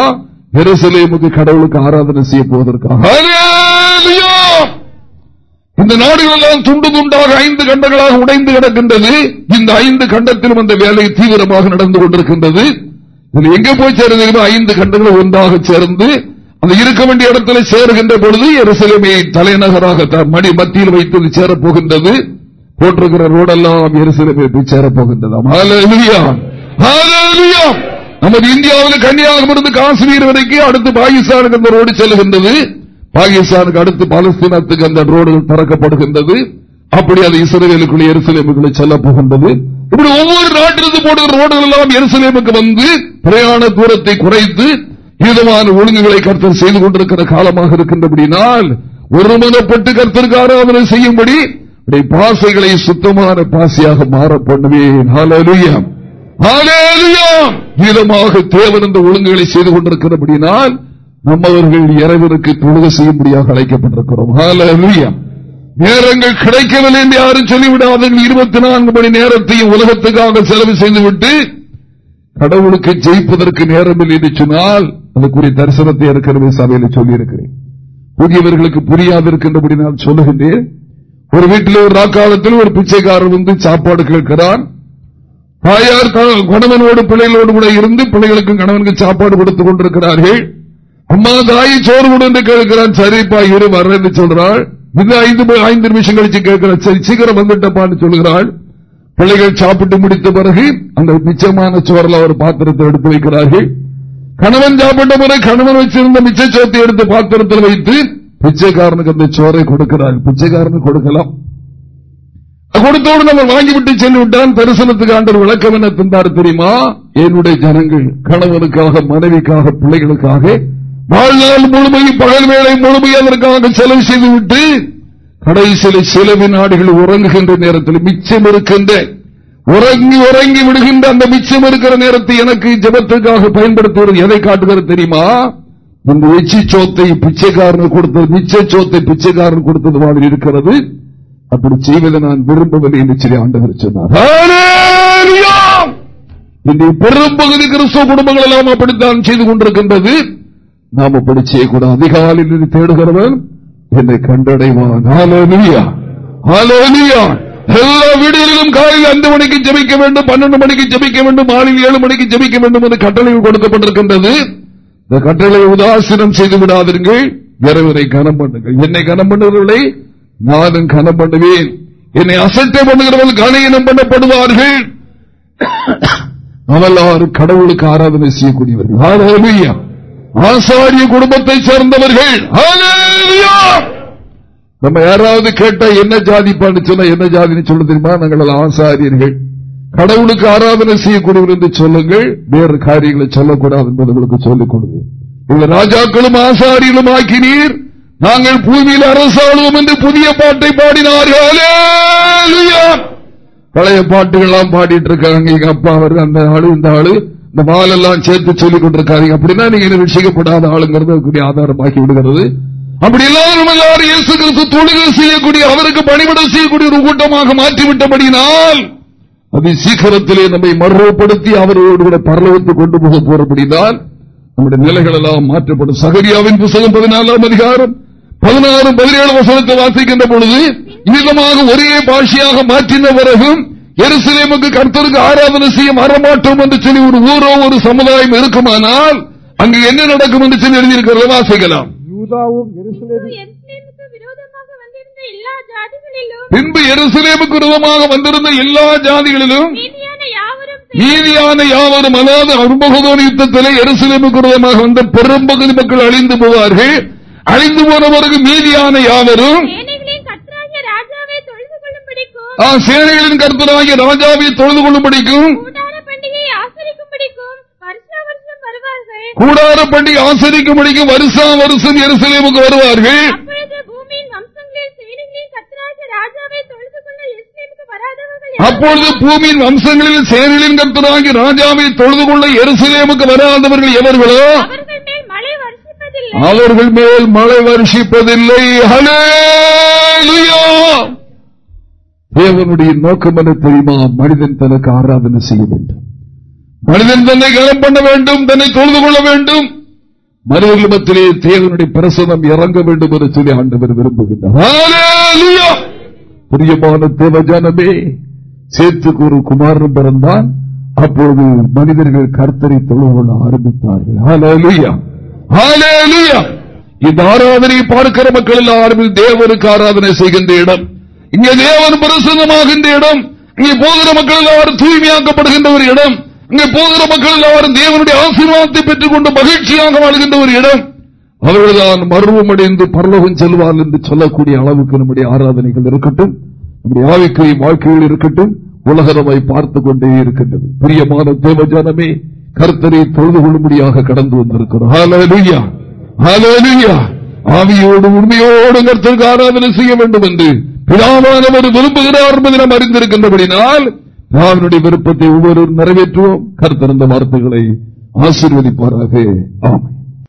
S1: எருசலேமுக்கு கடவுளுக்கு ஆராதனை செய்ய போவதற்காக. இந்த நாடுகள் எல்லாம் துண்டு துண்டாக ஐந்து கண்டங்களாக உடைந்து கிடக்கின்றது. இந்த ஐந்து கண்டத்திலும் அந்த வேலை தீவிரமாக நடந்து கொண்டிருக்கின்றது. எங்க போய் சேர்ந்து ஐந்து கண்டங்களும் ஒன்றாக சேர்ந்து அந்த இருக்க வேண்டிய இடத்துல சேருகின்ற பொழுது எருசலேமையை தலைநகராக மடி மத்தியில் வைத்து சேரப்போகின்றது. போட்டிருக்கிற ரோடெல்லாம் எருசலேமை போய் சேரப்போகின்றது. நமது இந்தியாவில் கன்னியாகுமரி காஷ்மீர் வரைக்கும் அடுத்து பாகிஸ்தானுக்கு அந்த ரோடு செல்லுகின்றது பாகிஸ்தானுக்கு அடுத்து பாலஸ்தீனத்துக்கு அந்த ரோடுகள் திறக்கப்படுகின்றது. அப்படி அது இஸ்ரேலுக்குள்ள எருசலேமுக்குள்ள செல்ல போகின்றது இப்படி ஒவ்வொரு நாட்டிலிருந்து போடுகிற ரோடுகள் எல்லாம் எருசலேமுக்கு வந்து பிரயாண தூரத்தை குறைத்து விதமான ஒழுங்குகளை கருத்தர் செய்து கொண்டிருக்கிற காலமாக இருக்கின்றபடினால் ஒருமனப்பட்டு கருத்திற்கு ஆராதனை செய்யும்படி பாசைகளை சுத்தமான பாசையாக மாற பண்ணுவேன். இதமாக தேவன் இந்த ஒழுங்குகளை செய்து கொண்டிருக்கிறபடினால் நம்மவர்கள் இறைவனுக்கு தொழுகை செய்யும்படியாக அழைக்கப்பட்டிருக்கிறோம். நேரங்கள் கிடைக்கவில்லை என்று யாரும் சொல்லிவிடாதீர்கள். இருபத்தி நான்கு மணி நேரத்தையும் உலகத்துக்காக செலவு செய்துவிட்டு கடவுளுக்கு ஜெயிப்பதற்கு நேரம் என்று சொன்னால் அதுக்குரிய தரிசனத்தை ஏற்கனவே சபையில் சொல்லியிருக்கிறேன். புதியவர்களுக்கு புரியாது இருக்கின்றபடி நான் சொல்லுகின்றேன். ஒரு வீட்டில் ஒரு ராக்காலத்தில் ஒரு பிச்சைக்காரர் வந்து சாப்பாடு கேட்கிறான். தாயார் கணவனோடு பிள்ளைகளோடு கூட இருந்து பிள்ளைகளுக்கும் கணவனுக்கு சாப்பாடு கொடுத்துக் கொண்டிருக்கிறார்கள். அம்மா தாய் சோறு கொடு என்று கேட்கிறான். சரிப்பா இரு வர்றேன்னு சொல்றாள். இது ஐந்து ஐந்து நிமிஷம் கழிச்சு கேட்கிறான். சரி சீக்கிரம் வந்துட்டப்பான்னு சொல்கிறாள் பிள்ளைகள் சாப்பிட்டு முடித்த பிறகு அந்த மிச்சமான சோரில் அவர் பாத்திரத்தை எடுத்து வைக்கிறார்கள். கணவன் சாப்பிட்ட பிறகு கணவன் வச்சிருந்த மிச்ச சோத்தை எடுத்து பாத்திரத்தில் வைத்து பிச்சைக்காரனுக்கு அந்த சோரை கொடுக்கிறார்கள் பிச்சைக்காரனுக்கு கொடுக்கலாம். கொடுத்தோடு நம்ம வாங்கிவிட்டு சென்று விட்டான் தரிசனத்துக்கு ஆண்டர் விளக்கம் என்ன தந்தார் தெரியுமா? என்னுடைய ஜனங்கள் கணவனுக்காக மனைவிக்காக பிள்ளைகளுக்காக வாழ்நாள் முழுமையும் பகல் வேலை முழுமையும் அதற்காக செலவு செய்துவிட்டு கடைசியில் சில வினாடிகள் உறங்குகின்ற நேரத்தில் மிச்சம் இருக்கின்ற உறங்கி உறங்கி விடுகின்ற அந்த மிச்சம் இருக்கிற நேரத்தை எனக்கு ஜபத்துக்காக பயன்படுத்துவது எதை காட்டுகிறது தெரியுமா? இந்த எச்சி சோத்தை பிச்சைக்காரன் கொடுத்தது மிச்ச சோத்தை பிச்சைக்காரன் கொடுத்தது மாதிரி இருக்கிறது. அப்படி செய்வதை நான் விரும்பவில்லை என்று சொல்லி ஆண்டவர் சொன்னார். இன்றைய பெரும்பகுதி கிறிஸ்துவ குடும்பங்கள் எல்லாம் அப்படித்தான் செய்து கொண்டிருக்கின்றது. நாம் அப்படி செய்யக்கூடாது. அதிகாலையில் தேடுகிறவன் என்னை கண்டடைவான். எல்லா வீடுகளிலும் காலையில் ஐந்து மணிக்கு ஜபிக்க வேண்டும் பன்னெண்டு மணிக்கு ஜபிக்க வேண்டும் மாலையில் ஏழு மணிக்கு ஜபிக்க வேண்டும் என்று கட்டளை கொடுக்கப்பட்டிருக்கின்றது. இந்த கட்டளை உதாசீனம் செய்து விடாதீர்கள். இறைவனை கனம் பண்ணுங்கள். என்னை கனம் பண்ணுவர்களை நானும் கனம் பண்ணுவேன். என்னை அசட்டை பண்ணுகிறவர்கள் கலையினம் பண்ணப்படுவார்கள். அவல்லாரும் கடவுளுக்கு ஆராதனை செய்யக்கூடியவர்கள். ஹalleluya. ஆசாரிய குடும்பத்தை சேர்ந்தவர்கள். நம்ம யாராவது கேட்டா என்ன ஜாதிப்பான்னு சொன்னா என்ன ஜாதின்னு சொல்ல தெரியுமா? நாங்கள் ஆசாரியர்கள். கடவுளுக்கு ஆராதனை செய்யக்கூடியவர் என்று சொல்லுங்கள். வேறு காரியங்களை சொல்லக்கூடாது என்பது உங்களுக்கு சொல்லிக் கொடுங்க ராஜாக்களும் ஆசாரிகளும் ஆக்கினீர். நாங்கள் பூமியில் அரசாளுவோம் என்று புதிய பாட்டை பாடினார்கள். ஹalleluya. பழைய பாட்டுகள்லாம் பாடிட்டு இருக்காங்க. எங்க அப்பா அவர் அந்த ஆளு இந்த ஆளு. இந்த மாலெல்லாம் சேர்த்து சொல்லிக் கொண்டிருக்காங்க அப்படின்னா நீங்க விஷயப்படாத ஆளுங்கிறது ஆதாரமாக்கி விடுகிறது. அப்படி எல்லாரும் எல்லாரும் இயேசு கிறிஸ்து தொழுகை செய்யக்கூடிய அவருக்கு பணிவிடம் செய்யக்கூடிய ஒரு கூட்டமாக மாற்றிவிட்டபடியினால் அது சீக்கிரத்திலே நம்மை மறுபடுத்தி அவரோடு கூட பரலவத்து கொண்டு போக போறபடினால் நம்முடைய நிலைகள் எல்லாம் மாற்றப்படும். சகரியாவின் புத்தகம் பதினாலாம் அதிகாரம் பதினாறு பதினேழு வசனத்தை வாசிக்கின்ற பொழுது விதமாக ஒரே பாஷையாக மாற்றின பிறகும் எருசலேமுக்கு கர்த்தருக்கு ஆராதனை செய்ய வரமாட்டோம் என்று சொல்லி ஒரு ஊரோ ஒரு சமுதாயம் இருக்குமானால் அங்கு என்ன நடக்கும் என்று சொல்லி எழுதியிருக்கிறத வாசிக்கலாம்.
S2: யூதாவும் எருசலேமும்
S3: எருசலேமுக்கு விரோதமாக வந்திருந்த எல்லா ஜாதிகளிலும்
S1: பின்பு எருசலேமுக்கு விரோதமாக வந்திருந்த எல்லா ஜாதிகளிலும்
S3: மீதியான யாவரும்
S1: அதாவது அரும்பகதோன் யுத்தத்திலே எருசலேமுக்கு விரோதமாக வந்த பெரும்பகுதி மக்கள் அழிந்து போவார்கள். அழிந்து போனவருக்கு மீதியான யாவரும்
S3: சேனைகளின் கர்த்தராகிய ராஜாவை தொழுது கொள்ளும்படிக்கும்
S1: ஆ, சேனைகளின் கருத்தராகிய ராஜாவை தொழுது கொள்ளும்படிக்கும்
S3: கூடார
S1: பண்டிகை ஆசரிக்கும்படிக்கும் வருஷா வருஷம் எருசலேமுக்கு வருவார்கள்
S3: அப்பொழுது பூமியின் வம்சங்களில் சேனைகளின் கர்த்தராகிய ராஜாவை தொழுது கொள்ள எருசலேமுக்கு வராதவர்கள்
S1: எவர்களோ
S3: அவர்கள் மேல் மழை வருஷிப்பதில்லை
S1: அவர்கள் மேல் மழை வருஷிப்பதில்லை ஹல்லேலூயா. தேவனுடைய நோக்கம் என்ன தெரியுமா? மனிதன் தனக்கு ஆராதனை செய்ய வேண்டும். மனிதன் தன்னை களம் பண்ண வேண்டும் தன்னை தொழுது கொள்ள வேண்டும். மனிதர்களிடத்திலே தேவனுடைய பிரசனம் இறங்க வேண்டும் என்று சொல்லி ஆண்டவர் விரும்புகின்றார். ஹல்லேலூயா. பிரியமான தேவஜானமே சேத்துக்கு ஒரு குமாரன் பிறந்தான். அப்பொழுது மனிதர்கள் கர்த்தரை தொழுது கொள்ள ஆரம்பித்தார்கள். இந்த ஆராதனையை பார்க்கிற மக்கள் எல்லாரும் தேவருக்கு ஆராதனை செய்கின்ற இடம். இங்கே தேவன் பிரசன்னமாகின்ற இடம். இங்கே போகிற மக்கள் எல்லாரும் தூய்மையாக்கப்படுகின்ற ஒரு இடம். இங்கே போகிற மக்கள் எல்லாரும் தேவனுடைய ஆசீர்வாதத்தை பெற்றுக் கொண்டு மகிழ்ச்சியாக வாழ்கின்ற ஒரு இடம். அவர்கள்தான் மர்வமடைந்து பரலோகம் செல்வார்கள் என்று சொல்லக்கூடிய அளவுக்கு நம்முடைய ஆராதனைகள் இருக்கட்டும். நம்முடைய ஆவிக்குரிய வாழ்க்கைகள் இருக்கட்டும். உலகரவை பார்த்துக் கொண்டே இருக்கின்றது. பிரியமான தேவஜானமே கர்த்தரை தொழுது கொள்ளும்படியாக கடந்து வந்திருக்கிறோம். ஹalleluya. ஹalleluya. ஆவியோடு உண்மையோடு கருத்திற்கு ஆராதனை செய்ய வேண்டும் என்று பிதாவானவர் விரும்புகிறார் என்பதை நாம் அறிந்திருக்கின்றபடினால் அவனுடைய விருப்பத்தை ஒவ்வொரு நிறைவேற்றுவோம். கருத்திருந்த வார்த்தைகளை ஆசீர்வதிப்பாராக. ஆமாம்